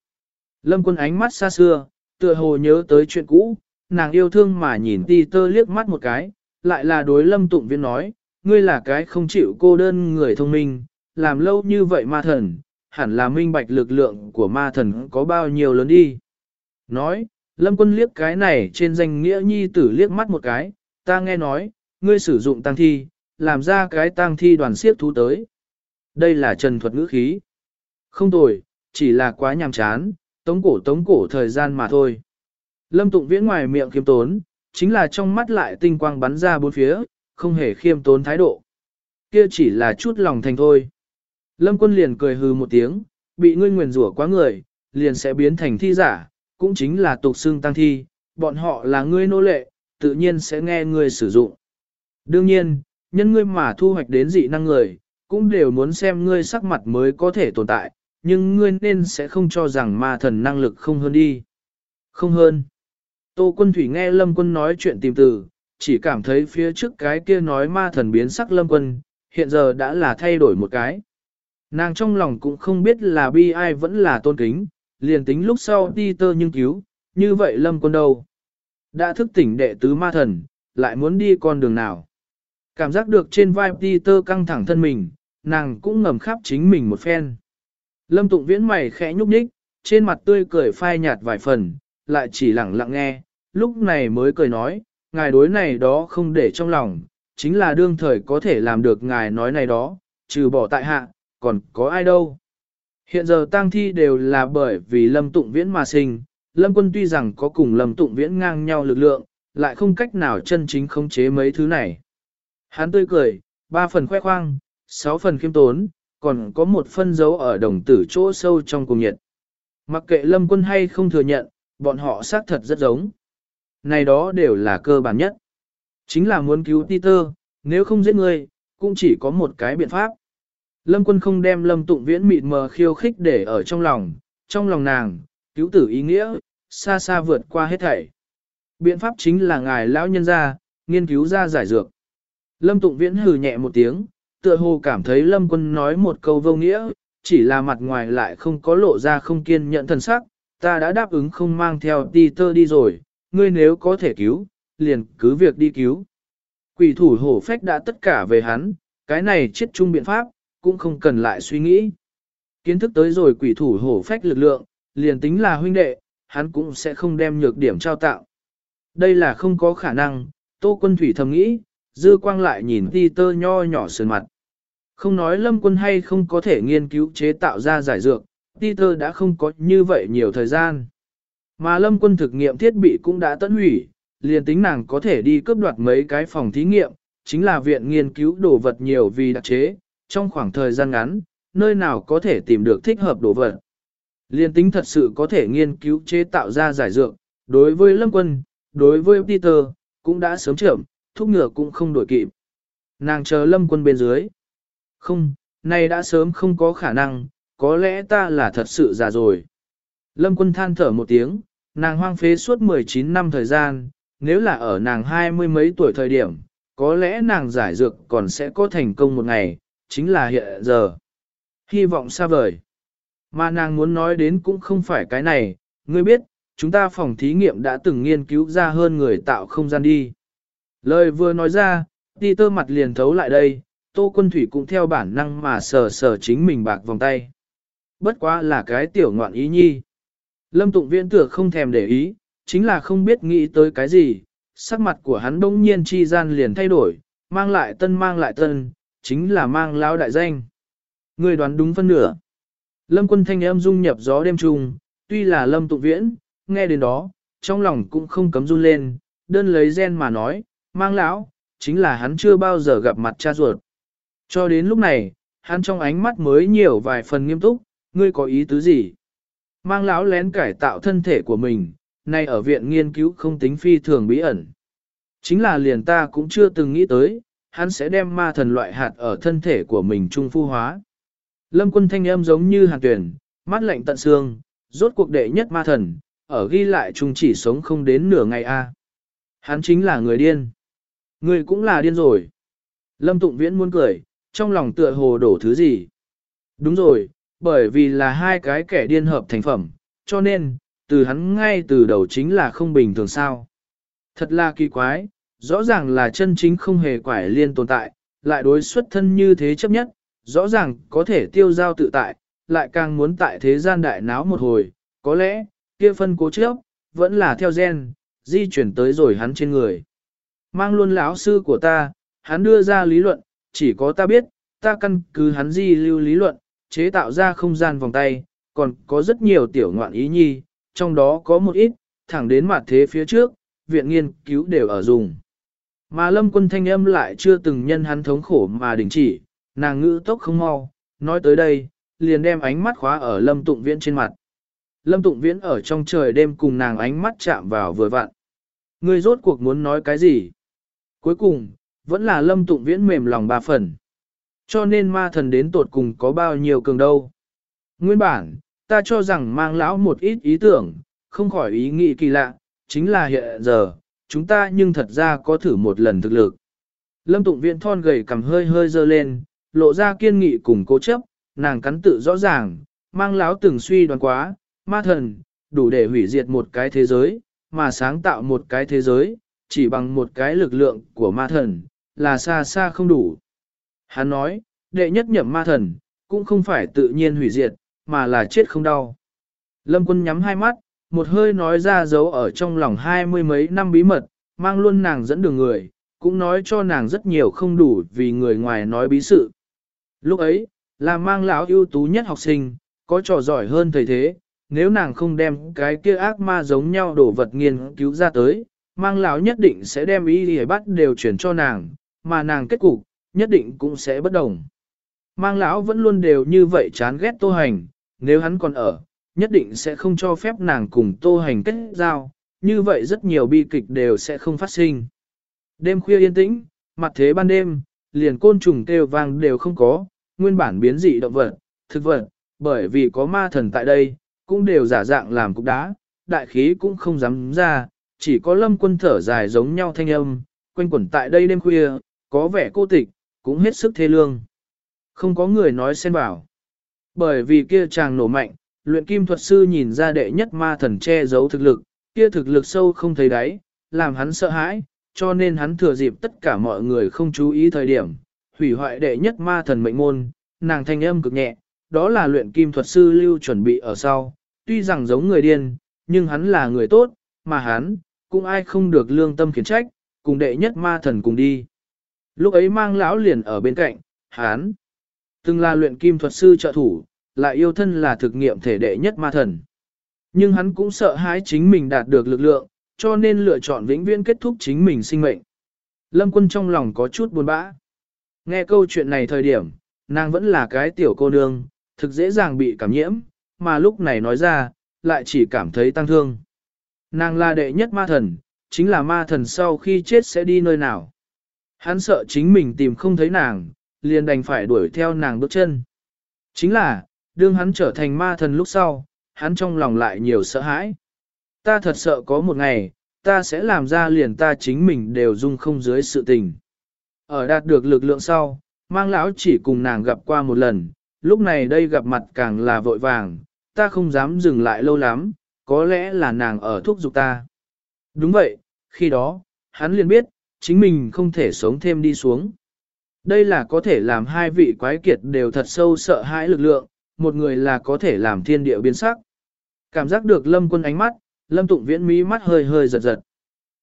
Lâm quân ánh mắt xa xưa, tựa hồ nhớ tới chuyện cũ, nàng yêu thương mà nhìn ti tơ liếc mắt một cái, lại là đối lâm tụng viên nói, ngươi là cái không chịu cô đơn người thông minh, làm lâu như vậy ma thần, hẳn là minh bạch lực lượng của ma thần có bao nhiêu lớn đi. Nói, lâm quân liếc cái này trên danh nghĩa nhi tử liếc mắt một cái, ta nghe nói, ngươi sử dụng tăng thi, làm ra cái tăng thi đoàn siết thú tới. Đây là trần thuật ngữ khí. Không tồi, chỉ là quá nhàm chán, tống cổ tống cổ thời gian mà thôi. Lâm tụng viễn ngoài miệng kiếm tốn, chính là trong mắt lại tinh quang bắn ra bốn phía, không hề khiêm tốn thái độ. Kia chỉ là chút lòng thành thôi. Lâm quân liền cười hừ một tiếng, bị ngươi nguyền rủa quá người, liền sẽ biến thành thi giả, cũng chính là tục xương tăng thi, bọn họ là ngươi nô lệ, tự nhiên sẽ nghe ngươi sử dụng. Đương nhiên, nhân ngươi mà thu hoạch đến dị năng người, cũng đều muốn xem ngươi sắc mặt mới có thể tồn tại, nhưng ngươi nên sẽ không cho rằng ma thần năng lực không hơn đi. Không hơn. Tô quân thủy nghe lâm quân nói chuyện tìm từ, chỉ cảm thấy phía trước cái kia nói ma thần biến sắc lâm quân, hiện giờ đã là thay đổi một cái. Nàng trong lòng cũng không biết là bi ai vẫn là tôn kính, liền tính lúc sau đi tơ nhưng cứu, như vậy lâm quân đâu. Đã thức tỉnh đệ tứ ma thần, lại muốn đi con đường nào. Cảm giác được trên vai đi tơ căng thẳng thân mình, nàng cũng ngầm khắp chính mình một phen. Lâm tụng viễn mày khẽ nhúc nhích, trên mặt tươi cười phai nhạt vài phần, lại chỉ lặng lặng nghe, lúc này mới cười nói, ngài đối này đó không để trong lòng, chính là đương thời có thể làm được ngài nói này đó, trừ bỏ tại hạ, còn có ai đâu. Hiện giờ tang thi đều là bởi vì lâm tụng viễn mà sinh, lâm quân tuy rằng có cùng lâm tụng viễn ngang nhau lực lượng, lại không cách nào chân chính khống chế mấy thứ này. Hắn tươi cười, ba phần khoe khoang, sáu phần khiêm tốn, còn có một phân dấu ở đồng tử chỗ sâu trong cùng nhiệt. Mặc kệ lâm quân hay không thừa nhận, bọn họ xác thật rất giống. Này đó đều là cơ bản nhất. Chính là muốn cứu Peter, nếu không giết người, cũng chỉ có một cái biện pháp. Lâm quân không đem lâm tụng viễn mịt mờ khiêu khích để ở trong lòng, trong lòng nàng, cứu tử ý nghĩa, xa xa vượt qua hết thảy. Biện pháp chính là ngài lão nhân ra, nghiên cứu ra giải dược. Lâm tụng viễn hừ nhẹ một tiếng, tựa hồ cảm thấy lâm quân nói một câu vô nghĩa, chỉ là mặt ngoài lại không có lộ ra không kiên nhận thần sắc, ta đã đáp ứng không mang theo ti tơ đi rồi, ngươi nếu có thể cứu, liền cứ việc đi cứu. Quỷ thủ hổ phách đã tất cả về hắn, cái này chết chung biện pháp, cũng không cần lại suy nghĩ. Kiến thức tới rồi quỷ thủ hổ phách lực lượng, liền tính là huynh đệ, hắn cũng sẽ không đem nhược điểm trao tạo. Đây là không có khả năng, Tô Quân Thủy thầm nghĩ, dư quang lại nhìn ti tơ nho nhỏ sườn mặt. Không nói lâm quân hay không có thể nghiên cứu chế tạo ra giải dược, Ti Tơ đã không có như vậy nhiều thời gian. Mà lâm quân thực nghiệm thiết bị cũng đã tận hủy, liền tính nàng có thể đi cướp đoạt mấy cái phòng thí nghiệm, chính là viện nghiên cứu đồ vật nhiều vì đặc chế, trong khoảng thời gian ngắn, nơi nào có thể tìm được thích hợp đồ vật. Liên tính thật sự có thể nghiên cứu chế tạo ra giải dược, đối với lâm quân, đối với Peter, cũng đã sớm trưởng, thuốc ngựa cũng không đổi kịp. Nàng chờ lâm quân bên dưới. Không, này đã sớm không có khả năng, có lẽ ta là thật sự già rồi. Lâm quân than thở một tiếng, nàng hoang phế suốt 19 năm thời gian, nếu là ở nàng hai mươi mấy tuổi thời điểm, có lẽ nàng giải dược còn sẽ có thành công một ngày, chính là hiện giờ. Hy vọng xa vời. Mà nàng muốn nói đến cũng không phải cái này, ngươi biết, chúng ta phòng thí nghiệm đã từng nghiên cứu ra hơn người tạo không gian đi. Lời vừa nói ra, đi tơ mặt liền thấu lại đây, Tô Quân Thủy cũng theo bản năng mà sờ sờ chính mình bạc vòng tay. Bất quá là cái tiểu ngoạn ý nhi. Lâm Tụng Viễn tựa không thèm để ý, chính là không biết nghĩ tới cái gì, sắc mặt của hắn bỗng nhiên chi gian liền thay đổi, mang lại tân mang lại tân, chính là mang lão đại danh. Người đoán đúng phân nửa. Lâm quân thanh âm dung nhập gió đêm trùng, tuy là Lâm Tụng Viễn, nghe đến đó, trong lòng cũng không cấm run lên, đơn lấy gen mà nói, mang lão, chính là hắn chưa bao giờ gặp mặt cha ruột. Cho đến lúc này, hắn trong ánh mắt mới nhiều vài phần nghiêm túc, ngươi có ý tứ gì? Mang lão lén cải tạo thân thể của mình, nay ở viện nghiên cứu không tính phi thường bí ẩn. Chính là liền ta cũng chưa từng nghĩ tới, hắn sẽ đem ma thần loại hạt ở thân thể của mình trung phu hóa. Lâm quân thanh âm giống như hàn tuyển, mắt lạnh tận xương, rốt cuộc đệ nhất ma thần, ở ghi lại trung chỉ sống không đến nửa ngày a. Hắn chính là người điên. Người cũng là điên rồi. Lâm Tụng Viễn muốn cười, trong lòng tựa hồ đổ thứ gì. Đúng rồi, bởi vì là hai cái kẻ điên hợp thành phẩm, cho nên, từ hắn ngay từ đầu chính là không bình thường sao. Thật là kỳ quái, rõ ràng là chân chính không hề quải liên tồn tại, lại đối xuất thân như thế chấp nhất, rõ ràng có thể tiêu giao tự tại, lại càng muốn tại thế gian đại náo một hồi, có lẽ, kia phân cố trước vẫn là theo gen, di chuyển tới rồi hắn trên người. Mang luôn lão sư của ta, hắn đưa ra lý luận, chỉ có ta biết, ta căn cứ hắn di lưu lý luận, chế tạo ra không gian vòng tay, còn có rất nhiều tiểu ngoạn ý nhi, trong đó có một ít, thẳng đến mặt thế phía trước, viện nghiên cứu đều ở dùng. Mà lâm quân thanh âm lại chưa từng nhân hắn thống khổ mà đình chỉ, nàng ngữ tốc không mau, nói tới đây, liền đem ánh mắt khóa ở lâm tụng viễn trên mặt. Lâm tụng viễn ở trong trời đêm cùng nàng ánh mắt chạm vào vừa vặn. Người rốt cuộc muốn nói cái gì? Cuối cùng, vẫn là lâm tụng viễn mềm lòng ba phần. Cho nên ma thần đến tột cùng có bao nhiêu cường đâu. Nguyên bản, ta cho rằng mang lão một ít ý tưởng, không khỏi ý nghĩ kỳ lạ, chính là hiện giờ, chúng ta nhưng thật ra có thử một lần thực lực. Lâm tụng viễn thon gầy cầm hơi hơi dơ lên, lộ ra kiên nghị cùng cố chấp, nàng cắn tự rõ ràng, mang lão từng suy đoán quá, ma thần, đủ để hủy diệt một cái thế giới, mà sáng tạo một cái thế giới, chỉ bằng một cái lực lượng của ma thần, là xa xa không đủ. Hắn nói, đệ nhất nhậm ma thần, cũng không phải tự nhiên hủy diệt, mà là chết không đau. Lâm quân nhắm hai mắt, một hơi nói ra dấu ở trong lòng hai mươi mấy năm bí mật, mang luôn nàng dẫn đường người, cũng nói cho nàng rất nhiều không đủ vì người ngoài nói bí sự. Lúc ấy, là mang lão ưu tú nhất học sinh, có trò giỏi hơn thầy thế, nếu nàng không đem cái kia ác ma giống nhau đổ vật nghiên cứu ra tới, mang lão nhất định sẽ đem ý để bắt đều chuyển cho nàng, mà nàng kết cục, nhất định cũng sẽ bất đồng. Mang lão vẫn luôn đều như vậy chán ghét tô hành, nếu hắn còn ở, nhất định sẽ không cho phép nàng cùng tô hành kết giao, như vậy rất nhiều bi kịch đều sẽ không phát sinh. Đêm khuya yên tĩnh, mặt thế ban đêm, liền côn trùng kêu vang đều không có, nguyên bản biến dị động vật, thực vật, bởi vì có ma thần tại đây, cũng đều giả dạng làm cục đá, đại khí cũng không dám ra, chỉ có lâm quân thở dài giống nhau thanh âm, quanh quẩn tại đây đêm khuya, có vẻ cô tịch, cũng hết sức thê lương. Không có người nói xen bảo. Bởi vì kia chàng nổ mạnh, luyện kim thuật sư nhìn ra đệ nhất ma thần che giấu thực lực, kia thực lực sâu không thấy đáy, làm hắn sợ hãi, cho nên hắn thừa dịp tất cả mọi người không chú ý thời điểm, hủy hoại đệ nhất ma thần mệnh môn, nàng thanh âm cực nhẹ, đó là luyện kim thuật sư lưu chuẩn bị ở sau, tuy rằng giống người điên, nhưng hắn là người tốt, mà hắn, cũng ai không được lương tâm khiển trách, cùng đệ nhất ma thần cùng đi. Lúc ấy mang lão liền ở bên cạnh, hắn, từng là luyện kim thuật sư trợ thủ, lại yêu thân là thực nghiệm thể đệ nhất ma thần. Nhưng hắn cũng sợ hãi chính mình đạt được lực lượng, cho nên lựa chọn vĩnh viễn kết thúc chính mình sinh mệnh. Lâm quân trong lòng có chút buồn bã. Nghe câu chuyện này thời điểm, nàng vẫn là cái tiểu cô nương, thực dễ dàng bị cảm nhiễm, mà lúc này nói ra, lại chỉ cảm thấy tăng thương. Nàng là đệ nhất ma thần, chính là ma thần sau khi chết sẽ đi nơi nào. Hắn sợ chính mình tìm không thấy nàng, liền đành phải đuổi theo nàng bước chân. Chính là, đương hắn trở thành ma thần lúc sau, hắn trong lòng lại nhiều sợ hãi. Ta thật sợ có một ngày, ta sẽ làm ra liền ta chính mình đều dung không dưới sự tình. Ở đạt được lực lượng sau, mang lão chỉ cùng nàng gặp qua một lần, lúc này đây gặp mặt càng là vội vàng, ta không dám dừng lại lâu lắm, có lẽ là nàng ở thúc giục ta. Đúng vậy, khi đó, hắn liền biết, chính mình không thể sống thêm đi xuống. Đây là có thể làm hai vị quái kiệt đều thật sâu sợ hãi lực lượng, một người là có thể làm thiên địa biến sắc. Cảm giác được lâm quân ánh mắt, lâm tụng viễn mí mắt hơi hơi giật giật.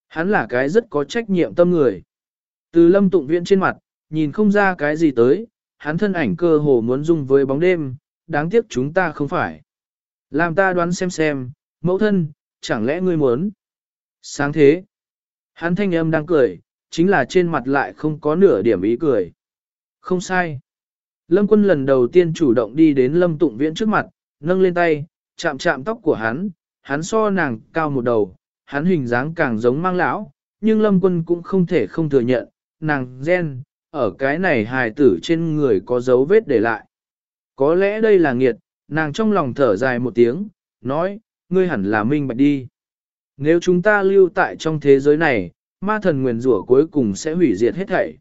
Hắn là cái rất có trách nhiệm tâm người. Từ lâm tụng viễn trên mặt, nhìn không ra cái gì tới, hắn thân ảnh cơ hồ muốn dung với bóng đêm, đáng tiếc chúng ta không phải. Làm ta đoán xem xem, mẫu thân, chẳng lẽ ngươi muốn? Sáng thế. Hắn thanh âm đang cười, chính là trên mặt lại không có nửa điểm ý cười. Không sai. Lâm quân lần đầu tiên chủ động đi đến Lâm Tụng Viễn trước mặt, nâng lên tay, chạm chạm tóc của hắn, hắn so nàng cao một đầu, hắn hình dáng càng giống mang lão, nhưng Lâm quân cũng không thể không thừa nhận, nàng gen, ở cái này hài tử trên người có dấu vết để lại. Có lẽ đây là nghiệt, nàng trong lòng thở dài một tiếng, nói, ngươi hẳn là minh bạch đi. Nếu chúng ta lưu tại trong thế giới này, ma thần nguyền rủa cuối cùng sẽ hủy diệt hết thảy.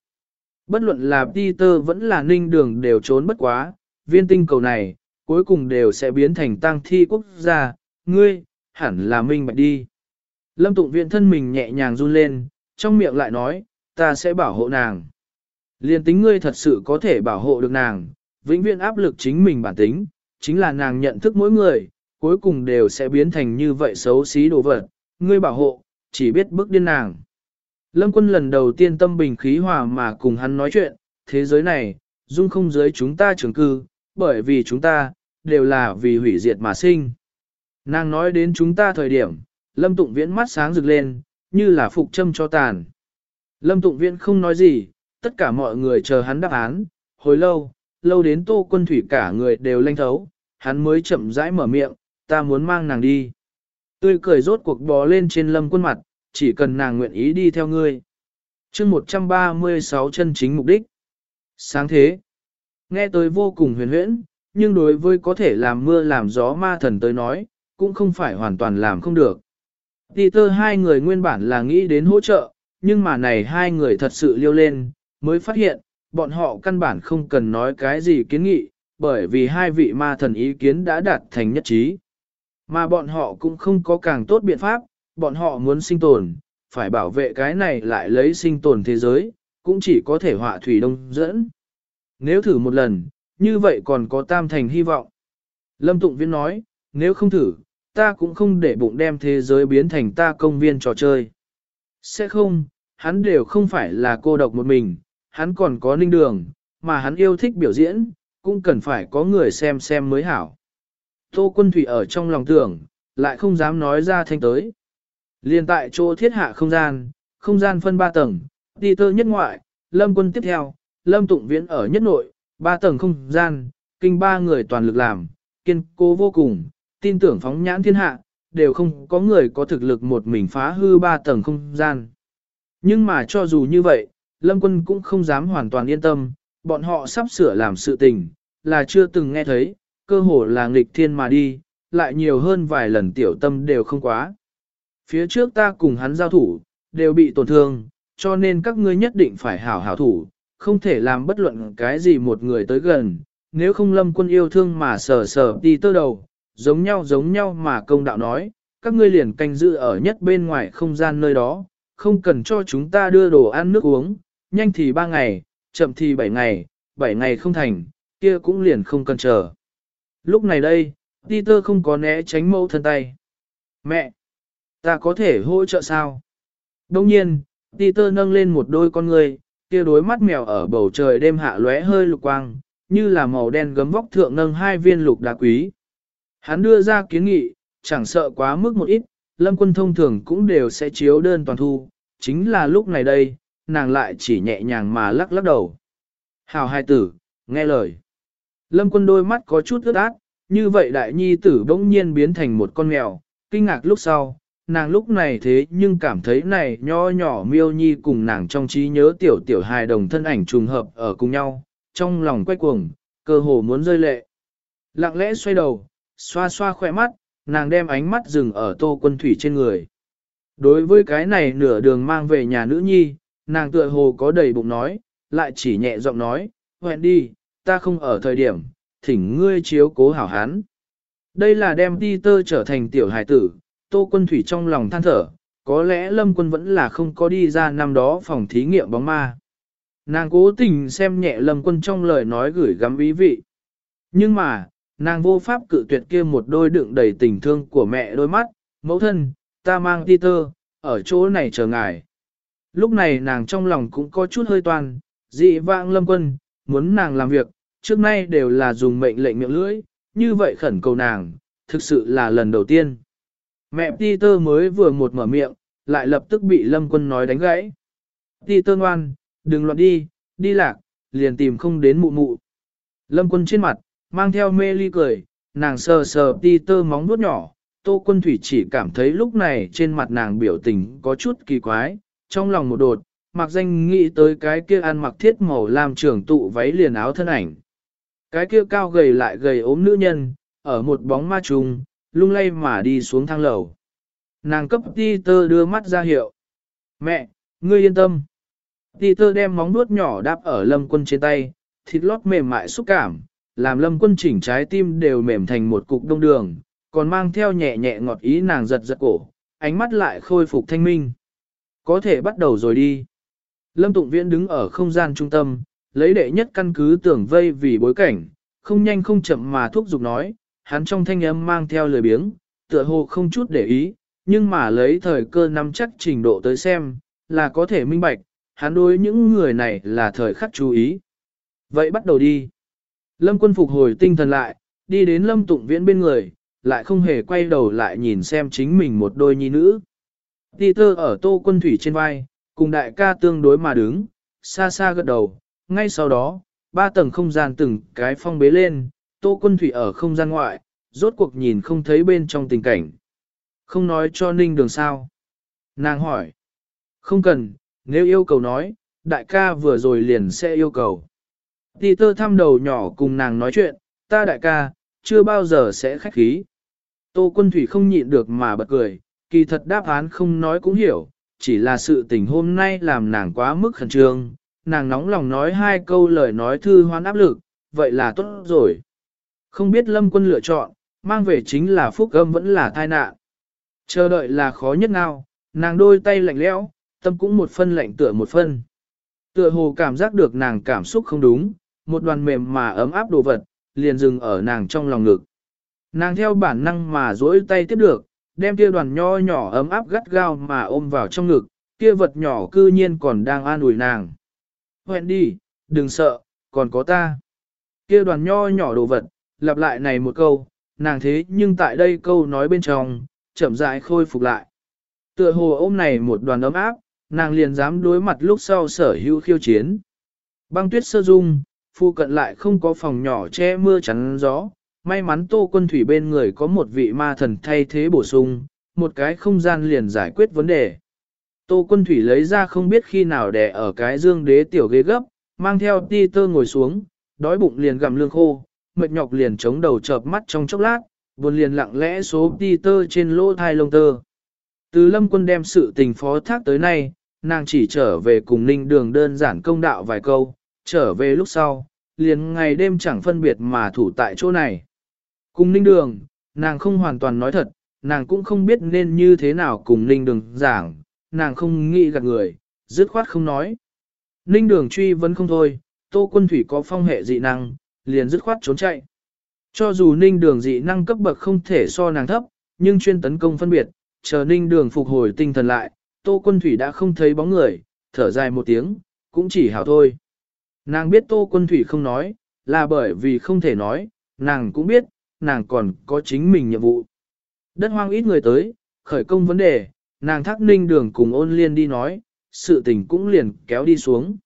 Bất luận là Peter vẫn là ninh đường đều trốn bất quá, viên tinh cầu này, cuối cùng đều sẽ biến thành tang thi quốc gia, ngươi, hẳn là minh bạch đi. Lâm tụng viện thân mình nhẹ nhàng run lên, trong miệng lại nói, ta sẽ bảo hộ nàng. Liên tính ngươi thật sự có thể bảo hộ được nàng, vĩnh viễn áp lực chính mình bản tính, chính là nàng nhận thức mỗi người, cuối cùng đều sẽ biến thành như vậy xấu xí đồ vật, ngươi bảo hộ, chỉ biết bức điên nàng. Lâm quân lần đầu tiên tâm bình khí hòa mà cùng hắn nói chuyện, thế giới này, dung không giới chúng ta trường cư, bởi vì chúng ta, đều là vì hủy diệt mà sinh. Nàng nói đến chúng ta thời điểm, Lâm Tụng Viễn mắt sáng rực lên, như là phục châm cho tàn. Lâm Tụng Viễn không nói gì, tất cả mọi người chờ hắn đáp án, hồi lâu, lâu đến tô quân thủy cả người đều lanh thấu, hắn mới chậm rãi mở miệng, ta muốn mang nàng đi. Tươi cười rốt cuộc bò lên trên lâm quân mặt, chỉ cần nàng nguyện ý đi theo ngươi. chương 136 chân chính mục đích. Sáng thế. Nghe tới vô cùng huyền huyễn, nhưng đối với có thể làm mưa làm gió ma thần tới nói, cũng không phải hoàn toàn làm không được. tơ hai người nguyên bản là nghĩ đến hỗ trợ, nhưng mà này hai người thật sự liêu lên, mới phát hiện, bọn họ căn bản không cần nói cái gì kiến nghị, bởi vì hai vị ma thần ý kiến đã đạt thành nhất trí. Mà bọn họ cũng không có càng tốt biện pháp, bọn họ muốn sinh tồn, phải bảo vệ cái này lại lấy sinh tồn thế giới, cũng chỉ có thể họa thủy đông dẫn. Nếu thử một lần, như vậy còn có tam thành hy vọng. Lâm Tụng Viễn nói, nếu không thử, ta cũng không để bụng đem thế giới biến thành ta công viên trò chơi. Sẽ không, hắn đều không phải là cô độc một mình, hắn còn có ninh đường, mà hắn yêu thích biểu diễn, cũng cần phải có người xem xem mới hảo. Tô quân thủy ở trong lòng tưởng, lại không dám nói ra thanh tới. Liên tại chỗ thiết hạ không gian, không gian phân ba tầng, đi tơ nhất ngoại, lâm quân tiếp theo, lâm tụng viễn ở nhất nội, ba tầng không gian, kinh ba người toàn lực làm, kiên cố vô cùng, tin tưởng phóng nhãn thiên hạ, đều không có người có thực lực một mình phá hư ba tầng không gian. Nhưng mà cho dù như vậy, lâm quân cũng không dám hoàn toàn yên tâm, bọn họ sắp sửa làm sự tình, là chưa từng nghe thấy, cơ hồ là nghịch thiên mà đi, lại nhiều hơn vài lần tiểu tâm đều không quá. Phía trước ta cùng hắn giao thủ, đều bị tổn thương, cho nên các ngươi nhất định phải hảo hảo thủ, không thể làm bất luận cái gì một người tới gần, nếu không lâm quân yêu thương mà sờ sờ đi tơ đầu, giống nhau giống nhau mà công đạo nói, các ngươi liền canh giữ ở nhất bên ngoài không gian nơi đó, không cần cho chúng ta đưa đồ ăn nước uống, nhanh thì ba ngày, chậm thì bảy ngày, bảy ngày không thành, kia cũng liền không cần chờ. Lúc này đây, Peter không có né tránh mẫu thân tay. Mẹ! Ta có thể hỗ trợ sao? Đông nhiên, Peter nâng lên một đôi con người, kia đối mắt mèo ở bầu trời đêm hạ lóe hơi lục quang, như là màu đen gấm vóc thượng nâng hai viên lục đá quý. Hắn đưa ra kiến nghị, chẳng sợ quá mức một ít, lâm quân thông thường cũng đều sẽ chiếu đơn toàn thu, chính là lúc này đây, nàng lại chỉ nhẹ nhàng mà lắc lắc đầu. Hào hai tử, nghe lời. Lâm quân đôi mắt có chút ướt át, như vậy đại nhi tử bỗng nhiên biến thành một con mèo, kinh ngạc lúc sau, nàng lúc này thế nhưng cảm thấy này nho nhỏ miêu nhi cùng nàng trong trí nhớ tiểu tiểu hài đồng thân ảnh trùng hợp ở cùng nhau, trong lòng quay cuồng, cơ hồ muốn rơi lệ. Lặng lẽ xoay đầu, xoa xoa khỏe mắt, nàng đem ánh mắt dừng ở tô quân thủy trên người. Đối với cái này nửa đường mang về nhà nữ nhi, nàng tựa hồ có đầy bụng nói, lại chỉ nhẹ giọng nói, hẹn đi, ta không ở thời điểm, thỉnh ngươi chiếu cố hảo hán. Đây là đem đi tơ trở thành tiểu hài tử, tô quân thủy trong lòng than thở, có lẽ lâm quân vẫn là không có đi ra năm đó phòng thí nghiệm bóng ma. Nàng cố tình xem nhẹ lâm quân trong lời nói gửi gắm ý vị. Nhưng mà, nàng vô pháp cự tuyệt kia một đôi đựng đầy tình thương của mẹ đôi mắt, mẫu thân, ta mang ti tơ, ở chỗ này chờ ngài. Lúc này nàng trong lòng cũng có chút hơi toan, dị vãng lâm quân, muốn nàng làm việc, trước nay đều là dùng mệnh lệnh miệng lưỡi, như vậy khẩn cầu nàng, thực sự là lần đầu tiên. Mẹ Peter mới vừa một mở miệng, lại lập tức bị lâm quân nói đánh gãy. Peter ngoan, đừng loạn đi, đi lạc, liền tìm không đến mụ mụ. Lâm quân trên mặt, mang theo mê ly cười, nàng sờ sờ Peter tơ móng vuốt nhỏ, tô quân thủy chỉ cảm thấy lúc này trên mặt nàng biểu tình có chút kỳ quái, trong lòng một đột, mặc danh nghĩ tới cái kia ăn mặc thiết màu làm trưởng tụ váy liền áo thân ảnh. Cái kia cao gầy lại gầy ốm nữ nhân, ở một bóng ma trùng, lung lay mà đi xuống thang lầu. Nàng cấp Peter đưa mắt ra hiệu. Mẹ, ngươi yên tâm. Peter đem móng nuốt nhỏ đáp ở lâm quân trên tay, thịt lót mềm mại xúc cảm, làm lâm quân chỉnh trái tim đều mềm thành một cục đông đường, còn mang theo nhẹ nhẹ ngọt ý nàng giật giật cổ, ánh mắt lại khôi phục thanh minh. Có thể bắt đầu rồi đi. Lâm Tụng Viễn đứng ở không gian trung tâm, lấy đệ nhất căn cứ tưởng vây vì bối cảnh, không nhanh không chậm mà thúc giục nói, hắn trong thanh âm mang theo lời biếng, tựa hồ không chút để ý, nhưng mà lấy thời cơ nắm chắc trình độ tới xem, là có thể minh bạch, hắn đối những người này là thời khắc chú ý. Vậy bắt đầu đi. Lâm quân phục hồi tinh thần lại, đi đến lâm tụng viễn bên người, lại không hề quay đầu lại nhìn xem chính mình một đôi nhi nữ. Peter ở tô quân thủy trên vai, cùng đại ca tương đối mà đứng, xa xa gật đầu, ngay sau đó, ba tầng không gian từng cái phong bế lên, tô quân thủy ở không gian ngoại, rốt cuộc nhìn không thấy bên trong tình cảnh. Không nói cho ninh đường sao. Nàng hỏi. Không cần, nếu yêu cầu nói, đại ca vừa rồi liền sẽ yêu cầu. Peter thăm đầu nhỏ cùng nàng nói chuyện, ta đại ca, chưa bao giờ sẽ khách khí. Tô quân thủy không nhịn được mà bật cười, kỳ thật đáp án không nói cũng hiểu, chỉ là sự tình hôm nay làm nàng quá mức khẩn trương, nàng nóng lòng nói hai câu lời nói thư hoan áp lực, vậy là tốt rồi. Không biết lâm quân lựa chọn, mang về chính là phúc âm vẫn là tai nạn. Chờ đợi là khó nhất nào, nàng đôi tay lạnh lẽo, tâm cũng một phân lạnh tựa một phân. Tựa hồ cảm giác được nàng cảm xúc không đúng, một đoàn mềm mà ấm áp đồ vật, liền dừng ở nàng trong lòng ngực. Nàng theo bản năng mà duỗi tay tiếp được, đem kia đoàn nho nhỏ ấm áp gắt gao mà ôm vào trong ngực, kia vật nhỏ cư nhiên còn đang an ủi nàng. Hẹn đi, đừng sợ, còn có ta. Kia đoàn nho nhỏ đồ vật, lặp lại này một câu, nàng thế nhưng tại đây câu nói bên trong, chậm rãi khôi phục lại. Tựa hồ ôm này một đoàn ấm áp, nàng liền dám đối mặt lúc sau sở hữu khiêu chiến. Băng tuyết sơ dung, phu cận lại không có phòng nhỏ che mưa chắn gió, may mắn tô quân thủy bên người có một vị ma thần thay thế bổ sung, một cái không gian liền giải quyết vấn đề. Tô quân thủy lấy ra không biết khi nào để ở cái dương đế tiểu ghế gấp, mang theo ti tơ ngồi xuống, đói bụng liền gặm lương khô, mệt nhọc liền chống đầu chợp mắt trong chốc lát, buồn liền lặng lẽ số ti tơ trên lỗ thai lông tơ. Từ lâm quân đem sự tình phó thác tới nay, nàng chỉ trở về cùng ninh đường đơn giản công đạo vài câu, trở về lúc sau, liền ngày đêm chẳng phân biệt mà thủ tại chỗ này. Cùng ninh đường, nàng không hoàn toàn nói thật, nàng cũng không biết nên như thế nào cùng ninh đường giảng, nàng không nghĩ gạt người, dứt khoát không nói. Ninh đường truy vẫn không thôi, tô quân thủy có phong hệ dị năng, liền dứt khoát trốn chạy. Cho dù ninh đường dị năng cấp bậc không thể so nàng thấp, nhưng chuyên tấn công phân biệt, chờ ninh đường phục hồi tinh thần lại, tô quân thủy đã không thấy bóng người, thở dài một tiếng, cũng chỉ hảo thôi. Nàng biết tô quân thủy không nói, là bởi vì không thể nói, nàng cũng biết, nàng còn có chính mình nhiệm vụ. Đất hoang ít người tới, khởi công vấn đề, nàng thác ninh đường cùng ôn liên đi nói, sự tình cũng liền kéo đi xuống.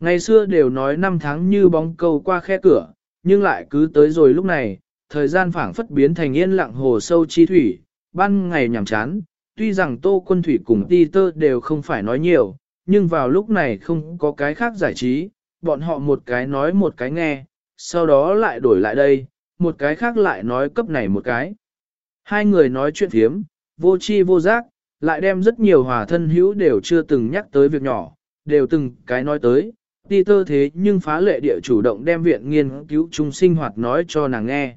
Ngày xưa đều nói năm tháng như bóng câu qua khe cửa, nhưng lại cứ tới rồi lúc này, thời gian phảng phất biến thành yên lặng hồ sâu chi thủy, ban ngày nhảm chán, tuy rằng tô quân thủy cùng ti tơ đều không phải nói nhiều, nhưng vào lúc này không có cái khác giải trí, bọn họ một cái nói một cái nghe, sau đó lại đổi lại đây, một cái khác lại nói cấp này một cái. Hai người nói chuyện thiếm, vô chi vô giác, lại đem rất nhiều hòa thân hữu đều chưa từng nhắc tới việc nhỏ, đều từng cái nói tới. Peter thế nhưng phá lệ địa chủ động đem viện nghiên cứu chung sinh hoạt nói cho nàng nghe.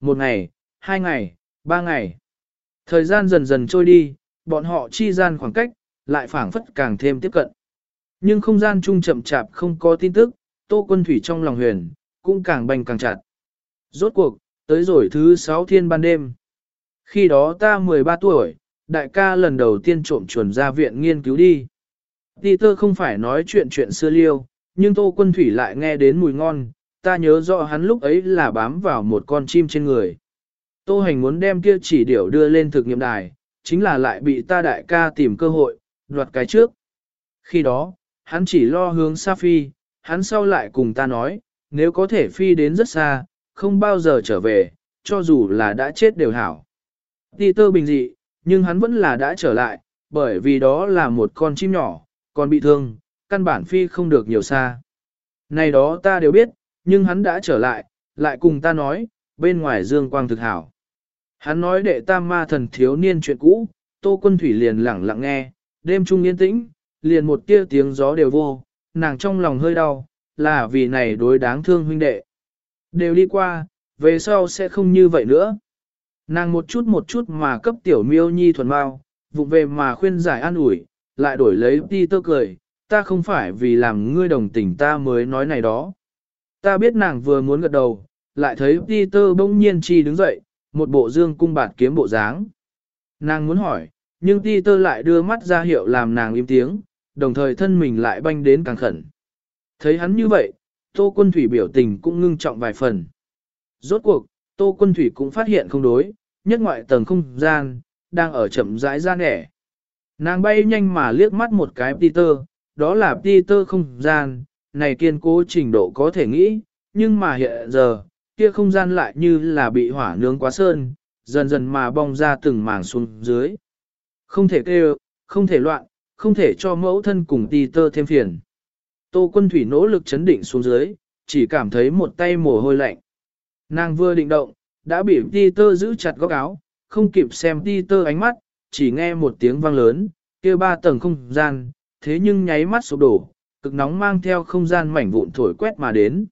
Một ngày, hai ngày, ba ngày. Thời gian dần dần trôi đi, bọn họ chi gian khoảng cách, lại phảng phất càng thêm tiếp cận. Nhưng không gian chung chậm chạp không có tin tức, tô quân thủy trong lòng huyền, cũng càng bành càng chặt. Rốt cuộc, tới rồi thứ sáu thiên ban đêm. Khi đó ta 13 tuổi, đại ca lần đầu tiên trộm chuẩn ra viện nghiên cứu đi. Peter không phải nói chuyện chuyện xưa liêu, nhưng tô quân thủy lại nghe đến mùi ngon, ta nhớ rõ hắn lúc ấy là bám vào một con chim trên người. Tô hành muốn đem kia chỉ điểu đưa lên thực nghiệm đài, chính là lại bị ta đại ca tìm cơ hội, đoạt cái trước. Khi đó, hắn chỉ lo hướng xa Phi, hắn sau lại cùng ta nói, nếu có thể phi đến rất xa, không bao giờ trở về, cho dù là đã chết đều hảo. Peter bình dị, nhưng hắn vẫn là đã trở lại, bởi vì đó là một con chim nhỏ, còn bị thương, căn bản phi không được nhiều xa. Này đó ta đều biết, nhưng hắn đã trở lại, lại cùng ta nói, bên ngoài dương quang thực hảo. Hắn nói đệ tam ma thần thiếu niên chuyện cũ, tô quân thủy liền lẳng lặng nghe, đêm trung yên tĩnh, liền một tia tiếng gió đều vô, nàng trong lòng hơi đau, là vì này đối đáng thương huynh đệ. Đều đi qua, về sau sẽ không như vậy nữa. Nàng một chút một chút mà cấp tiểu miêu nhi thuần mau, vụng về mà khuyên giải an ủi, lại đổi lấy đi tơ cười, ta không phải vì làm ngươi đồng tình ta mới nói này đó. Ta biết nàng vừa muốn gật đầu, lại thấy Peter bỗng nhiên chi đứng dậy, một bộ dương cung bạt kiếm bộ dáng. Nàng muốn hỏi, nhưng Peter lại đưa mắt ra hiệu làm nàng im tiếng, đồng thời thân mình lại banh đến càng khẩn. Thấy hắn như vậy, Tô Quân Thủy biểu tình cũng ngưng trọng vài phần. Rốt cuộc, Tô Quân Thủy cũng phát hiện không đối, nhất ngoại tầng không gian, đang ở chậm rãi ra nẻ. Nàng bay nhanh mà liếc mắt một cái Peter, đó là Peter không gian, này kiên cố trình độ có thể nghĩ, nhưng mà hiện giờ, kia không gian lại như là bị hỏa nướng quá sơn, dần dần mà bong ra từng mảng xuống dưới. Không thể kêu, không thể loạn, không thể cho mẫu thân cùng Peter thêm phiền. Tô quân thủy nỗ lực chấn định xuống dưới, chỉ cảm thấy một tay mồ hôi lạnh. Nàng vừa định động, đã bị Peter giữ chặt góc áo, không kịp xem Peter ánh mắt, chỉ nghe một tiếng vang lớn, kia ba tầng không gian, thế nhưng nháy mắt sụp đổ, cực nóng mang theo không gian mảnh vụn thổi quét mà đến.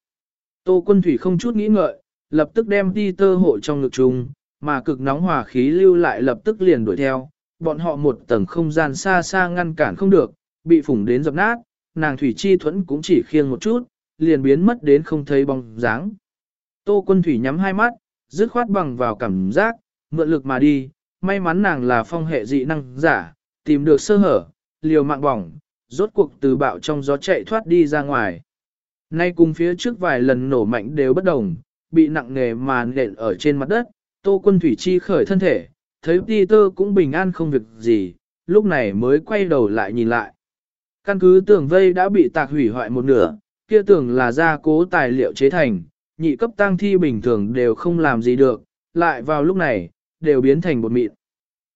Tô quân thủy không chút nghĩ ngợi, lập tức đem đi tơ hộ trong ngực trùng mà cực nóng hỏa khí lưu lại lập tức liền đuổi theo, bọn họ một tầng không gian xa xa ngăn cản không được, bị phủng đến dập nát, nàng thủy chi thuẫn cũng chỉ khiêng một chút, liền biến mất đến không thấy bóng dáng. Tô quân thủy nhắm hai mắt, dứt khoát bằng vào cảm giác, mượn lực mà đi, may mắn nàng là phong hệ dị năng giả, tìm được sơ hở, liều mạng bỏng, rốt cuộc từ bạo trong gió chạy thoát đi ra ngoài. Nay cùng phía trước vài lần nổ mạnh đều bất đồng, bị nặng nề mà nện ở trên mặt đất, tô quân thủy chi khởi thân thể, thấy Peter cũng bình an không việc gì, lúc này mới quay đầu lại nhìn lại. Căn cứ tường vây đã bị tạc hủy hoại một nửa, kia tường là gia cố tài liệu chế thành, nhị cấp tăng thi bình thường đều không làm gì được, lại vào lúc này, đều biến thành bột mịn.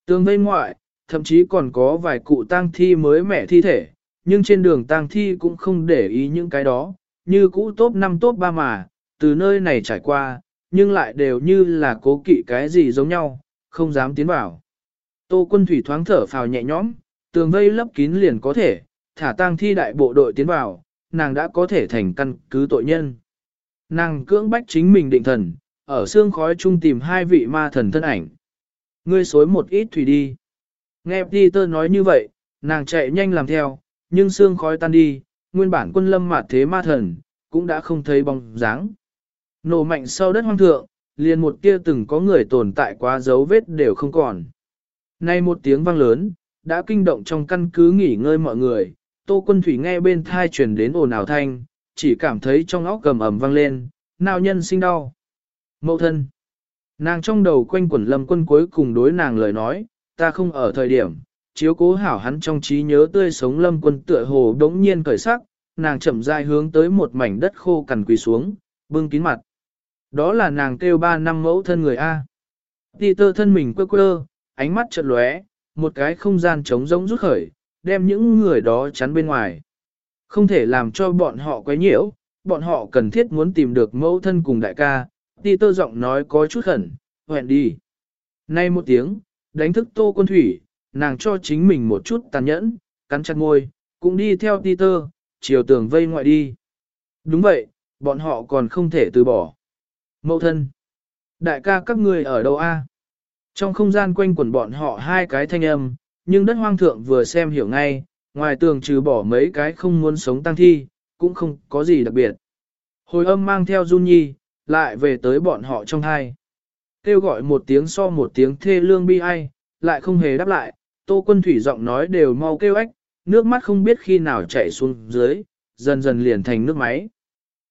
Tường vây ngoại, thậm chí còn có vài cụ tang thi mới mẻ thi thể, nhưng trên đường tang thi cũng không để ý những cái đó, như cũ top 5 top 3 mà, từ nơi này trải qua, nhưng lại đều như là cố kỵ cái gì giống nhau, không dám tiến vào. Tô quân thủy thoáng thở phào nhẹ nhõm, tường vây lấp kín liền có thể, thả tang thi đại bộ đội tiến vào, nàng đã có thể thành căn cứ tội nhân. Nàng cưỡng bách chính mình định thần, ở xương khói chung tìm hai vị ma thần thân ảnh. Ngươi xối một ít thủy đi. Nghe Peter nói như vậy, nàng chạy nhanh làm theo, nhưng xương khói tan đi, nguyên bản quân lâm mạt thế ma thần, cũng đã không thấy bóng dáng. Nổ mạnh sau đất hoang thượng, liền một kia từng có người tồn tại quá dấu vết đều không còn. Nay một tiếng vang lớn, đã kinh động trong căn cứ nghỉ ngơi mọi người, tô quân thủy nghe bên thai truyền đến ồn ào thanh, chỉ cảm thấy trong óc cầm ẩm vang lên, nào nhân sinh đau. Mậu thân. Nàng trong đầu quanh quẩn lâm quân cuối cùng đối nàng lời nói, ta không ở thời điểm, chiếu cố hảo hắn trong trí nhớ tươi sống lâm quân tựa hồ đống nhiên cởi sắc, nàng chậm rãi hướng tới một mảnh đất khô cằn quỳ xuống, bưng kín mặt. Đó là nàng kêu ba năm mẫu thân người A. ti tơ thân mình quơ quơ, ánh mắt chợt lóe, một cái không gian trống rỗng rút khởi, đem những người đó chắn bên ngoài. Không thể làm cho bọn họ quấy nhiễu, bọn họ cần thiết muốn tìm được mẫu thân cùng đại ca. ti tơ giọng nói có chút khẩn, hẹn đi. Nay một tiếng, đánh thức tô quân thủy, nàng cho chính mình một chút tàn nhẫn, cắn chặt ngôi, cũng đi theo ti tơ, chiều tường vây ngoại đi. Đúng vậy, bọn họ còn không thể từ bỏ. Mậu thân, đại ca các người ở đâu a? Trong không gian quanh quẩn bọn họ hai cái thanh âm, nhưng đất hoang thượng vừa xem hiểu ngay, ngoài tường trừ bỏ mấy cái không muốn sống tăng thi, cũng không có gì đặc biệt. Hồi âm mang theo Jun Nhi, lại về tới bọn họ trong hai. Kêu gọi một tiếng so một tiếng thê lương bi ai, lại không hề đáp lại, tô quân thủy giọng nói đều mau kêu ếch, nước mắt không biết khi nào chảy xuống dưới, dần dần liền thành nước máy.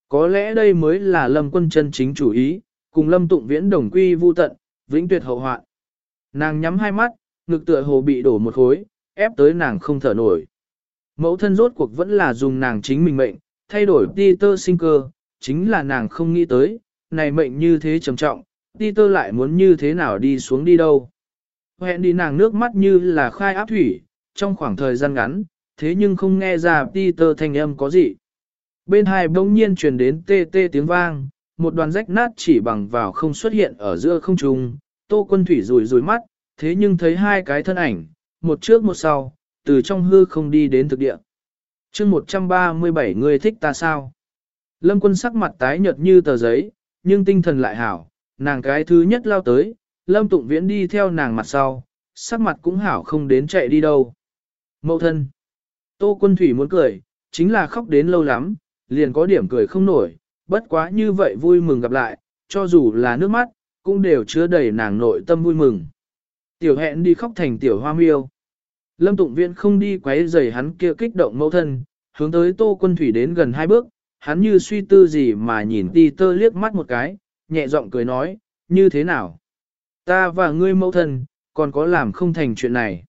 Có lẽ đây mới là lâm quân chân chính chủ ý, cùng lâm tụng viễn đồng quy vu tận, vĩnh tuyệt hậu hoạn. Nàng nhắm hai mắt, ngực tựa hồ bị đổ một khối, ép tới nàng không thở nổi. Mẫu thân rốt cuộc vẫn là dùng nàng chính mình mệnh, thay đổi Peter tơ sinh cơ, chính là nàng không nghĩ tới, này mệnh như thế trầm trọng, đi tơ lại muốn như thế nào đi xuống đi đâu. Hẹn đi nàng nước mắt như là khai áp thủy, trong khoảng thời gian ngắn, thế nhưng không nghe ra Peter thanh âm có gì. Bên hai bỗng nhiên truyền đến tê tê tiếng vang, một đoàn rách nát chỉ bằng vào không xuất hiện ở giữa không trung, tô quân thủy rùi rùi mắt, thế nhưng thấy hai cái thân ảnh, một trước một sau, từ trong hư không đi đến thực địa. chương 137 người thích ta sao? Lâm quân sắc mặt tái nhợt như tờ giấy, nhưng tinh thần lại hảo, nàng cái thứ nhất lao tới, Lâm Tụng Viễn đi theo nàng mặt sau, sắc mặt cũng hảo không đến chạy đi đâu. Mậu thân. Tô quân thủy muốn cười, chính là khóc đến lâu lắm, liền có điểm cười không nổi, bất quá như vậy vui mừng gặp lại, cho dù là nước mắt, cũng đều chứa đầy nàng nội tâm vui mừng. Tiểu hẹn đi khóc thành tiểu hoa miêu. Lâm Tụng Viễn không đi quấy rầy hắn kia kích động mẫu thân, hướng tới Tô Quân Thủy đến gần hai bước, hắn như suy tư gì mà nhìn ti tơ liếc mắt một cái, nhẹ giọng cười nói, như thế nào? Ta và ngươi mẫu thân, còn có làm không thành chuyện này.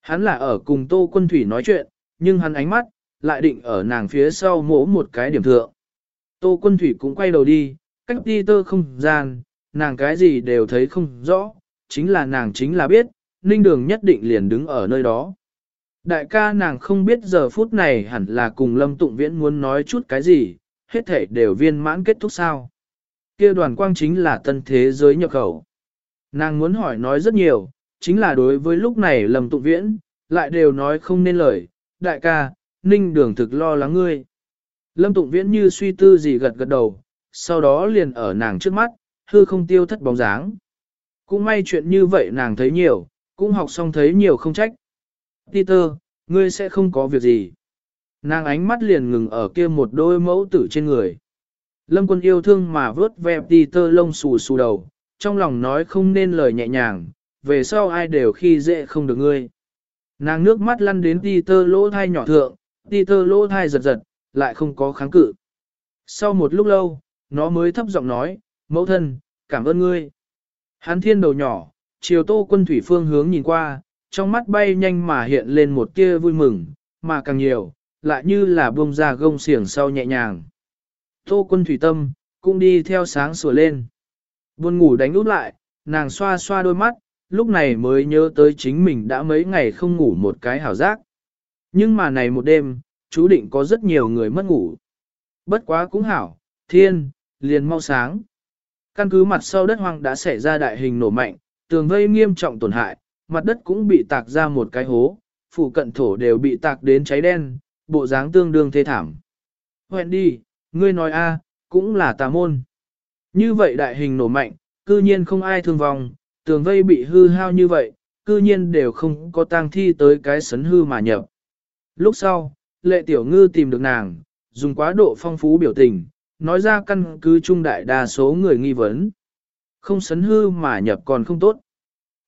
Hắn là ở cùng Tô Quân Thủy nói chuyện, nhưng hắn ánh mắt, lại định ở nàng phía sau mỗ một cái điểm thượng. Tô Quân Thủy cũng quay đầu đi, cách đi tơ không gian, nàng cái gì đều thấy không rõ, chính là nàng chính là biết, Ninh Đường nhất định liền đứng ở nơi đó. Đại ca nàng không biết giờ phút này hẳn là cùng Lâm Tụng Viễn muốn nói chút cái gì, hết thể đều viên mãn kết thúc sao kia đoàn quang chính là tân thế giới nhập khẩu. Nàng muốn hỏi nói rất nhiều, chính là đối với lúc này Lâm Tụng Viễn, lại đều nói không nên lời. Đại ca, Ninh Đường thực lo lắng ngươi. Lâm Tụng Viễn như suy tư gì gật gật đầu, sau đó liền ở nàng trước mắt, hư không tiêu thất bóng dáng. Cũng may chuyện như vậy nàng thấy nhiều, cũng học xong thấy nhiều không trách. Peter, ngươi sẽ không có việc gì. Nàng ánh mắt liền ngừng ở kia một đôi mẫu tử trên người. Lâm quân yêu thương mà vớt ve Peter lông xù xù đầu, trong lòng nói không nên lời nhẹ nhàng, về sau ai đều khi dễ không được ngươi. Nàng nước mắt lăn đến Peter lỗ thai nhỏ thượng, Peter lỗ thai giật giật, lại không có kháng cự. Sau một lúc lâu, nó mới thấp giọng nói, mẫu thân, cảm ơn ngươi. Hán thiên đầu nhỏ, chiều tô quân thủy phương hướng nhìn qua, trong mắt bay nhanh mà hiện lên một tia vui mừng, mà càng nhiều, lại như là buông ra gông xiềng sau nhẹ nhàng. Tô quân thủy tâm, cũng đi theo sáng sủa lên. Buồn ngủ đánh út lại, nàng xoa xoa đôi mắt, lúc này mới nhớ tới chính mình đã mấy ngày không ngủ một cái hảo giác. Nhưng mà này một đêm, chú định có rất nhiều người mất ngủ. Bất quá cũng hảo, thiên, liền mau sáng. Căn cứ mặt sau đất hoang đã xảy ra đại hình nổ mạnh, tường vây nghiêm trọng tổn hại, mặt đất cũng bị tạc ra một cái hố, phủ cận thổ đều bị tạc đến cháy đen, bộ dáng tương đương thê thảm. Hoẹn đi, ngươi nói a, cũng là tà môn. Như vậy đại hình nổ mạnh, cư nhiên không ai thương vong, tường vây bị hư hao như vậy, cư nhiên đều không có tang thi tới cái sấn hư mà nhập. Lúc sau, lệ tiểu ngư tìm được nàng, dùng quá độ phong phú biểu tình, nói ra căn cứ trung đại đa số người nghi vấn. Không sấn hư mà nhập còn không tốt.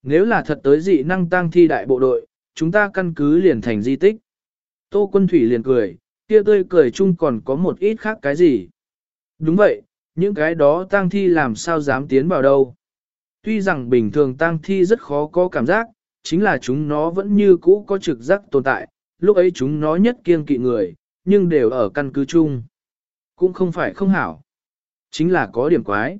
Nếu là thật tới dị năng tăng thi đại bộ đội, chúng ta căn cứ liền thành di tích. Tô quân thủy liền cười, kia tươi cười chung còn có một ít khác cái gì. Đúng vậy, những cái đó tang thi làm sao dám tiến vào đâu. Tuy rằng bình thường tang thi rất khó có cảm giác, chính là chúng nó vẫn như cũ có trực giác tồn tại, lúc ấy chúng nó nhất kiêng kỵ người, nhưng đều ở căn cứ chung. Cũng không phải không hảo. Chính là có điểm quái.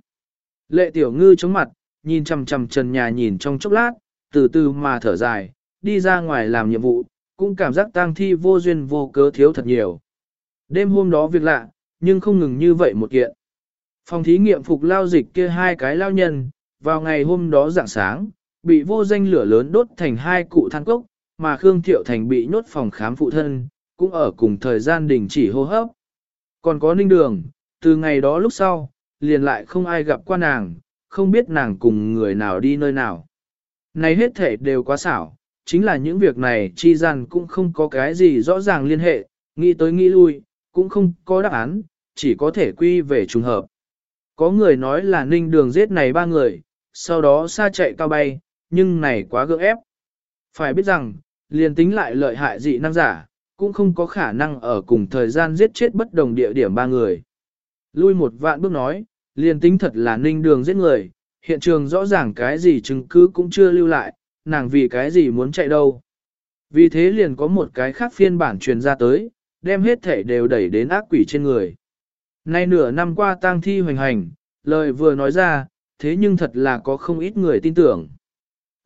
Lệ tiểu ngư chống mặt, nhìn chằm chằm trần nhà nhìn trong chốc lát, từ từ mà thở dài, đi ra ngoài làm nhiệm vụ, cũng cảm giác tang thi vô duyên vô cớ thiếu thật nhiều. Đêm hôm đó việc lạ, nhưng không ngừng như vậy một kiện. Phòng thí nghiệm phục lao dịch kia hai cái lao nhân, vào ngày hôm đó dạng sáng, bị vô danh lửa lớn đốt thành hai cụ than cốc, mà Khương Thiệu Thành bị nhốt phòng khám phụ thân, cũng ở cùng thời gian đình chỉ hô hấp. Còn có ninh đường, từ ngày đó lúc sau, liền lại không ai gặp qua nàng, không biết nàng cùng người nào đi nơi nào. Này hết thể đều quá xảo, chính là những việc này chi gian cũng không có cái gì rõ ràng liên hệ, nghĩ tới nghĩ lui, cũng không có đáp án, chỉ có thể quy về trùng hợp. Có người nói là ninh đường giết này ba người, sau đó xa chạy cao bay, nhưng này quá gượng ép. Phải biết rằng, liền tính lại lợi hại dị năng giả, cũng không có khả năng ở cùng thời gian giết chết bất đồng địa điểm ba người. Lui một vạn bước nói, liền tính thật là ninh đường giết người, hiện trường rõ ràng cái gì chứng cứ cũng chưa lưu lại, nàng vì cái gì muốn chạy đâu. Vì thế liền có một cái khác phiên bản truyền ra tới, đem hết thể đều đẩy đến ác quỷ trên người. Nay nửa năm qua tang thi hoành hành, lời vừa nói ra, thế nhưng thật là có không ít người tin tưởng.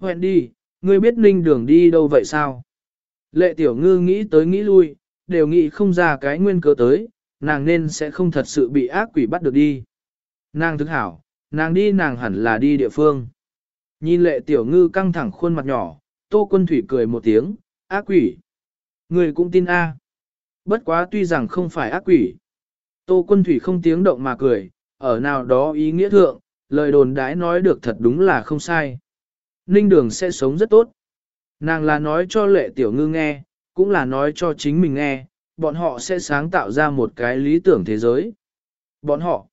Hẹn đi, ngươi biết ninh đường đi đâu vậy sao? Lệ tiểu ngư nghĩ tới nghĩ lui, đều nghĩ không ra cái nguyên cớ tới, nàng nên sẽ không thật sự bị ác quỷ bắt được đi. Nàng thức hảo, nàng đi nàng hẳn là đi địa phương. Nhìn lệ tiểu ngư căng thẳng khuôn mặt nhỏ, tô quân thủy cười một tiếng, ác quỷ. Người cũng tin A. Bất quá tuy rằng không phải ác quỷ. Tô quân thủy không tiếng động mà cười, ở nào đó ý nghĩa thượng, lời đồn đãi nói được thật đúng là không sai. Ninh đường sẽ sống rất tốt. Nàng là nói cho lệ tiểu ngư nghe, cũng là nói cho chính mình nghe, bọn họ sẽ sáng tạo ra một cái lý tưởng thế giới. Bọn họ.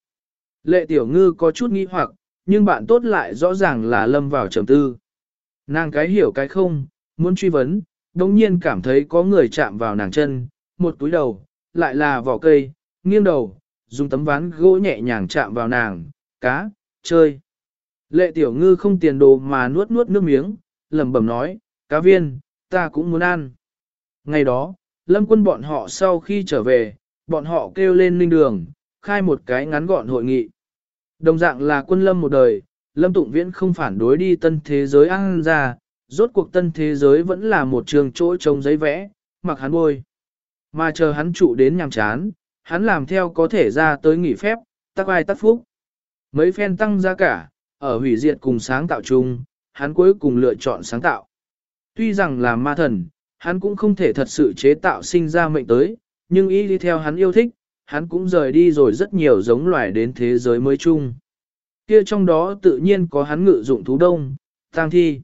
Lệ tiểu ngư có chút nghi hoặc, nhưng bạn tốt lại rõ ràng là lâm vào trầm tư. Nàng cái hiểu cái không, muốn truy vấn, đồng nhiên cảm thấy có người chạm vào nàng chân, một túi đầu, lại là vỏ cây, nghiêng đầu, dùng tấm ván gỗ nhẹ nhàng chạm vào nàng, cá, chơi. Lệ tiểu ngư không tiền đồ mà nuốt nuốt nước miếng, lẩm bẩm nói, cá viên, ta cũng muốn ăn. Ngày đó, lâm quân bọn họ sau khi trở về, bọn họ kêu lên linh đường, khai một cái ngắn gọn hội nghị. Đồng dạng là quân lâm một đời, lâm tụng viễn không phản đối đi tân thế giới ăn ra, rốt cuộc tân thế giới vẫn là một trường chỗ trông giấy vẽ, mặc hắn bôi. Mà chờ hắn trụ đến nhàm chán, hắn làm theo có thể ra tới nghỉ phép, tắc ai tắc phúc. Mấy phen tăng giá cả, ở hủy diệt cùng sáng tạo chung, hắn cuối cùng lựa chọn sáng tạo. Tuy rằng là ma thần, hắn cũng không thể thật sự chế tạo sinh ra mệnh tới, nhưng ý đi theo hắn yêu thích, hắn cũng rời đi rồi rất nhiều giống loài đến thế giới mới chung. Kia trong đó tự nhiên có hắn ngự dụng thú đông, tang thi.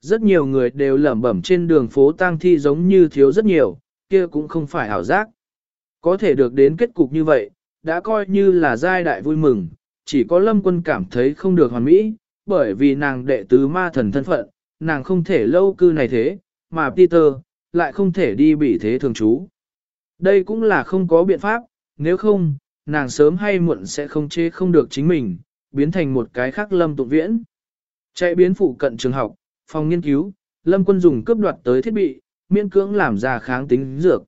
Rất nhiều người đều lẩm bẩm trên đường phố tang thi giống như thiếu rất nhiều, kia cũng không phải ảo giác. Có thể được đến kết cục như vậy, đã coi như là giai đại vui mừng, chỉ có lâm quân cảm thấy không được hoàn mỹ, bởi vì nàng đệ tứ ma thần thân phận, nàng không thể lâu cư này thế, mà Peter, lại không thể đi bị thế thường trú. Đây cũng là không có biện pháp, nếu không, nàng sớm hay muộn sẽ không chế không được chính mình, biến thành một cái khác lâm tụng viễn. Chạy biến phụ cận trường học, phòng nghiên cứu, lâm quân dùng cướp đoạt tới thiết bị, miễn cưỡng làm ra kháng tính dược.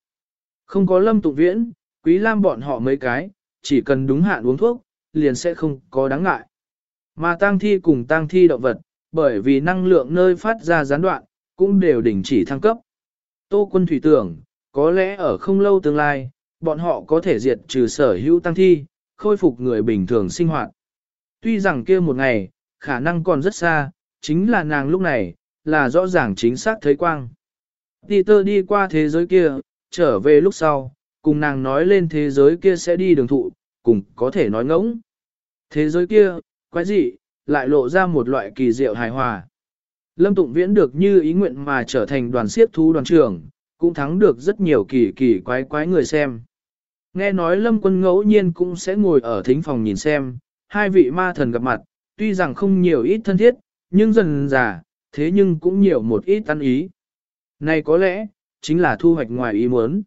Không có lâm tục viễn, quý lam bọn họ mấy cái, chỉ cần đúng hạn uống thuốc, liền sẽ không có đáng ngại. Mà tang thi cùng tang thi động vật, bởi vì năng lượng nơi phát ra gián đoạn, cũng đều đình chỉ thăng cấp. Tô quân thủy tưởng, có lẽ ở không lâu tương lai, bọn họ có thể diệt trừ sở hữu tăng thi, khôi phục người bình thường sinh hoạt. Tuy rằng kia một ngày, khả năng còn rất xa, chính là nàng lúc này, là rõ ràng chính xác thấy quang. Peter đi qua thế giới kia, trở về lúc sau, cùng nàng nói lên thế giới kia sẽ đi đường thụ, cùng có thể nói ngỗng. Thế giới kia, quái dị, lại lộ ra một loại kỳ diệu hài hòa. Lâm Tụng Viễn được như ý nguyện mà trở thành đoàn siết thú đoàn trưởng, cũng thắng được rất nhiều kỳ kỳ quái quái người xem. Nghe nói Lâm Quân ngẫu nhiên cũng sẽ ngồi ở thính phòng nhìn xem, hai vị ma thần gặp mặt, tuy rằng không nhiều ít thân thiết, nhưng dần già, thế nhưng cũng nhiều một ít ăn ý. Này có lẽ, chính là thu hoạch ngoài ý muốn.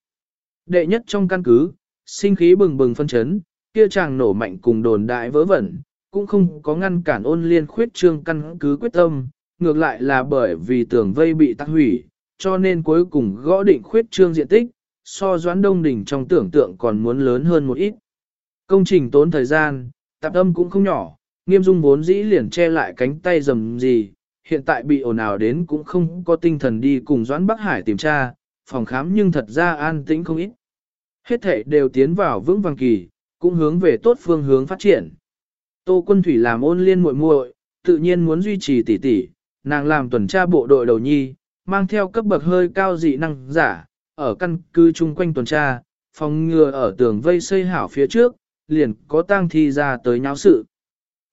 Đệ nhất trong căn cứ, sinh khí bừng bừng phân chấn, kia chàng nổ mạnh cùng đồn đại vớ vẩn, cũng không có ngăn cản ôn liên khuyết trương căn cứ quyết tâm, ngược lại là bởi vì tường vây bị tắc hủy, cho nên cuối cùng gõ định khuyết trương diện tích, so doãn đông đỉnh trong tưởng tượng còn muốn lớn hơn một ít. Công trình tốn thời gian, tạp âm cũng không nhỏ, nghiêm dung vốn dĩ liền che lại cánh tay dầm gì, hiện tại bị ồn ào đến cũng không có tinh thần đi cùng doãn Bắc Hải tìm tra, phòng khám nhưng thật ra an tĩnh không ít. Hết thể đều tiến vào vững vàng kỳ, cũng hướng về tốt phương hướng phát triển. Tô quân thủy làm ôn liên muội muội, tự nhiên muốn duy trì tỷ tỷ, nàng làm tuần tra bộ đội đầu nhi, mang theo cấp bậc hơi cao dị năng giả, ở căn cứ chung quanh tuần tra, phòng ngừa ở tường vây xây hảo phía trước, liền có tang thi ra tới nháo sự.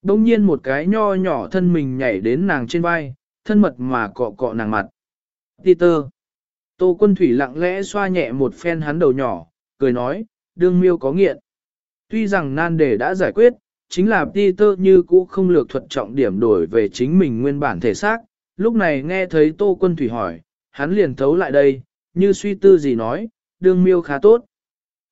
Đông nhiên một cái nho nhỏ thân mình nhảy đến nàng trên vai, thân mật mà cọ cọ nàng mặt. Peter. Tô quân thủy lặng lẽ xoa nhẹ một phen hắn đầu nhỏ, cười nói, đương miêu có nghiện. Tuy rằng nan đề đã giải quyết, chính là Peter như cũ không lược thuật trọng điểm đổi về chính mình nguyên bản thể xác. Lúc này nghe thấy Tô Quân Thủy hỏi, hắn liền thấu lại đây, như suy tư gì nói, đương miêu khá tốt.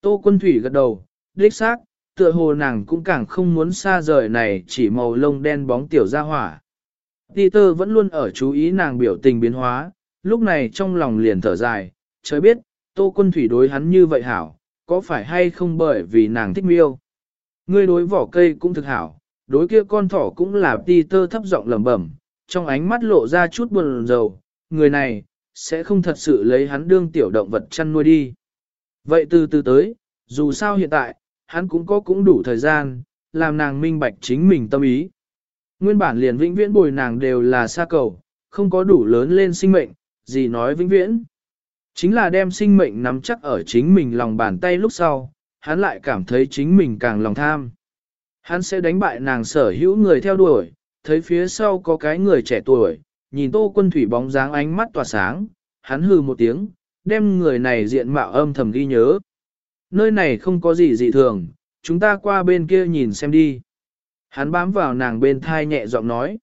Tô Quân Thủy gật đầu, đích xác, tựa hồ nàng cũng càng không muốn xa rời này chỉ màu lông đen bóng tiểu ra hỏa. Peter vẫn luôn ở chú ý nàng biểu tình biến hóa, lúc này trong lòng liền thở dài, trời biết, Tô Quân Thủy đối hắn như vậy hảo, có phải hay không bởi vì nàng thích miêu. ngươi đối vỏ cây cũng thực hảo, đối kia con thỏ cũng là ti tơ thấp giọng lẩm bẩm, trong ánh mắt lộ ra chút buồn rầu, người này, sẽ không thật sự lấy hắn đương tiểu động vật chăn nuôi đi. Vậy từ từ tới, dù sao hiện tại, hắn cũng có cũng đủ thời gian, làm nàng minh bạch chính mình tâm ý. Nguyên bản liền vĩnh viễn bồi nàng đều là xa cầu, không có đủ lớn lên sinh mệnh, gì nói vĩnh viễn. Chính là đem sinh mệnh nắm chắc ở chính mình lòng bàn tay lúc sau, hắn lại cảm thấy chính mình càng lòng tham. Hắn sẽ đánh bại nàng sở hữu người theo đuổi, thấy phía sau có cái người trẻ tuổi, nhìn tô quân thủy bóng dáng ánh mắt tỏa sáng, hắn hừ một tiếng, đem người này diện mạo âm thầm ghi nhớ. Nơi này không có gì dị thường, chúng ta qua bên kia nhìn xem đi. Hắn bám vào nàng bên thai nhẹ giọng nói.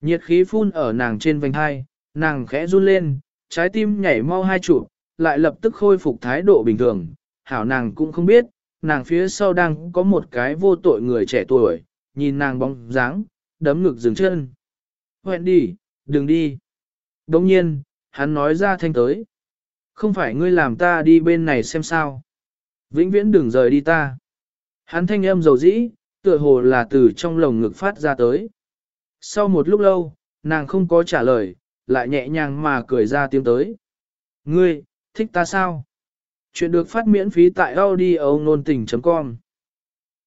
Nhiệt khí phun ở nàng trên vành thai, nàng khẽ run lên, trái tim nhảy mau hai trụ, lại lập tức khôi phục thái độ bình thường. Hảo nàng cũng không biết, nàng phía sau đang có một cái vô tội người trẻ tuổi, nhìn nàng bóng dáng, đấm ngực dừng chân. Huyện đi, đừng đi. Đồng nhiên, hắn nói ra thanh tới. Không phải ngươi làm ta đi bên này xem sao. Vĩnh viễn đừng rời đi ta. Hắn thanh âm dầu dĩ, tựa hồ là từ trong lồng ngực phát ra tới. Sau một lúc lâu, nàng không có trả lời, lại nhẹ nhàng mà cười ra tiếng tới. Ngươi, thích ta sao? Chuyện được phát miễn phí tại audio nôn tình.com